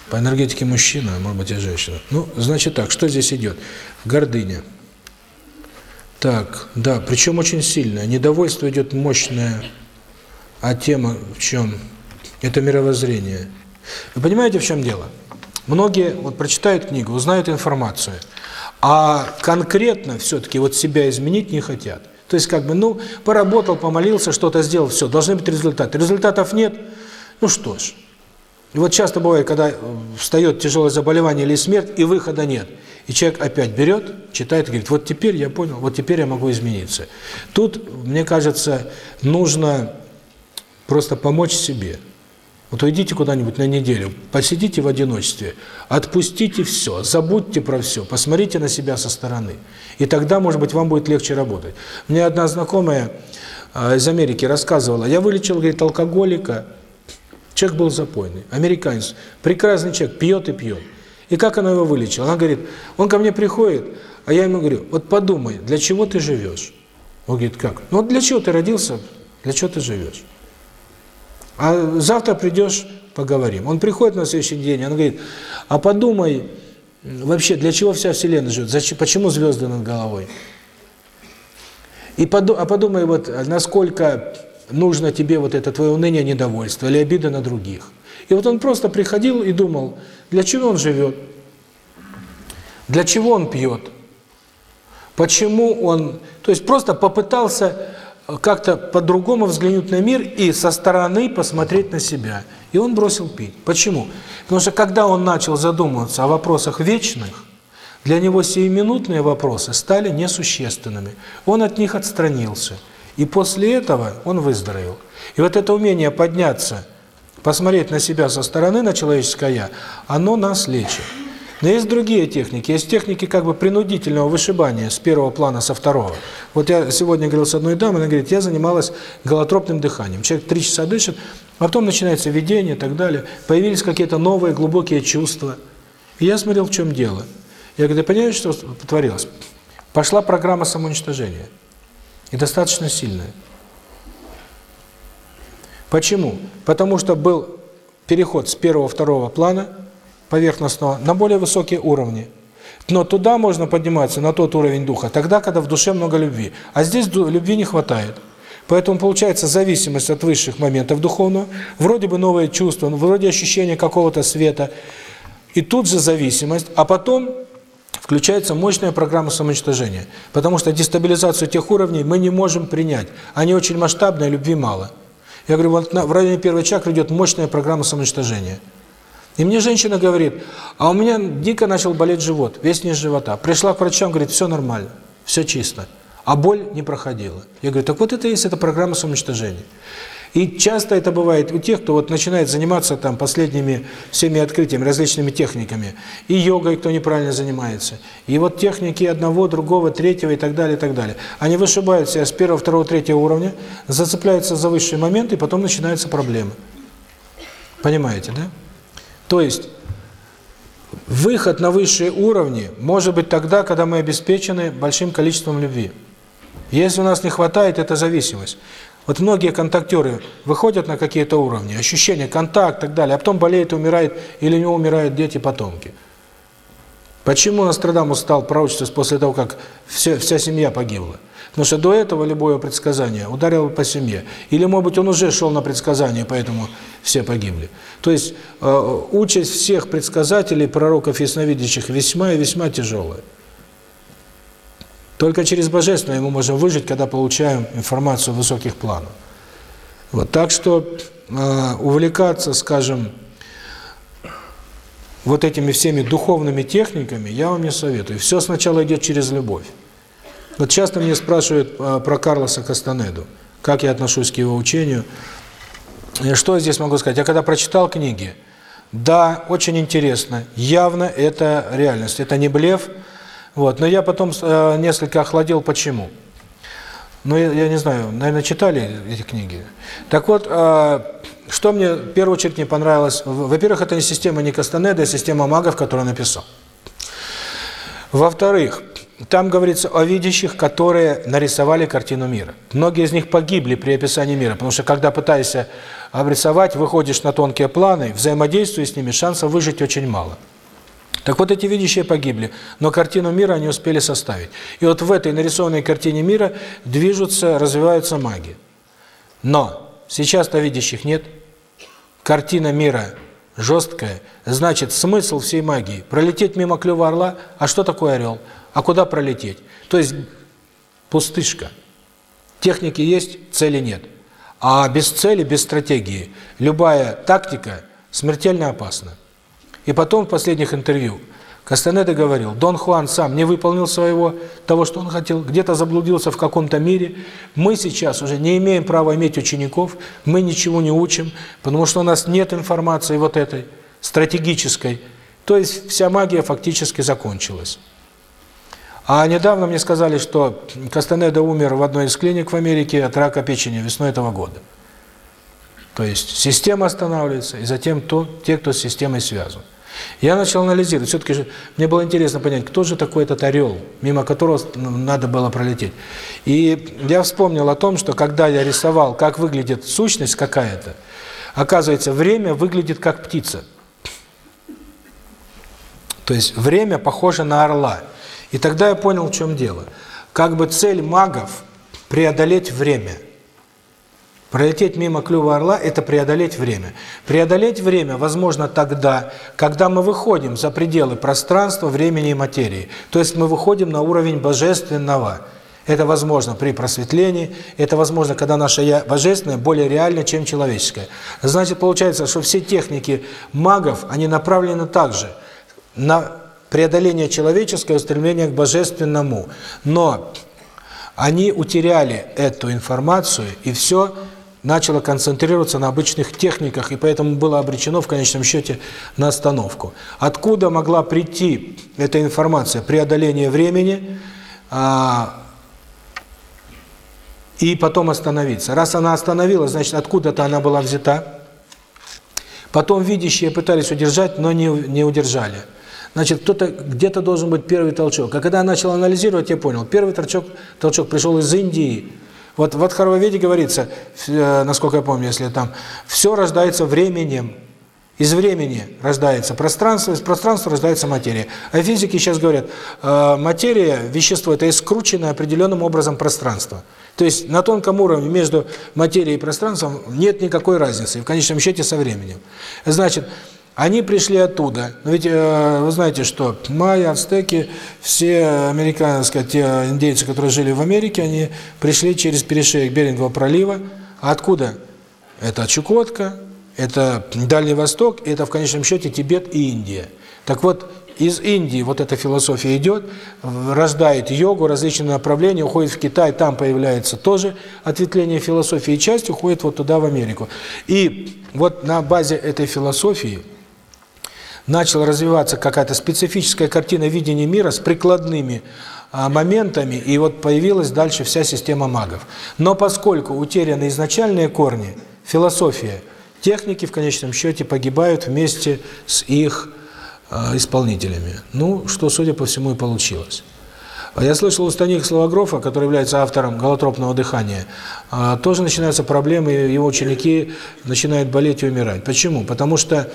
По энергетике мужчина, а может быть и женщина. Ну, значит так, что здесь идет? Гордыня. Так, да, причем очень сильное. Недовольство идет мощное, а тема в чем? Это мировоззрение. Вы понимаете, в чем дело? Многие вот прочитают книгу, узнают информацию, а конкретно все-таки вот себя изменить не хотят. То есть как бы, ну, поработал, помолился, что-то сделал, все, должны быть результаты. Результатов нет, ну что ж. И вот часто бывает, когда встает тяжелое заболевание или смерть, и выхода нет – и человек опять берет, читает и говорит, вот теперь я понял, вот теперь я могу измениться. Тут, мне кажется, нужно просто помочь себе. Вот уйдите куда-нибудь на неделю, посидите в одиночестве, отпустите все, забудьте про все, посмотрите на себя со стороны. И тогда, может быть, вам будет легче работать. Мне одна знакомая а, из Америки рассказывала, я вылечил, говорит, алкоголика, человек был запойный, американец, прекрасный человек, пьет и пьет. И как она его вылечила? Она говорит, он ко мне приходит, а я ему говорю, вот подумай, для чего ты живешь? Он говорит, как? Ну вот для чего ты родился, для чего ты живешь? А завтра придешь, поговорим. Он приходит на следующий день, он говорит, а подумай, вообще, для чего вся Вселенная живет? Зачем, почему звезды над головой? И поду, а подумай, вот, насколько нужно тебе вот это твое уныние, недовольство или обида на других. И вот он просто приходил и думал, для чего он живет, для чего он пьет, почему он... То есть просто попытался как-то по-другому взглянуть на мир и со стороны посмотреть на себя. И он бросил пить. Почему? Потому что когда он начал задумываться о вопросах вечных, для него сиюминутные вопросы стали несущественными. Он от них отстранился. И после этого он выздоровел. И вот это умение подняться – посмотреть на себя со стороны, на человеческое «я», оно нас лечит. Но есть другие техники. Есть техники как бы принудительного вышибания с первого плана со второго. Вот я сегодня говорил с одной дамой, она говорит, я занималась голотропным дыханием. Человек три часа дышит, а потом начинается видение и так далее. Появились какие-то новые глубокие чувства. И я смотрел, в чем дело. Я говорю, ты понимаешь, что потворилось? Пошла программа самоуничтожения. И достаточно сильная. Почему? Потому что был переход с первого-второго плана поверхностного на более высокие уровни. Но туда можно подниматься, на тот уровень духа, тогда, когда в душе много любви. А здесь любви не хватает. Поэтому получается зависимость от высших моментов духовного, вроде бы новые чувства, вроде ощущения какого-то света, и тут же зависимость, а потом включается мощная программа самоуничтожения. Потому что дестабилизацию тех уровней мы не можем принять. Они очень масштабные, любви мало. Я говорю, вот в районе первой чакры идет мощная программа самоуничтожения. И мне женщина говорит, а у меня дико начал болеть живот, весь низ живота. Пришла к врачам, говорит, все нормально, все чисто. А боль не проходила. Я говорю, так вот это и есть эта программа самоуничтожения. И часто это бывает у тех, кто вот начинает заниматься там последними всеми открытиями, различными техниками. И йогой, кто неправильно занимается. И вот техники одного, другого, третьего и так далее, и так далее. Они вышибают себя с первого, второго, третьего уровня, зацепляются за высшие моменты, и потом начинаются проблемы. Понимаете, да? То есть, выход на высшие уровни может быть тогда, когда мы обеспечены большим количеством любви. Если у нас не хватает, это зависимость. Вот многие контактеры выходят на какие-то уровни, ощущение, контакт и так далее, а потом болеют, умирают или не умирают дети, потомки. Почему Нострадамус стал пророчествовать после того, как все, вся семья погибла? Потому что до этого любое предсказание ударило по семье. Или, может быть, он уже шел на предсказание, поэтому все погибли. То есть э, участь всех предсказателей, пророков ясновидящих весьма и весьма тяжелая. Только через Божественное мы можем выжить, когда получаем информацию высоких планов. Вот, так что э, увлекаться, скажем, вот этими всеми духовными техниками я вам не советую. Все сначала идет через любовь. Вот часто мне спрашивают э, про Карлоса Кастанеду, как я отношусь к его учению. Что я здесь могу сказать? Я когда прочитал книги, да, очень интересно, явно это реальность, это не блеф, вот, но я потом э, несколько охладел, почему? Ну, я, я не знаю, наверное, читали эти книги. Так вот, э, что мне в первую очередь не понравилось? Во-первых, это не система не Кастанеда, а система магов, которую он написал. Во-вторых, там говорится о видящих, которые нарисовали картину мира. Многие из них погибли при описании мира, потому что когда пытаешься обрисовать, выходишь на тонкие планы, взаимодействуя с ними, шансов выжить очень мало. Так вот, эти видящие погибли, но картину мира они успели составить. И вот в этой нарисованной картине мира движутся, развиваются маги. Но сейчас-то видящих нет. Картина мира жесткая, значит, смысл всей магии – пролететь мимо клюва орла, а что такое орел? А куда пролететь? То есть пустышка. Техники есть, цели нет. А без цели, без стратегии, любая тактика смертельно опасна. И потом в последних интервью Кастанеда говорил, Дон Хуан сам не выполнил своего, того, что он хотел, где-то заблудился в каком-то мире. Мы сейчас уже не имеем права иметь учеников, мы ничего не учим, потому что у нас нет информации вот этой, стратегической. То есть вся магия фактически закончилась. А недавно мне сказали, что Кастанеда умер в одной из клиник в Америке от рака печени весной этого года. То есть система останавливается, и затем то, те, кто с системой связан. Я начал анализировать. Все-таки мне было интересно понять, кто же такой этот орел, мимо которого надо было пролететь. И я вспомнил о том, что когда я рисовал, как выглядит сущность какая-то, оказывается, время выглядит как птица. То есть время похоже на орла. И тогда я понял, в чем дело. Как бы цель магов – преодолеть время – Пролететь мимо клюва орла – это преодолеть время. Преодолеть время возможно тогда, когда мы выходим за пределы пространства, времени и материи. То есть мы выходим на уровень божественного. Это возможно при просветлении, это возможно, когда наше «я» божественное более реально, чем человеческое. Значит, получается, что все техники магов, они направлены также на преодоление человеческого стремления к божественному. Но они утеряли эту информацию, и все – начало концентрироваться на обычных техниках, и поэтому было обречено в конечном счете на остановку. Откуда могла прийти эта информация? Преодоление времени а, и потом остановиться. Раз она остановилась, значит, откуда-то она была взята. Потом видящие пытались удержать, но не, не удержали. Значит, кто-то где-то должен быть первый толчок. А когда я начал анализировать, я понял, первый толчок, толчок пришел из Индии, вот в Адхарваведе говорится, э, насколько я помню, если там, все рождается временем. Из времени рождается пространство, из пространства рождается материя. А физики сейчас говорят, э, материя, вещество – это искрученное определенным образом пространство. То есть на тонком уровне между материей и пространством нет никакой разницы, в конечном счете со временем. Значит, они пришли оттуда. Но ведь э, вы знаете, что майя, ацтеки, все американские, те индейцы, которые жили в Америке, они пришли через перешеек Берингового пролива. А откуда? Это Чукотка, это Дальний Восток, это в конечном счете Тибет и Индия. Так вот, из Индии вот эта философия идет, рождает йогу, различные направления, уходит в Китай, там появляется тоже ответвление философии, и часть уходит вот туда, в Америку. И вот на базе этой философии начала развиваться какая-то специфическая картина видения мира с прикладными а, моментами, и вот появилась дальше вся система магов. Но поскольку утеряны изначальные корни, философия, техники в конечном счете погибают вместе с их э, исполнителями. Ну, что, судя по всему, и получилось. Я слышал у Станислава Грофа, который является автором голотропного дыхания, тоже начинаются проблемы, его ученики начинают болеть и умирать. Почему? Потому что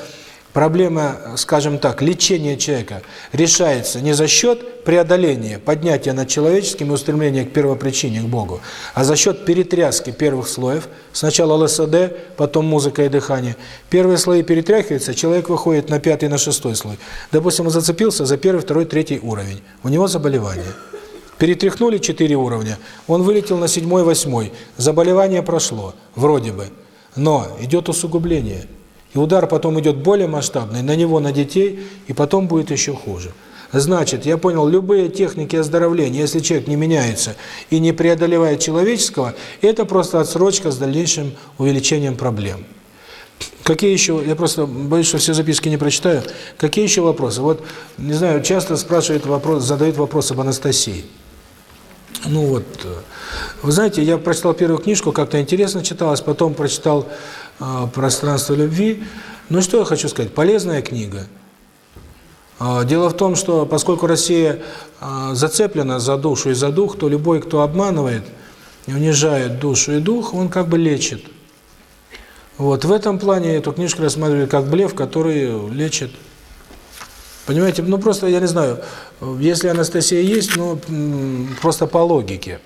проблема, скажем так, лечения человека решается не за счет преодоления, поднятия над человеческим и устремления к первопричине, к Богу, а за счет перетряски первых слоев, сначала ЛСД, потом музыка и дыхание. Первые слои перетряхиваются, человек выходит на пятый, на шестой слой. Допустим, он зацепился за первый, второй, третий уровень. У него заболевание. Перетряхнули четыре уровня, он вылетел на седьмой, восьмой. Заболевание прошло, вроде бы. Но идет усугубление. И удар потом идет более масштабный, на него, на детей, и потом будет еще хуже. Значит, я понял, любые техники оздоровления, если человек не меняется и не преодолевает человеческого, это просто отсрочка с дальнейшим увеличением проблем. Какие еще, я просто боюсь, что все записки не прочитаю, какие еще вопросы? Вот, не знаю, часто спрашивают вопрос, задают вопрос об Анастасии. Ну вот, вы знаете, я прочитал первую книжку, как-то интересно читалось, потом прочитал э, «Пространство любви». Ну что я хочу сказать, полезная книга. Э, дело в том, что поскольку Россия э, зацеплена за душу и за дух, то любой, кто обманывает унижает душу и дух, он как бы лечит. Вот, в этом плане эту книжку рассматривали как блеф, который лечит. Понимаете, ну просто, я не знаю, если Анастасия есть, ну, просто по логике.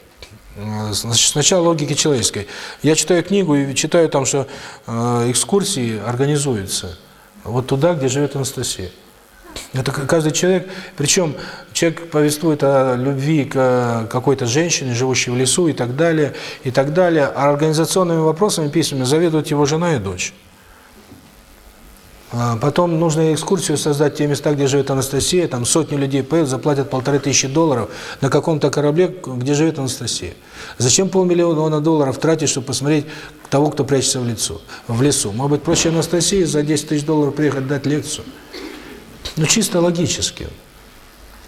Значит, сначала логики человеческой. Я читаю книгу и читаю там, что э, экскурсии организуются вот туда, где живет Анастасия. Это каждый человек, причем человек повествует о любви к какой-то женщине, живущей в лесу и так далее, и так далее, а организационными вопросами, письмами заведуют его жена и дочь. А потом нужно экскурсию создать в те места, где живет Анастасия, там сотни людей поедут, заплатят полторы тысячи долларов на каком-то корабле, где живет Анастасия. Зачем полмиллиона долларов тратить, чтобы посмотреть того, кто прячется в лицо, в лесу? Может быть, проще Анастасии за 10 тысяч долларов приехать дать лекцию? Ну, чисто логически.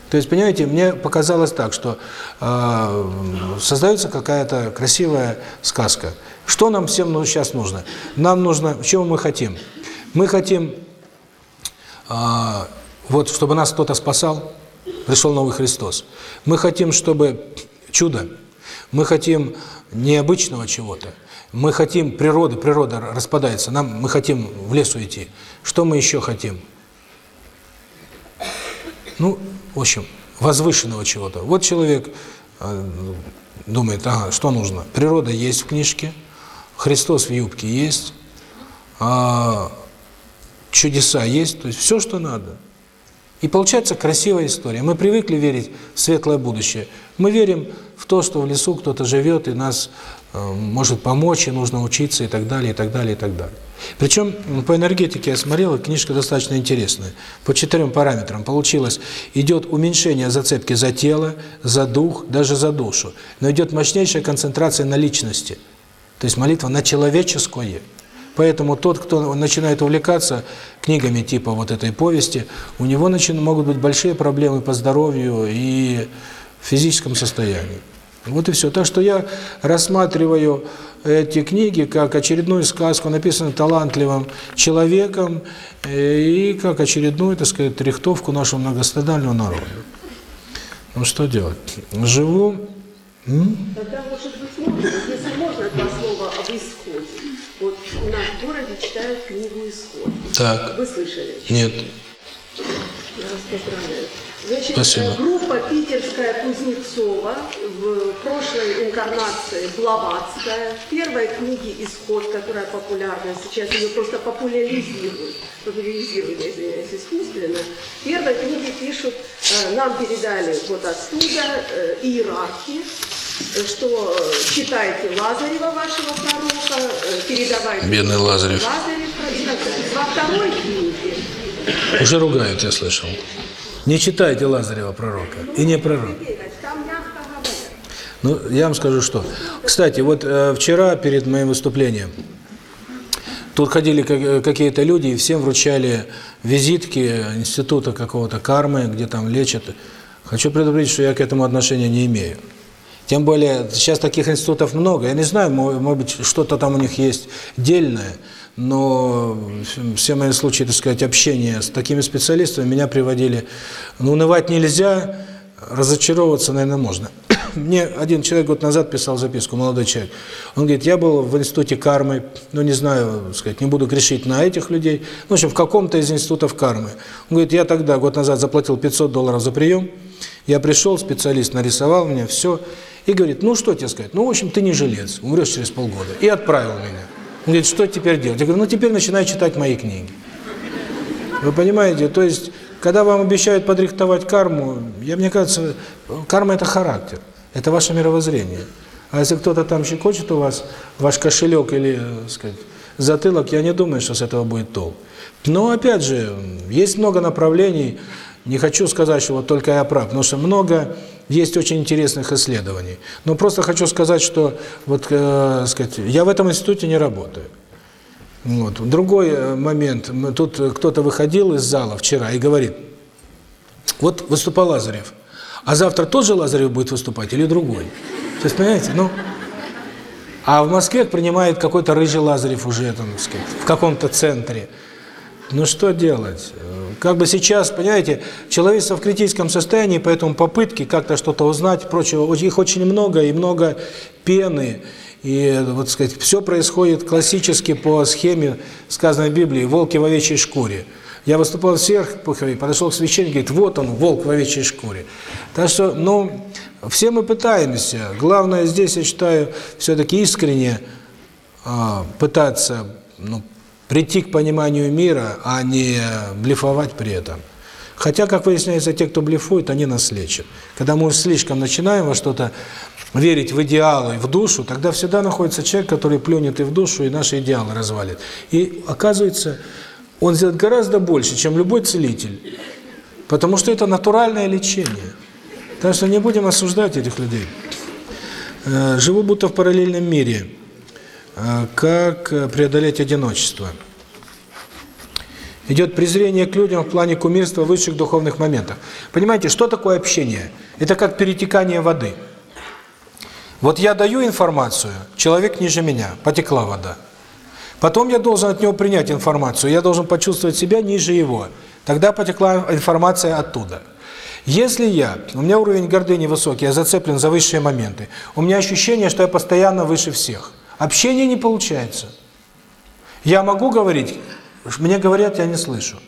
То есть, понимаете, мне показалось так, что э, создается какая-то красивая сказка. Что нам всем ну, сейчас нужно? Нам нужно, чего мы хотим? Мы хотим, э, вот, чтобы нас кто-то спасал, пришел новый Христос. Мы хотим, чтобы чудо, мы хотим необычного чего-то, мы хотим природы, природа распадается, нам мы хотим в лес уйти. Что мы еще хотим? ну, в общем, возвышенного чего-то. Вот человек э, думает, ага, что нужно? Природа есть в книжке, Христос в юбке есть, а чудеса есть, то есть все, что надо. И получается красивая история. Мы привыкли верить в светлое будущее. Мы верим в то, что в лесу кто-то живет и нас э, может помочь, и нужно учиться, и так далее, и так далее, и так далее. Причем по энергетике я смотрел, книжка достаточно интересная. По четырем параметрам получилось, идет уменьшение зацепки за тело, за дух, даже за душу. Но идет мощнейшая концентрация на личности. То есть молитва на человеческое. Поэтому тот, кто начинает увлекаться книгами типа вот этой повести, у него начинают, могут быть большие проблемы по здоровью и физическом состоянии. Вот и все. Так что я рассматриваю эти книги как очередную сказку, написанную талантливым человеком, э, и как очередную, так сказать, рихтовку нашего многострадального народа. Ну что делать? Живу. Тогда, может быть, можно, если можно, два слова об исходе. Вот у нас читают книгу «Исход». Так. Вы слышали? Нет. Я вас поздравляю. Значит, Спасибо. группа питерская Кузнецова в прошлой инкарнации Блаватская, в первой книге «Исход», которая популярна, сейчас ее просто популяризируют, популяризируют, я извиняюсь, искусственно. В первой книге пишут, э, нам передали вот оттуда э, иерархи, э, что э, читайте Лазарева, вашего пророка, э, передавайте... Бедный Лазарев. Лазарев. Во второй книге Уже ругают, я слышал. Не читайте Лазарева пророка. И не пророк. Ну, я вам скажу, что. Кстати, вот э, вчера перед моим выступлением тут ходили как- какие-то люди и всем вручали визитки института какого-то кармы, где там лечат. Хочу предупредить, что я к этому отношения не имею. Тем более, сейчас таких институтов много. Я не знаю, мо- может быть, что-то там у них есть дельное, но все мои случаи, так сказать, общения с такими специалистами меня приводили... Ну, унывать нельзя, разочаровываться, наверное, можно. Мне один человек год назад писал записку, молодой человек. Он говорит, я был в институте кармы, ну не знаю, сказать, не буду грешить на этих людей, ну, в общем, в каком-то из институтов кармы. Он говорит, я тогда, год назад, заплатил 500 долларов за прием, я пришел, специалист нарисовал мне все, и говорит, ну что тебе сказать, ну, в общем, ты не жилец, умрешь через полгода. И отправил меня. Он говорит, что теперь делать? Я говорю, ну, теперь начинай читать мои книги. Вы понимаете, то есть, когда вам обещают подрихтовать карму, я, мне кажется, карма – это характер, это ваше мировоззрение. А если кто-то там щекочет у вас ваш кошелек или, так сказать, затылок, я не думаю, что с этого будет толк. Но, опять же, есть много направлений, не хочу сказать, что вот только я прав, потому что много есть очень интересных исследований. Но просто хочу сказать, что вот, э, сказать, я в этом институте не работаю. Вот. Другой э, момент. Тут кто-то выходил из зала вчера и говорит, вот выступал Лазарев, а завтра тот же Лазарев будет выступать или другой? То есть, понимаете, ну... А в Москве принимает какой-то рыжий Лазарев уже, там, сказать, в каком-то центре. Ну что делать? Как бы сейчас, понимаете, человечество в критическом состоянии, поэтому попытки как-то что-то узнать, прочего, их очень много, и много пены, и, вот сказать, все происходит классически по схеме, сказанной в Библии, волки в овечьей шкуре. Я выступал в Серпухове, подошел к священнику, говорит, вот он, волк в овечьей шкуре. Так что, ну, все мы пытаемся. Главное здесь, я считаю, все-таки искренне э, пытаться ну, прийти к пониманию мира, а не блефовать при этом. Хотя, как выясняется, те, кто блефует, они нас лечат. Когда мы слишком начинаем во что-то верить в идеалы, в душу, тогда всегда находится человек, который плюнет и в душу, и наши идеалы развалит. И оказывается, он сделает гораздо больше, чем любой целитель. Потому что это натуральное лечение. Так что не будем осуждать этих людей. Э, живу будто в параллельном мире. Э, как преодолеть одиночество? Идет презрение к людям в плане кумирства высших духовных моментах. Понимаете, что такое общение? Это как перетекание воды. Вот я даю информацию, человек ниже меня, потекла вода. Потом я должен от него принять информацию, я должен почувствовать себя ниже его. Тогда потекла информация оттуда. Если я, у меня уровень гордыни высокий, я зацеплен за высшие моменты, у меня ощущение, что я постоянно выше всех. Общение не получается. Я могу говорить, мне говорят, я не слышу.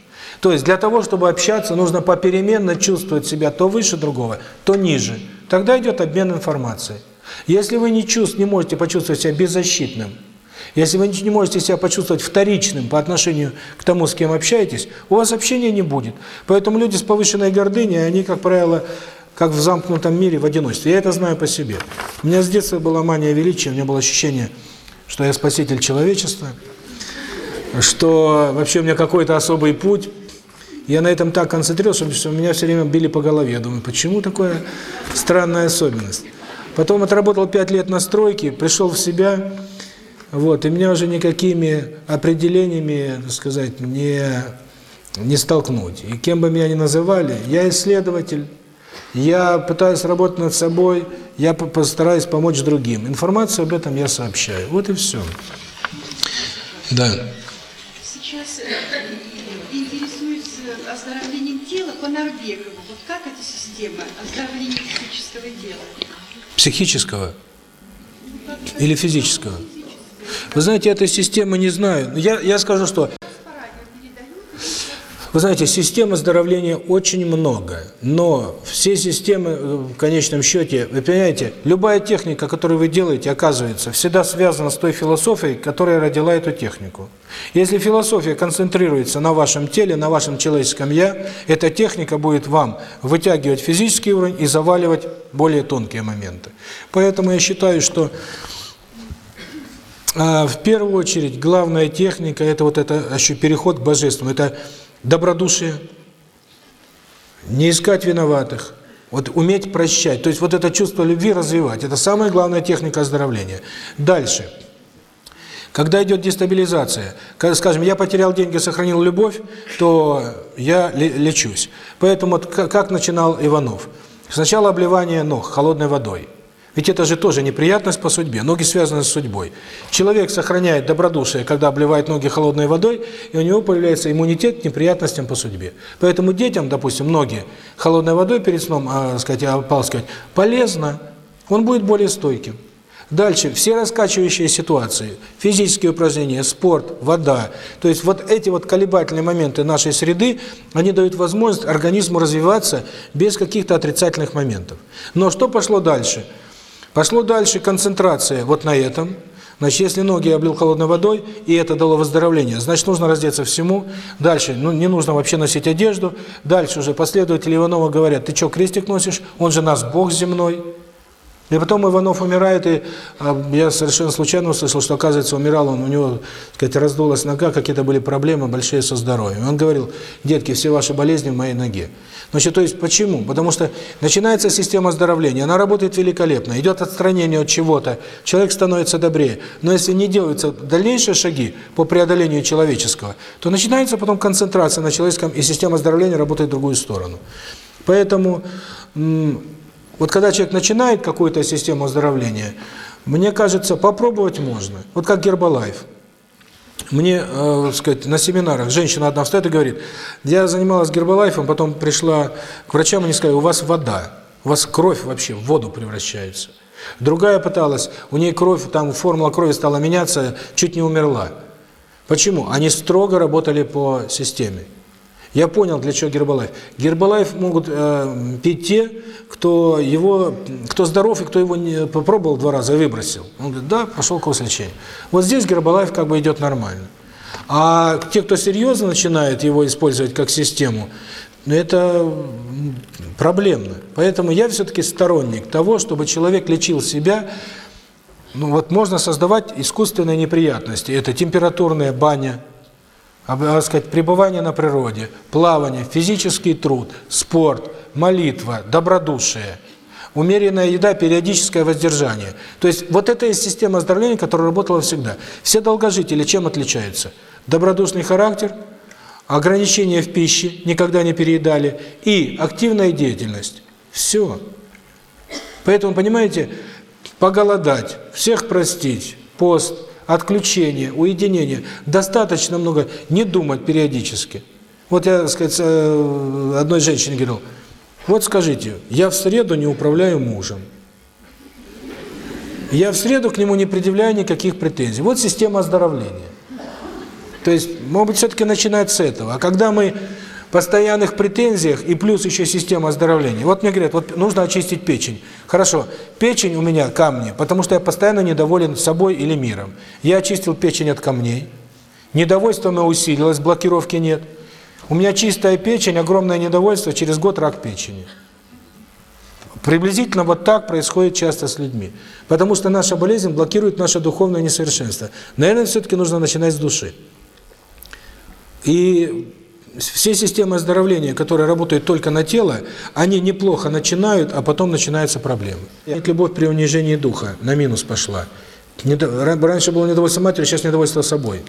То есть для того, чтобы общаться, нужно попеременно чувствовать себя то выше другого, то ниже. Тогда идет обмен информацией. Если вы не чувств, не можете почувствовать себя беззащитным, если вы не можете себя почувствовать вторичным по отношению к тому, с кем общаетесь, у вас общения не будет. Поэтому люди с повышенной гордыней, они, как правило, как в замкнутом мире в одиночестве. Я это знаю по себе. У меня с детства была мания величия, у меня было ощущение, что я спаситель человечества, что вообще у меня какой-то особый путь. Я на этом так концентрировался, что меня все время били по голове. Я думаю, почему такая странная особенность? Потом отработал пять лет на стройке, пришел в себя, вот, и меня уже никакими определениями, так сказать, не, не столкнуть. И кем бы меня ни называли, я исследователь, я пытаюсь работать над собой, я постараюсь помочь другим. Информацию об этом я сообщаю. Вот и все. Да. Сейчас интересуюсь оздоровлением тела по Норвегову. Вот как эта система оздоровления физического тела? Психического или физического? Вы знаете, этой системы не знаю. Я, я скажу, что... Вы знаете, систем оздоровления очень много, но все системы, в конечном счете, вы понимаете, любая техника, которую вы делаете, оказывается, всегда связана с той философией, которая родила эту технику. Если философия концентрируется на вашем теле, на вашем человеческом «я», эта техника будет вам вытягивать физический уровень и заваливать более тонкие моменты. Поэтому я считаю, что в первую очередь главная техника – это вот это переход к божественному, это добродушие, не искать виноватых, вот уметь прощать, то есть вот это чувство любви развивать – это самая главная техника оздоровления. Дальше. Когда идет дестабилизация, когда, скажем, я потерял деньги, сохранил любовь, то я лечусь. Поэтому вот как начинал Иванов? Сначала обливание ног холодной водой – ведь это же тоже неприятность по судьбе. Ноги связаны с судьбой. Человек сохраняет добродушие, когда обливает ноги холодной водой, и у него появляется иммунитет к неприятностям по судьбе. Поэтому детям, допустим, ноги холодной водой перед сном, а, сказать, ополаскивать полезно. он будет более стойким. Дальше, все раскачивающие ситуации, физические упражнения, спорт, вода, то есть вот эти вот колебательные моменты нашей среды, они дают возможность организму развиваться без каких-то отрицательных моментов. Но что пошло дальше? Пошло дальше концентрация вот на этом. Значит, если ноги я облил холодной водой, и это дало выздоровление, значит, нужно раздеться всему. Дальше, ну, не нужно вообще носить одежду. Дальше уже последователи Иванова говорят, ты что, крестик носишь? Он же нас Бог земной. И потом Иванов умирает, и а, я совершенно случайно услышал, что, оказывается, умирал он, у него, так сказать, раздулась нога, какие-то были проблемы большие со здоровьем. И он говорил, детки, все ваши болезни в моей ноге. Значит, то есть почему? Потому что начинается система оздоровления, она работает великолепно, идет отстранение от чего-то, человек становится добрее. Но если не делаются дальнейшие шаги по преодолению человеческого, то начинается потом концентрация на человеческом, и система оздоровления работает в другую сторону. Поэтому... Вот когда человек начинает какую-то систему оздоровления, мне кажется, попробовать можно. Вот как Гербалайф. Мне, э, сказать, на семинарах женщина одна встает и говорит, я занималась Гербалайфом, потом пришла к врачам, и они сказали, у вас вода, у вас кровь вообще в воду превращается. Другая пыталась, у нее кровь, там формула крови стала меняться, чуть не умерла. Почему? Они строго работали по системе. Я понял, для чего Гербалайф. Гербалайф могут э, пить те, кто его, кто здоров и кто его не попробовал два раза выбросил. Он говорит, да, пошел курс лечения. Вот здесь Гербалайф как бы идет нормально. А те, кто серьезно начинает его использовать как систему, ну это проблемно. Поэтому я все-таки сторонник того, чтобы человек лечил себя. Ну вот можно создавать искусственные неприятности. Это температурная баня, сказать, пребывание на природе, плавание, физический труд, спорт, молитва, добродушие, умеренная еда, периодическое воздержание. То есть вот это есть система оздоровления, которая работала всегда. Все долгожители чем отличаются? Добродушный характер, ограничения в пище, никогда не переедали, и активная деятельность. Все. Поэтому, понимаете, поголодать, всех простить, пост – отключение, уединение. Достаточно много не думать периодически. Вот я, так сказать, э, одной женщине говорил, вот скажите, я в среду не управляю мужем. Я в среду к нему не предъявляю никаких претензий. Вот система оздоровления. То есть, может быть, все-таки начинать с этого. А когда мы постоянных претензиях и плюс еще система оздоровления. Вот мне говорят, вот нужно очистить печень. Хорошо, печень у меня камни, потому что я постоянно недоволен собой или миром. Я очистил печень от камней, недовольство мое усилилось, блокировки нет. У меня чистая печень, огромное недовольство, через год рак печени. Приблизительно вот так происходит часто с людьми. Потому что наша болезнь блокирует наше духовное несовершенство. Наверное, все-таки нужно начинать с души. И все системы оздоровления, которые работают только на тело, они неплохо начинают, а потом начинаются проблемы. Любовь при унижении духа на минус пошла. Раньше было недовольство матерью, сейчас недовольство собой.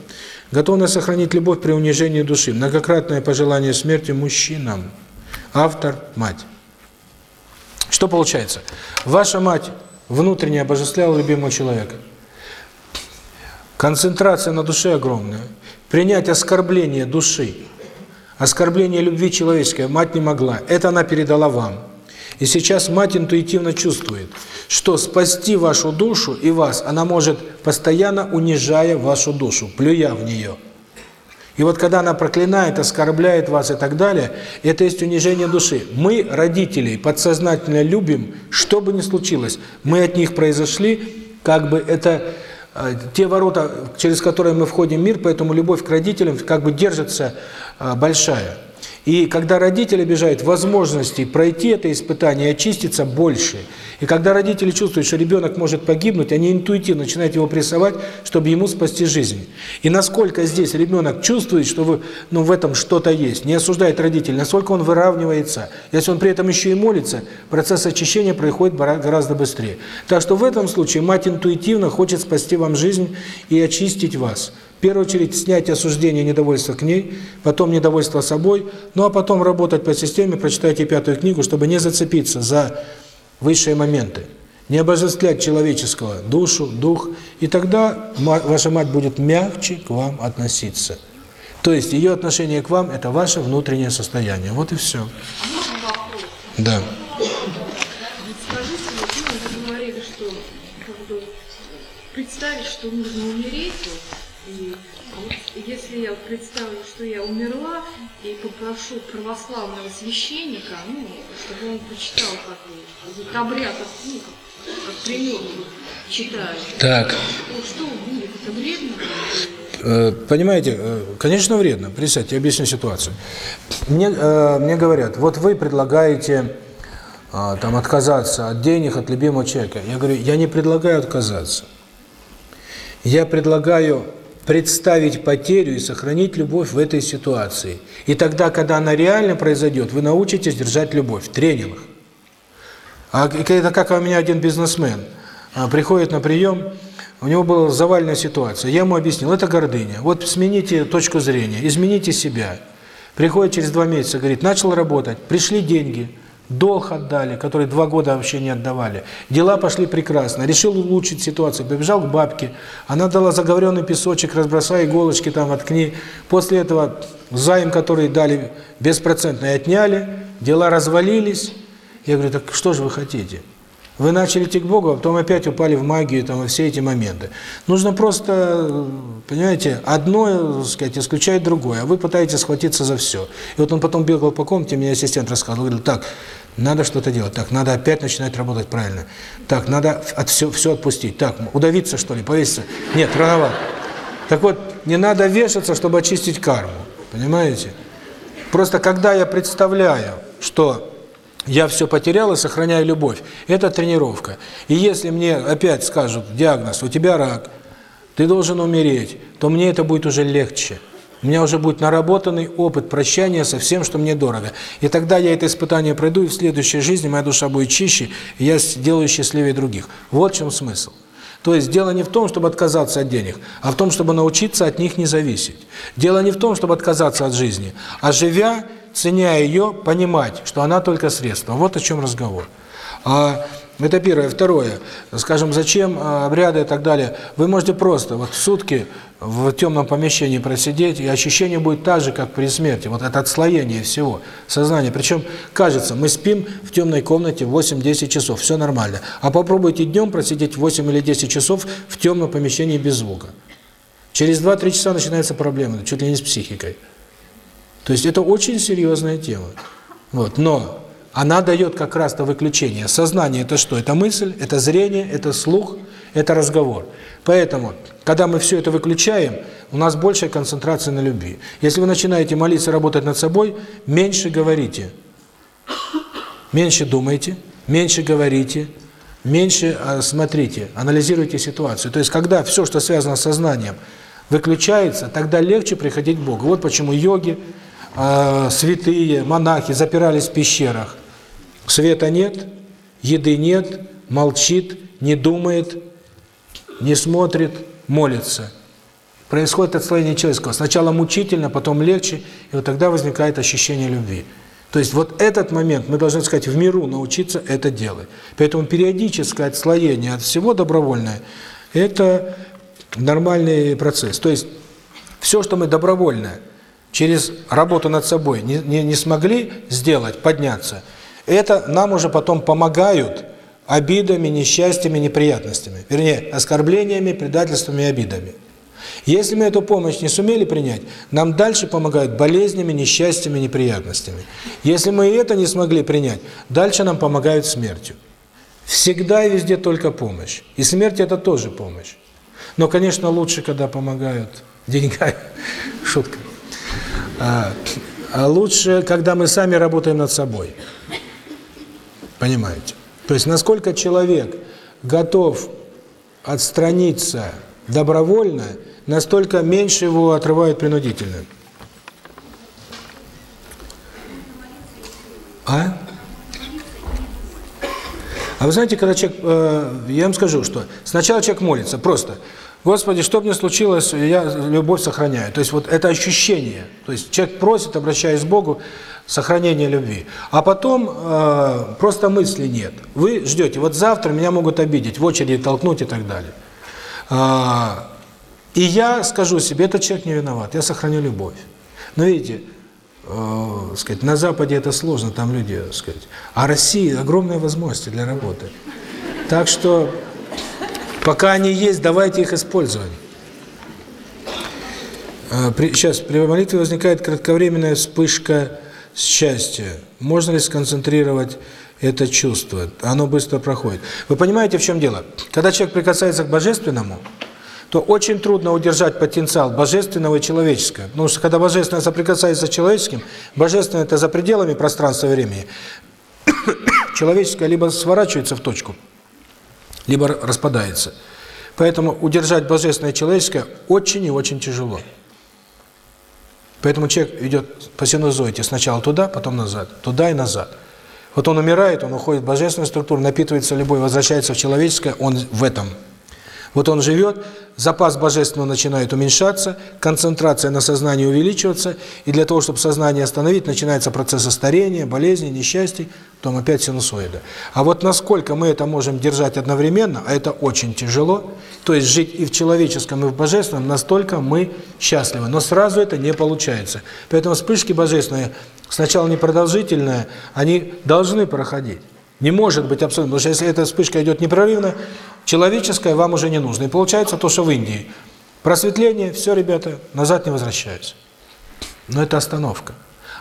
Готовность сохранить любовь при унижении души. Многократное пожелание смерти мужчинам. Автор – мать. Что получается? Ваша мать внутренне обожествляла любимого человека. Концентрация на душе огромная. Принять оскорбление души Оскорбление любви человеческой мать не могла. Это она передала вам. И сейчас мать интуитивно чувствует, что спасти вашу душу и вас она может, постоянно унижая вашу душу, плюя в нее. И вот когда она проклинает, оскорбляет вас и так далее, это есть унижение души. Мы, родителей, подсознательно любим, что бы ни случилось. Мы от них произошли, как бы это те ворота, через которые мы входим в мир, поэтому любовь к родителям как бы держится а, большая. И когда родители обижают, возможностей пройти это испытание и очиститься больше. И когда родители чувствуют, что ребенок может погибнуть, они интуитивно начинают его прессовать, чтобы ему спасти жизнь. И насколько здесь ребенок чувствует, что вы, ну, в этом что-то есть, не осуждает родителей, насколько он выравнивается. Если он при этом еще и молится, процесс очищения происходит гораздо быстрее. Так что в этом случае мать интуитивно хочет спасти вам жизнь и очистить вас первую очередь снять осуждение недовольства к ней, потом недовольство собой, ну а потом работать по системе, прочитайте пятую книгу, чтобы не зацепиться за высшие моменты. Не обожествлять человеческого душу, дух, и тогда ваша мать будет мягче к вам относиться. То есть ее отношение к вам – это ваше внутреннее состояние. Вот и все. Да. Представить, что нужно умереть, и вот если я представлю, что я умерла, и попрошу православного священника, ну, чтобы он почитал как этот обряд, ну, как, как пример читаю, Так. что будет, это вредно? Э, Понимаете, э, конечно, вредно. Представьте, я объясню ситуацию. Мне, э, мне говорят, вот вы предлагаете там отказаться от денег, от любимого человека. Я говорю, я не предлагаю отказаться. Я предлагаю представить потерю и сохранить любовь в этой ситуации. И тогда, когда она реально произойдет, вы научитесь держать любовь. Тренинг. А это как у меня один бизнесмен а, приходит на прием, у него была завальная ситуация. Я ему объяснил, это гордыня. Вот смените точку зрения, измените себя. Приходит через два месяца, говорит, начал работать, пришли деньги, долг отдали, который два года вообще не отдавали. Дела пошли прекрасно. Решил улучшить ситуацию, побежал к бабке. Она дала заговоренный песочек, разбросай иголочки там, воткни. После этого займ, который дали беспроцентный, отняли, дела развалились. Я говорю, так что же вы хотите? Вы начали идти к Богу, а потом опять упали в магию, там, во все эти моменты. Нужно просто, понимаете, одно, так сказать, исключает другое, а вы пытаетесь схватиться за все. И вот он потом бегал по комнате, мне ассистент рассказывал, говорил, так, надо что-то делать, так, надо опять начинать работать правильно, так, надо от все, все отпустить, так, удавиться, что ли, повеситься? Нет, рановато. Так вот, не надо вешаться, чтобы очистить карму, понимаете? Просто когда я представляю, что я все потерял и сохраняю любовь. Это тренировка. И если мне опять скажут диагноз, у тебя рак, ты должен умереть, то мне это будет уже легче. У меня уже будет наработанный опыт прощания со всем, что мне дорого. И тогда я это испытание пройду, и в следующей жизни моя душа будет чище, и я сделаю счастливее других. Вот в чем смысл. То есть дело не в том, чтобы отказаться от денег, а в том, чтобы научиться от них не зависеть. Дело не в том, чтобы отказаться от жизни, а живя, ценя ее, понимать, что она только средство. Вот о чем разговор. А, это первое. Второе. Скажем, зачем а, обряды и так далее. Вы можете просто вот сутки в темном помещении просидеть, и ощущение будет так же, как при смерти. Вот это отслоение всего сознания. Причем, кажется, мы спим в темной комнате 8-10 часов, все нормально. А попробуйте днем просидеть 8 или 10 часов в темном помещении без звука. Через 2-3 часа начинаются проблемы, чуть ли не с психикой. То есть это очень серьезная тема. Вот. Но она дает как раз-то выключение. Сознание – это что? Это мысль, это зрение, это слух, это разговор. Поэтому, когда мы все это выключаем, у нас большая концентрация на любви. Если вы начинаете молиться, работать над собой, меньше говорите, меньше думайте, меньше говорите, меньше э, смотрите, анализируйте ситуацию. То есть, когда все, что связано с сознанием, выключается, тогда легче приходить к Богу. Вот почему йоги, э, святые, монахи запирались в пещерах. Света нет, еды нет, молчит, не думает, не смотрит, молится. Происходит отслоение человеческого. Сначала мучительно, потом легче, и вот тогда возникает ощущение любви. То есть вот этот момент мы должны сказать в миру научиться это делать. Поэтому периодическое отслоение от всего добровольное – это нормальный процесс. То есть все, что мы добровольно через работу над собой не, не, не смогли сделать, подняться, это нам уже потом помогают обидами, несчастьями, неприятностями. Вернее, оскорблениями, предательствами и обидами. Если мы эту помощь не сумели принять, нам дальше помогают болезнями, несчастьями, неприятностями. Если мы это не смогли принять, дальше нам помогают смертью. Всегда и везде только помощь. И смерть – это тоже помощь. Но, конечно, лучше, когда помогают деньгами. Шутка. А, а лучше, когда мы сами работаем над собой. Понимаете? То есть, насколько человек готов отстраниться добровольно, настолько меньше его отрывают принудительно. А? А вы знаете, когда человек, э, я вам скажу, что сначала человек молится, просто, Господи, что бы ни случилось, я любовь сохраняю. То есть вот это ощущение, то есть человек просит, обращаясь к Богу, сохранение любви. А потом э, просто мысли нет. Вы ждете, вот завтра меня могут обидеть, в очереди толкнуть и так далее. А, и я скажу себе, этот человек не виноват, я сохраню любовь. Но видите, э, сказать, на Западе это сложно, там люди, сказать. А Россия огромные возможности для работы. Так что Пока они есть, давайте их использовать. А, Сейчас, при молитве возникает кратковременная вспышка счастья. Можно ли сконцентрировать это чувство? Оно быстро проходит. Вы понимаете, в чем дело? Когда человек прикасается к Божественному, то очень трудно удержать потенциал божественного и человеческого. Потому что когда божественное соприкасается с человеческим, божественное это за пределами пространства и времени, человеческое либо сворачивается в точку, либо распадается. Поэтому удержать божественное человеческое очень и очень тяжело. Поэтому человек идет по синусоиде сначала туда, потом назад, туда и назад. Вот он умирает, он уходит в божественную структуру, напитывается любой, возвращается в человеческое, он в этом. Вот он живет, запас божественного начинает уменьшаться, концентрация на сознании увеличиваться, и для того, чтобы сознание остановить, начинается процесс старения, болезней, несчастий, потом опять синусоида. А вот насколько мы это можем держать одновременно, а это очень тяжело, то есть жить и в человеческом, и в божественном, настолько мы счастливы. Но сразу это не получается. Поэтому вспышки божественные, сначала непродолжительные, они должны проходить. Не может быть абсолютно, потому что если эта вспышка идет непрерывно, человеческое вам уже не нужно. И получается то, что в Индии. Просветление, все, ребята, назад не возвращаюсь. Но это остановка.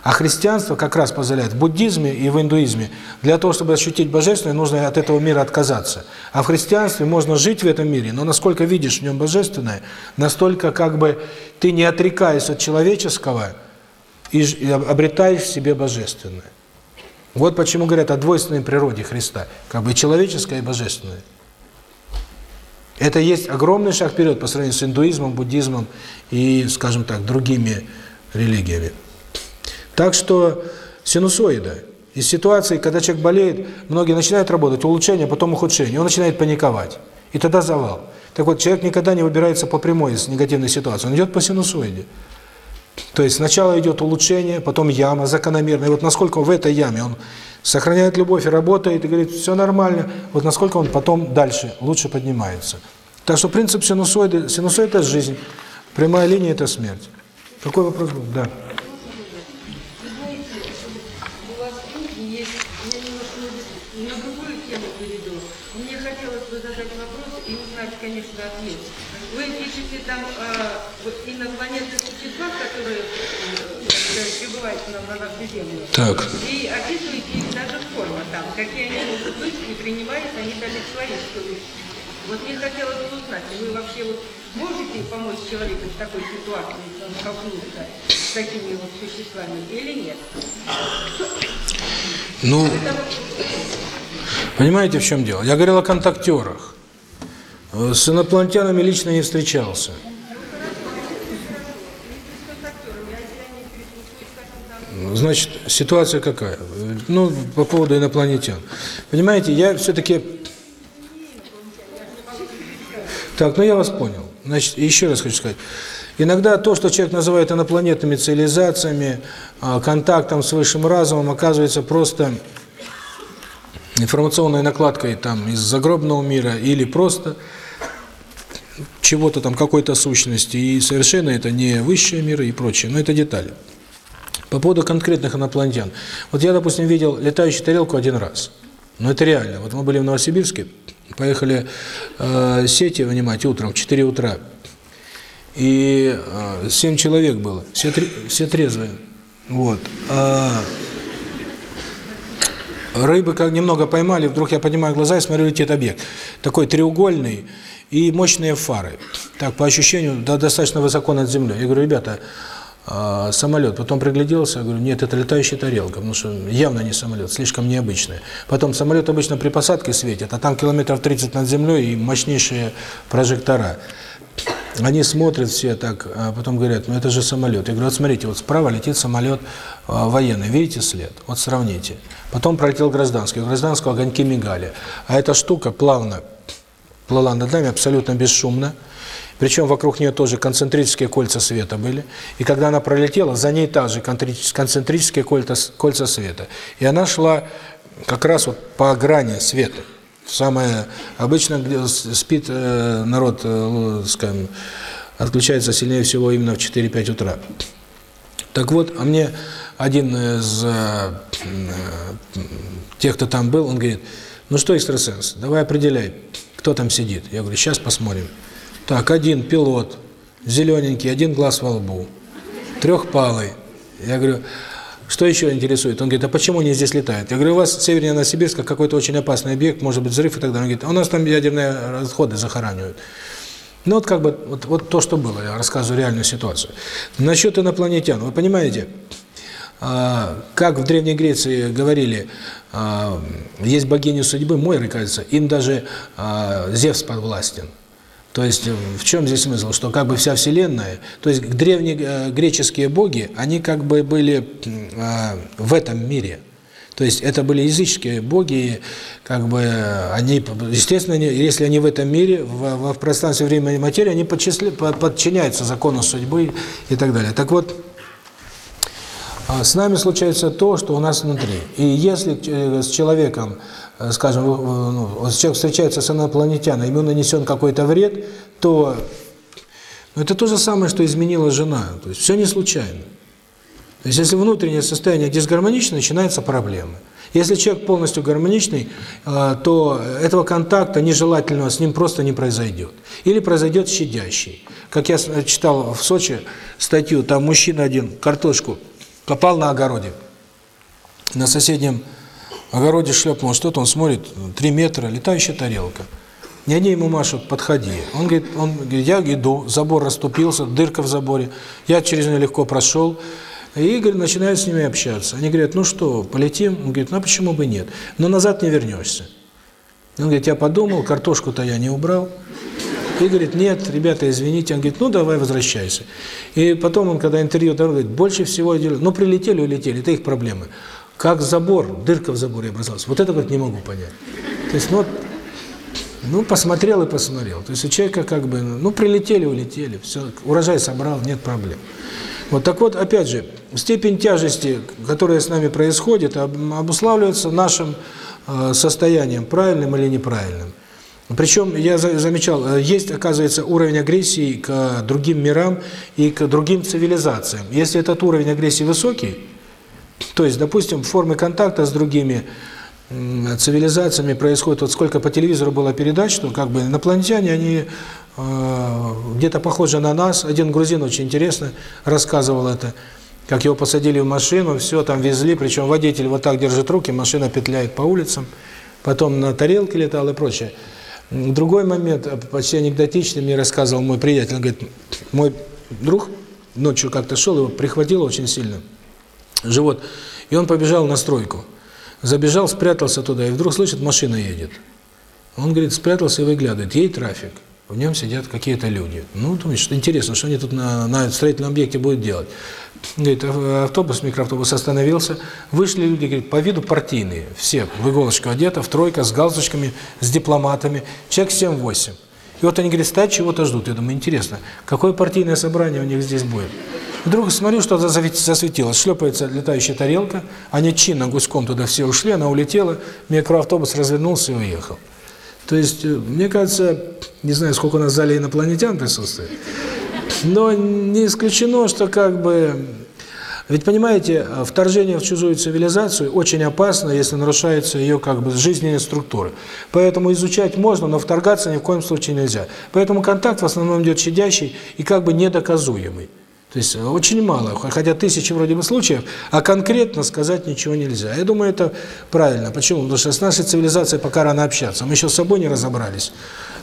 А христианство как раз позволяет в буддизме и в индуизме, для того, чтобы ощутить божественное, нужно от этого мира отказаться. А в христианстве можно жить в этом мире, но насколько видишь в нем божественное, настолько как бы ты не отрекаясь от человеческого и обретаешь в себе божественное. Вот почему говорят о двойственной природе Христа, как бы человеческое и божественное. Это есть огромный шаг вперед по сравнению с индуизмом, буддизмом и, скажем так, другими религиями. Так что синусоида. Из ситуации, когда человек болеет, многие начинают работать, улучшение, потом ухудшение, он начинает паниковать. И тогда завал. Так вот, человек никогда не выбирается по прямой из негативной ситуации, он идет по синусоиде. То есть сначала идет улучшение, потом яма закономерная. И вот насколько в этой яме он сохраняет любовь и работает, и говорит, все нормально, вот насколько он потом дальше лучше поднимается. Так что принцип синусоиды, синусоид – это жизнь, прямая линия – это смерть. Какой вопрос был? Да. У вас в книге есть, я немножко на, на другую тему перейду. Мне хотелось бы задать вопрос и узнать, конечно, ответ. Вы пишете там э, вот инопланетные существа, которые э, э, прибывают к нам на нашу Землю. Так. И описываете их даже форма там, какие они могут быть, и принимают они даже человеческую. Вот мне хотелось бы узнать, вы вообще вот можете помочь человеку в такой ситуации, если он столкнулся с такими вот существами, или нет? Ну, понимаете, в чем дело? Я говорил о контактерах. Э, С инопланетянами лично не встречался. Значит, ситуация какая? Ну, по поводу инопланетян. Понимаете, я все-таки... Так, ну я вас понял. Значит, еще раз хочу сказать. Иногда то, что человек называет инопланетными цивилизациями, а, контактом с высшим разумом, оказывается просто информационной накладкой там из загробного мира или просто чего-то там, какой-то сущности, и совершенно это не высшие миры и прочее, но это детали. По поводу конкретных инопланетян. Вот я, допустим, видел летающую тарелку один раз. Но это реально. Вот мы были в Новосибирске, поехали э, сети вынимать утром, в 4 утра. И э, 7 человек было, все, три- все трезвые. Вот. А рыбы как немного поймали, вдруг я поднимаю глаза и смотрю, летит объект. Такой треугольный и мощные фары. Так, по ощущению, да, достаточно высоко над землей. Я говорю, ребята, а, самолет. Потом пригляделся, говорю, нет, это летающая тарелка, потому что явно не самолет, слишком необычная. Потом самолет обычно при посадке светит, а там километров 30 над землей и мощнейшие прожектора. Они смотрят все так, а потом говорят, ну это же самолет. Я говорю, вот смотрите, вот справа летит самолет а, военный, видите след? Вот сравните. Потом пролетел гражданский, у гражданского огоньки мигали. А эта штука плавно плыла над нами, абсолютно бесшумно. Причем вокруг нее тоже концентрические кольца света были. И когда она пролетела, за ней также концентрические- кольца, света. И она шла как раз вот по грани света. Самое обычно где спит э, народ, э, скажем, отключается сильнее всего именно в 4-5 утра. Так вот, а мне один из э, тех, кто там был, он говорит, ну что, экстрасенс, давай определяй, кто там сидит. Я говорю, сейчас посмотрим. Так, один пилот, зелененький, один глаз во лбу, трехпалый. Я говорю, что еще интересует? Он говорит, а почему они здесь летают? Я говорю, у вас севернее Новосибирска какой-то очень опасный объект, может быть взрыв и так далее. Он говорит, а у нас там ядерные расходы захоранивают. Ну вот как бы, вот, вот то, что было, я рассказываю реальную ситуацию. Насчет инопланетян, вы понимаете, а, как в Древней Греции говорили, а, есть богиня судьбы, Мойры, кажется, им даже а, Зевс подвластен. То есть в чем здесь смысл? Что как бы вся Вселенная, то есть древние э, греческие боги, они как бы были э, в этом мире. То есть это были языческие боги, как бы они, естественно, если они в этом мире, в, в пространстве времени и материи, они подчисли, подчиняются закону судьбы и так далее. Так вот, а с нами случается то, что у нас внутри. И если э, с человеком, э, скажем, ну, человек встречается с инопланетянином, ему нанесен какой-то вред, то ну, это то же самое, что изменила жена. То есть все не случайно. То есть если внутреннее состояние дисгармонично, начинаются проблемы. Если человек полностью гармоничный, э, то этого контакта нежелательного с ним просто не произойдет. Или произойдет щадящий. Как я читал в Сочи статью, там мужчина один картошку Копал на огороде. На соседнем огороде шлепнул что-то, он смотрит, 3 метра, летающая тарелка. Не они ему машут, подходи. Он говорит, он говорит, я иду, забор расступился, дырка в заборе, я через нее легко прошел. И Игорь начинает с ними общаться. Они говорят, ну что, полетим? Он говорит, ну а почему бы нет? Но назад не вернешься. Он говорит, я подумал, картошку-то я не убрал. И говорит, нет, ребята, извините. Он говорит, ну давай возвращайся. И потом он, когда интервью дал, говорит, больше всего, ну прилетели, улетели, это их проблемы. Как забор, дырка в заборе образовалась. Вот это, говорит, не могу понять. То есть, ну, ну, посмотрел и посмотрел. То есть у человека как бы, ну, прилетели, улетели, все, урожай собрал, нет проблем. Вот так вот, опять же, степень тяжести, которая с нами происходит, обуславливается нашим э, состоянием, правильным или неправильным. Причем, я замечал, э, есть, оказывается, уровень агрессии к другим мирам и к другим цивилизациям. Если этот уровень агрессии высокий, то есть, допустим, формы контакта с другими цивилизациями происходит, вот сколько по телевизору было передач, что как бы инопланетяне, они э, где-то похожи на нас. Один грузин очень интересно рассказывал это, как его посадили в машину, все там везли, причем водитель вот так держит руки, машина петляет по улицам, потом на тарелке летал и прочее. Другой момент, э, почти анекдотичный, мне рассказывал мой приятель, он говорит, мой друг ночью как-то шел, его прихватило очень сильно, живот, и он побежал на стройку. Забежал, спрятался туда, и вдруг слышит, машина едет. Он, говорит, спрятался и выглядывает, ей трафик, в нем сидят какие-то люди. Ну, думаешь, что интересно, что они тут на, на строительном объекте будут делать. Говорит, автобус, микроавтобус остановился, вышли люди, говорит, по виду партийные, все в иголочку одеты, в тройка, с галстучками, с дипломатами, человек 7-8. И вот они, говорят, стоят, чего-то ждут. Я думаю, интересно, какое партийное собрание у них здесь будет? Вдруг смотрю, что-то засветилось, шлепается летающая тарелка, они чинно гуськом туда все ушли, она улетела, микроавтобус развернулся и уехал. То есть, э, мне кажется, не знаю, сколько у нас в зале инопланетян присутствует, но не исключено, что как бы... Ведь, понимаете, вторжение в чужую цивилизацию очень опасно, если нарушается ее как бы жизненные структуры. Поэтому изучать можно, но вторгаться ни в коем случае нельзя. Поэтому контакт в основном идет щадящий и как бы недоказуемый. То есть очень мало, хотя тысячи вроде бы случаев, а конкретно сказать ничего нельзя. Я думаю, это правильно. Почему? Потому что с нашей цивилизацией пока рано общаться. Мы еще с собой не разобрались.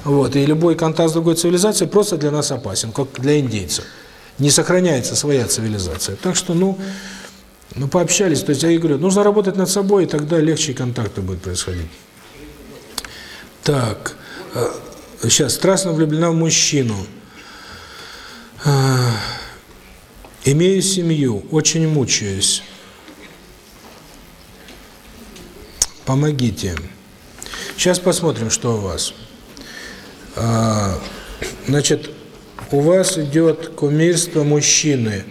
Вот, и любой контакт с другой цивилизацией просто для нас опасен, как для индейцев. Не сохраняется своя цивилизация. Так что, ну, ну пообщались. То есть я и говорю, нужно работать над собой, и тогда легче контакты будут происходить. Так, сейчас, страстно влюблена в мужчину. Имею семью, очень мучаюсь. Помогите. Сейчас посмотрим, что у вас. А, значит, у вас идет кумирство мужчины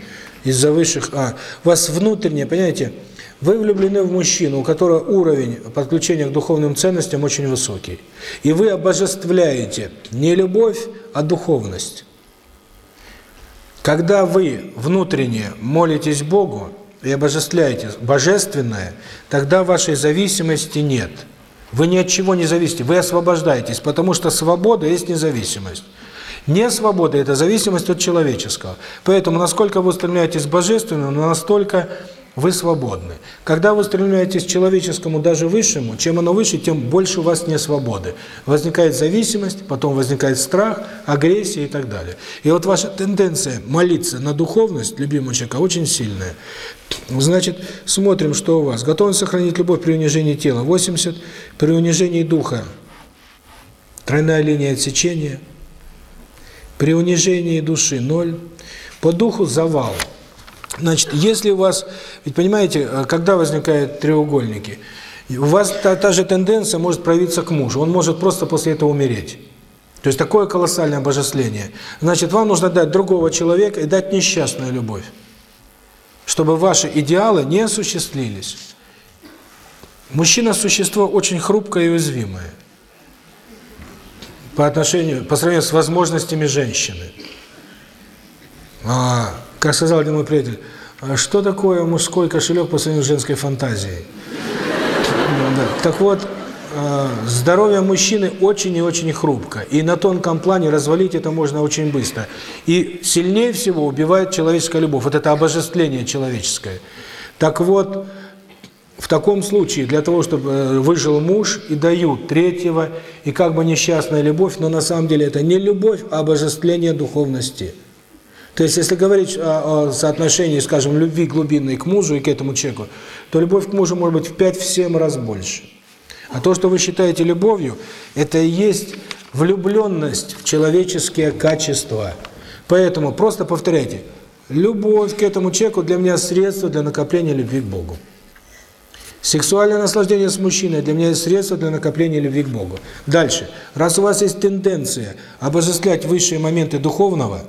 из-за высших... А, вас внутреннее, понимаете, вы влюблены в мужчину, у которого уровень подключения к духовным ценностям очень высокий. И вы обожествляете не любовь, а духовность. Когда вы внутренне молитесь Богу и обожествляете божественное, тогда вашей зависимости нет. Вы ни от чего не зависите, вы освобождаетесь, потому что свобода есть независимость. Не свобода – это зависимость от человеческого. Поэтому, насколько вы устремляетесь к божественному, настолько вы свободны. Когда вы устремляетесь к человеческому, даже высшему, чем оно выше, тем больше у вас не свободы. Возникает зависимость, потом возникает страх, агрессия и так далее. И вот ваша тенденция молиться на духовность любимого человека очень сильная. Значит, смотрим, что у вас. Готовность сохранить любовь при унижении тела – 80, при унижении духа – тройная линия отсечения, при унижении души – 0, по духу – завал. Значит, если у вас, ведь понимаете, когда возникают треугольники, у вас та, та же тенденция может проявиться к мужу, он может просто после этого умереть. То есть такое колоссальное обожествление. Значит, вам нужно дать другого человека и дать несчастную любовь, чтобы ваши идеалы не осуществились. Мужчина – существо очень хрупкое и уязвимое по отношению, по сравнению с возможностями женщины. А, как сказал один мой приятель, «А что такое мужской кошелек по сравнению с женской фантазией? Так вот, а, здоровье мужчины очень и очень хрупко. И на тонком плане развалить это можно очень быстро. И сильнее всего убивает человеческая любовь. Вот это обожествление человеческое. Так вот, в таком случае, для того, чтобы э, выжил муж, и дают третьего, и как бы несчастная любовь, но на самом деле это не любовь, а обожествление духовности. То есть, если говорить о, о соотношении, скажем, любви глубинной к мужу и к этому человеку, то любовь к мужу может быть в 5-7 раз больше. А то, что вы считаете любовью, это и есть влюбленность в человеческие качества. Поэтому просто повторяйте, любовь к этому человеку для меня средство для накопления любви к Богу. Сексуальное наслаждение с мужчиной для меня есть средство для накопления любви к Богу. Дальше. Раз у вас есть тенденция обожествлять высшие моменты духовного,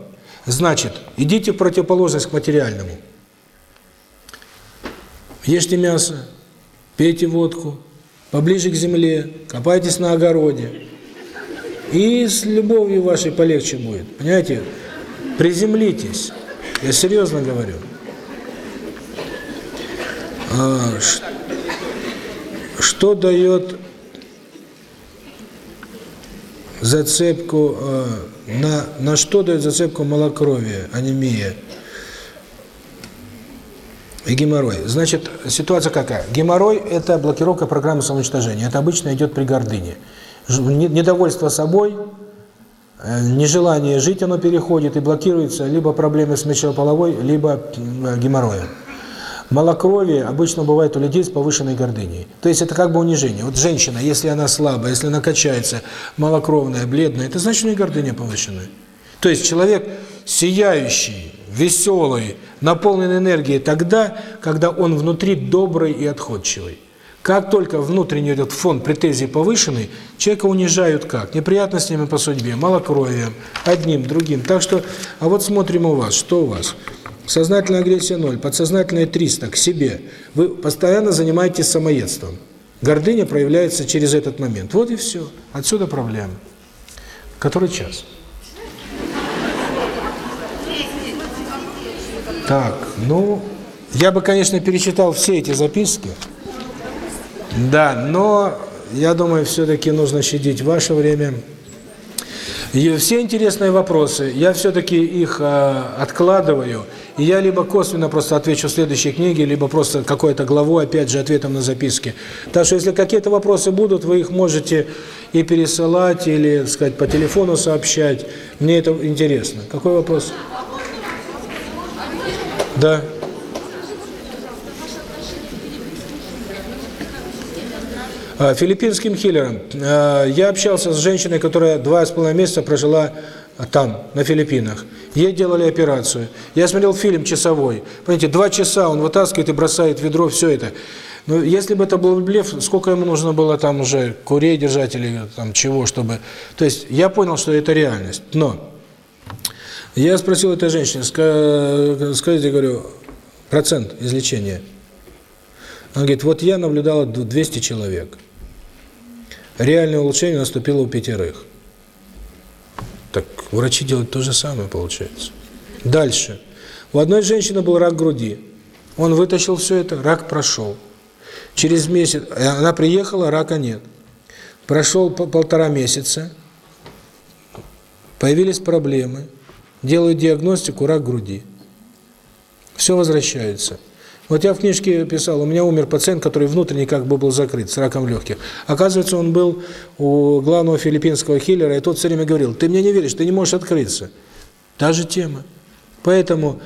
значит, идите в противоположность к материальному. Ешьте мясо, пейте водку, поближе к земле, копайтесь на огороде. И с любовью вашей полегче будет. Понимаете? Приземлитесь. Я серьезно говорю. А, что дает зацепку, э, на, на что дает зацепку малокровие, анемия и геморрой? Значит, ситуация какая? Геморрой – это блокировка программы самоуничтожения. Это обычно идет при гордыне. Недовольство собой, э, нежелание жить, оно переходит и блокируется либо проблемы с мочеполовой, либо геморроем. Малокровие обычно бывает у людей с повышенной гордыней. То есть это как бы унижение. Вот женщина, если она слабая, если она качается, малокровная, бледная, это значит у нее гордыня повышенная. То есть человек сияющий, веселый, наполнен энергией тогда, когда он внутри добрый и отходчивый. Как только внутренний этот фон претензий повышенный, человека унижают как? Неприятностями по судьбе, малокровием, одним, другим. Так что, а вот смотрим у вас, что у вас? Сознательная агрессия 0, подсознательная 300 к себе. Вы постоянно занимаетесь самоедством. Гордыня проявляется через этот момент. Вот и все. Отсюда проблема. Который час? Так, ну, я бы, конечно, перечитал все эти записки. Да, но я думаю, все-таки нужно щадить ваше время. И все интересные вопросы, я все-таки их э, откладываю. И я либо косвенно просто отвечу в следующей книге, либо просто какой-то главу, опять же, ответом на записки. Так что, если какие-то вопросы будут, вы их можете и пересылать, или, так сказать, по телефону сообщать. Мне это интересно. Какой вопрос? Да. А, филиппинским хиллером. А, я общался с женщиной, которая два с половиной месяца прожила там, на Филиппинах. Ей делали операцию. Я смотрел фильм часовой. Понимаете, два часа он вытаскивает и бросает ведро все это. Но если бы это был блеф, сколько ему нужно было там уже курей держать или там чего, чтобы... То есть я понял, что это реальность. Но я спросил этой женщины, скажите, говорю, процент излечения. Она говорит, вот я наблюдала 200 человек. Реальное улучшение наступило у пятерых. Так врачи делают то же самое, получается. Дальше. У одной женщины был рак груди. Он вытащил все это, рак прошел. Через месяц, она приехала, рака нет. Прошел по- полтора месяца, появились проблемы, делают диагностику рак груди. Все возвращается. Вот я в книжке писал, у меня умер пациент, который внутренне как бы был закрыт, с раком легких. Оказывается, он был у главного филиппинского хиллера, и тот все время говорил, ты мне не веришь, ты не можешь открыться. Та же тема. Поэтому,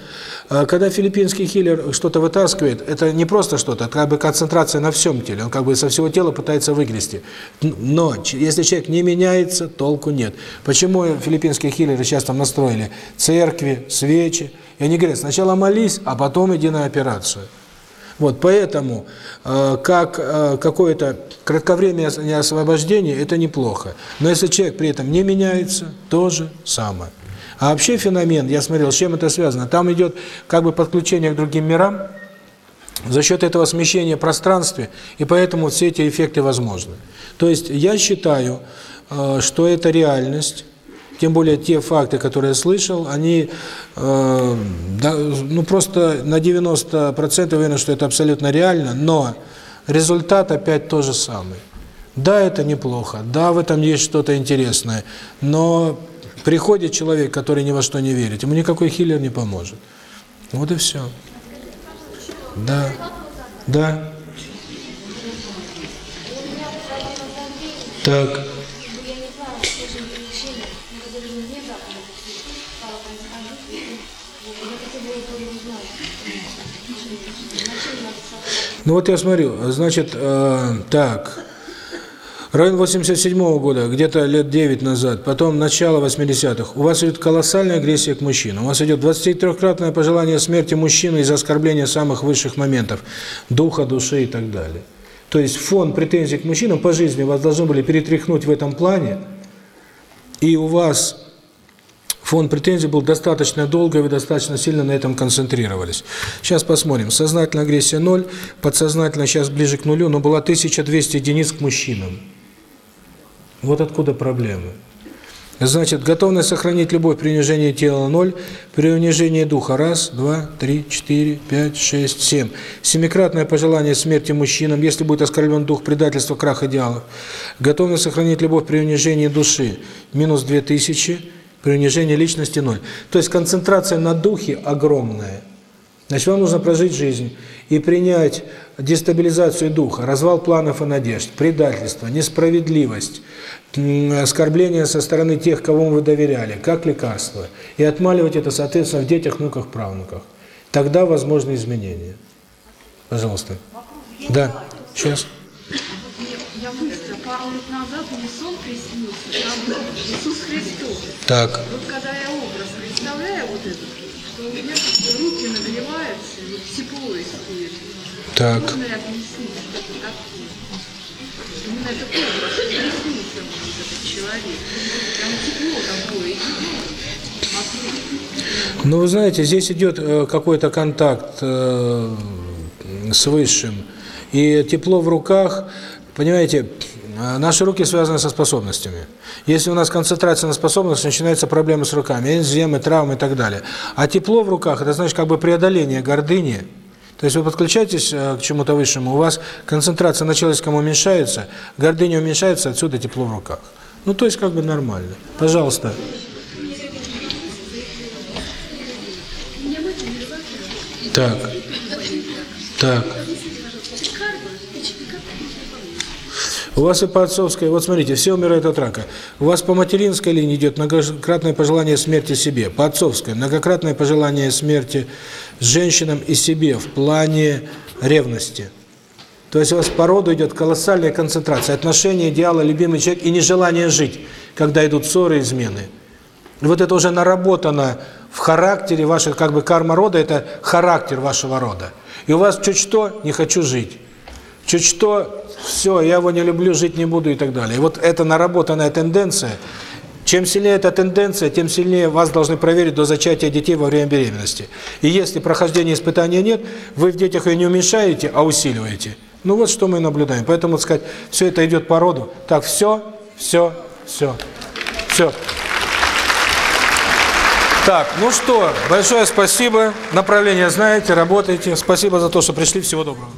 э, когда филиппинский хиллер что-то вытаскивает, это не просто что-то, это как бы концентрация на всем теле, он как бы со всего тела пытается выгрести. Но если человек не меняется, толку нет. Почему филиппинские хиллеры сейчас там настроили церкви, свечи? И они говорят, сначала молись, а потом иди на операцию. Вот, поэтому, э, как э, какое-то кратковременное освобождение, это неплохо. Но если человек при этом не меняется, то же самое. А вообще феномен, я смотрел, с чем это связано, там идет как бы подключение к другим мирам, за счет этого смещения пространства, и поэтому все эти эффекты возможны. То есть я считаю, э, что это реальность, тем более те факты, которые я слышал, они э, да, ну просто на 90% уверен, что это абсолютно реально, но результат опять тот же самый. Да, это неплохо, да, в этом есть что-то интересное, но приходит человек, который ни во что не верит, ему никакой хиллер не поможет. Вот и все. Да. Да. Так. Ну вот я смотрю, значит, э, так, район 87 -го года, где-то лет 9 назад, потом начало 80-х, у вас идет колоссальная агрессия к мужчинам, у вас идет 23-кратное пожелание смерти мужчины из-за оскорбления самых высших моментов, духа, души и так далее. То есть фон претензий к мужчинам по жизни вас должны были перетряхнуть в этом плане, и у вас фон претензий был достаточно долго, вы достаточно сильно на этом концентрировались. Сейчас посмотрим. Сознательная агрессия 0, подсознательно сейчас ближе к нулю, но была 1200 единиц к мужчинам. Вот откуда проблемы. Значит, готовность сохранить любовь при унижении тела 0, при унижении духа 1, 2, 3, 4, 5, 6, 7. Семикратное пожелание смерти мужчинам, если будет оскорблен дух предательства, крах идеалов. Готовность сохранить любовь при унижении души минус 2000, при унижении личности 0. То есть концентрация на духе огромная. Значит, вам нужно прожить жизнь и принять дестабилизацию духа, развал планов и надежд, предательство, несправедливость, м, оскорбление со стороны тех, кому вы доверяли, как лекарство, и отмаливать это, соответственно, в детях, внуках, правнуках. Тогда возможны изменения. Пожалуйста. Да, сейчас. Я быстро, пару лет назад мне сон приснился, Иисус Христос. Так, Вот когда я образ представляю вот этот, что у меня руки нагреваются, вот тепло исходит. так. Можно ли объяснить, что это такое? Именно этот образ, приснился этот человек. Прям тепло такое идет. Ну, вы знаете, здесь идет э, какой-то контакт э, с Высшим. И тепло в руках, понимаете, э, наши руки связаны со способностями. Если у нас концентрация на способностях, начинаются проблемы с руками, энземы, травмы и так далее. А тепло в руках, это значит как бы преодоление гордыни. То есть вы подключаетесь э, к чему-то высшему, у вас концентрация на человеческом уменьшается, гордыня уменьшается, отсюда тепло в руках. Ну, то есть как бы нормально. Пожалуйста. Так. Так. У вас и по отцовской, вот смотрите, все умирают от рака. У вас по материнской линии идет многократное пожелание смерти себе, по отцовской многократное пожелание смерти женщинам и себе в плане ревности. То есть у вас по роду идет колоссальная концентрация, отношения, идеала, любимый человек и нежелание жить, когда идут ссоры, измены. И вот это уже наработано в характере ваших, как бы карма рода, это характер вашего рода. И у вас чуть что, не хочу жить. Чуть что, все, я его не люблю, жить не буду и так далее. И вот эта наработанная тенденция, чем сильнее эта тенденция, тем сильнее вас должны проверить до зачатия детей во время беременности. И если прохождения испытания нет, вы в детях ее не уменьшаете, а усиливаете. Ну вот что мы наблюдаем. Поэтому, сказать, все это идет по роду. Так, все, все, все, все. Так, ну что, большое спасибо. Направление знаете, работаете. Спасибо за то, что пришли. Всего доброго.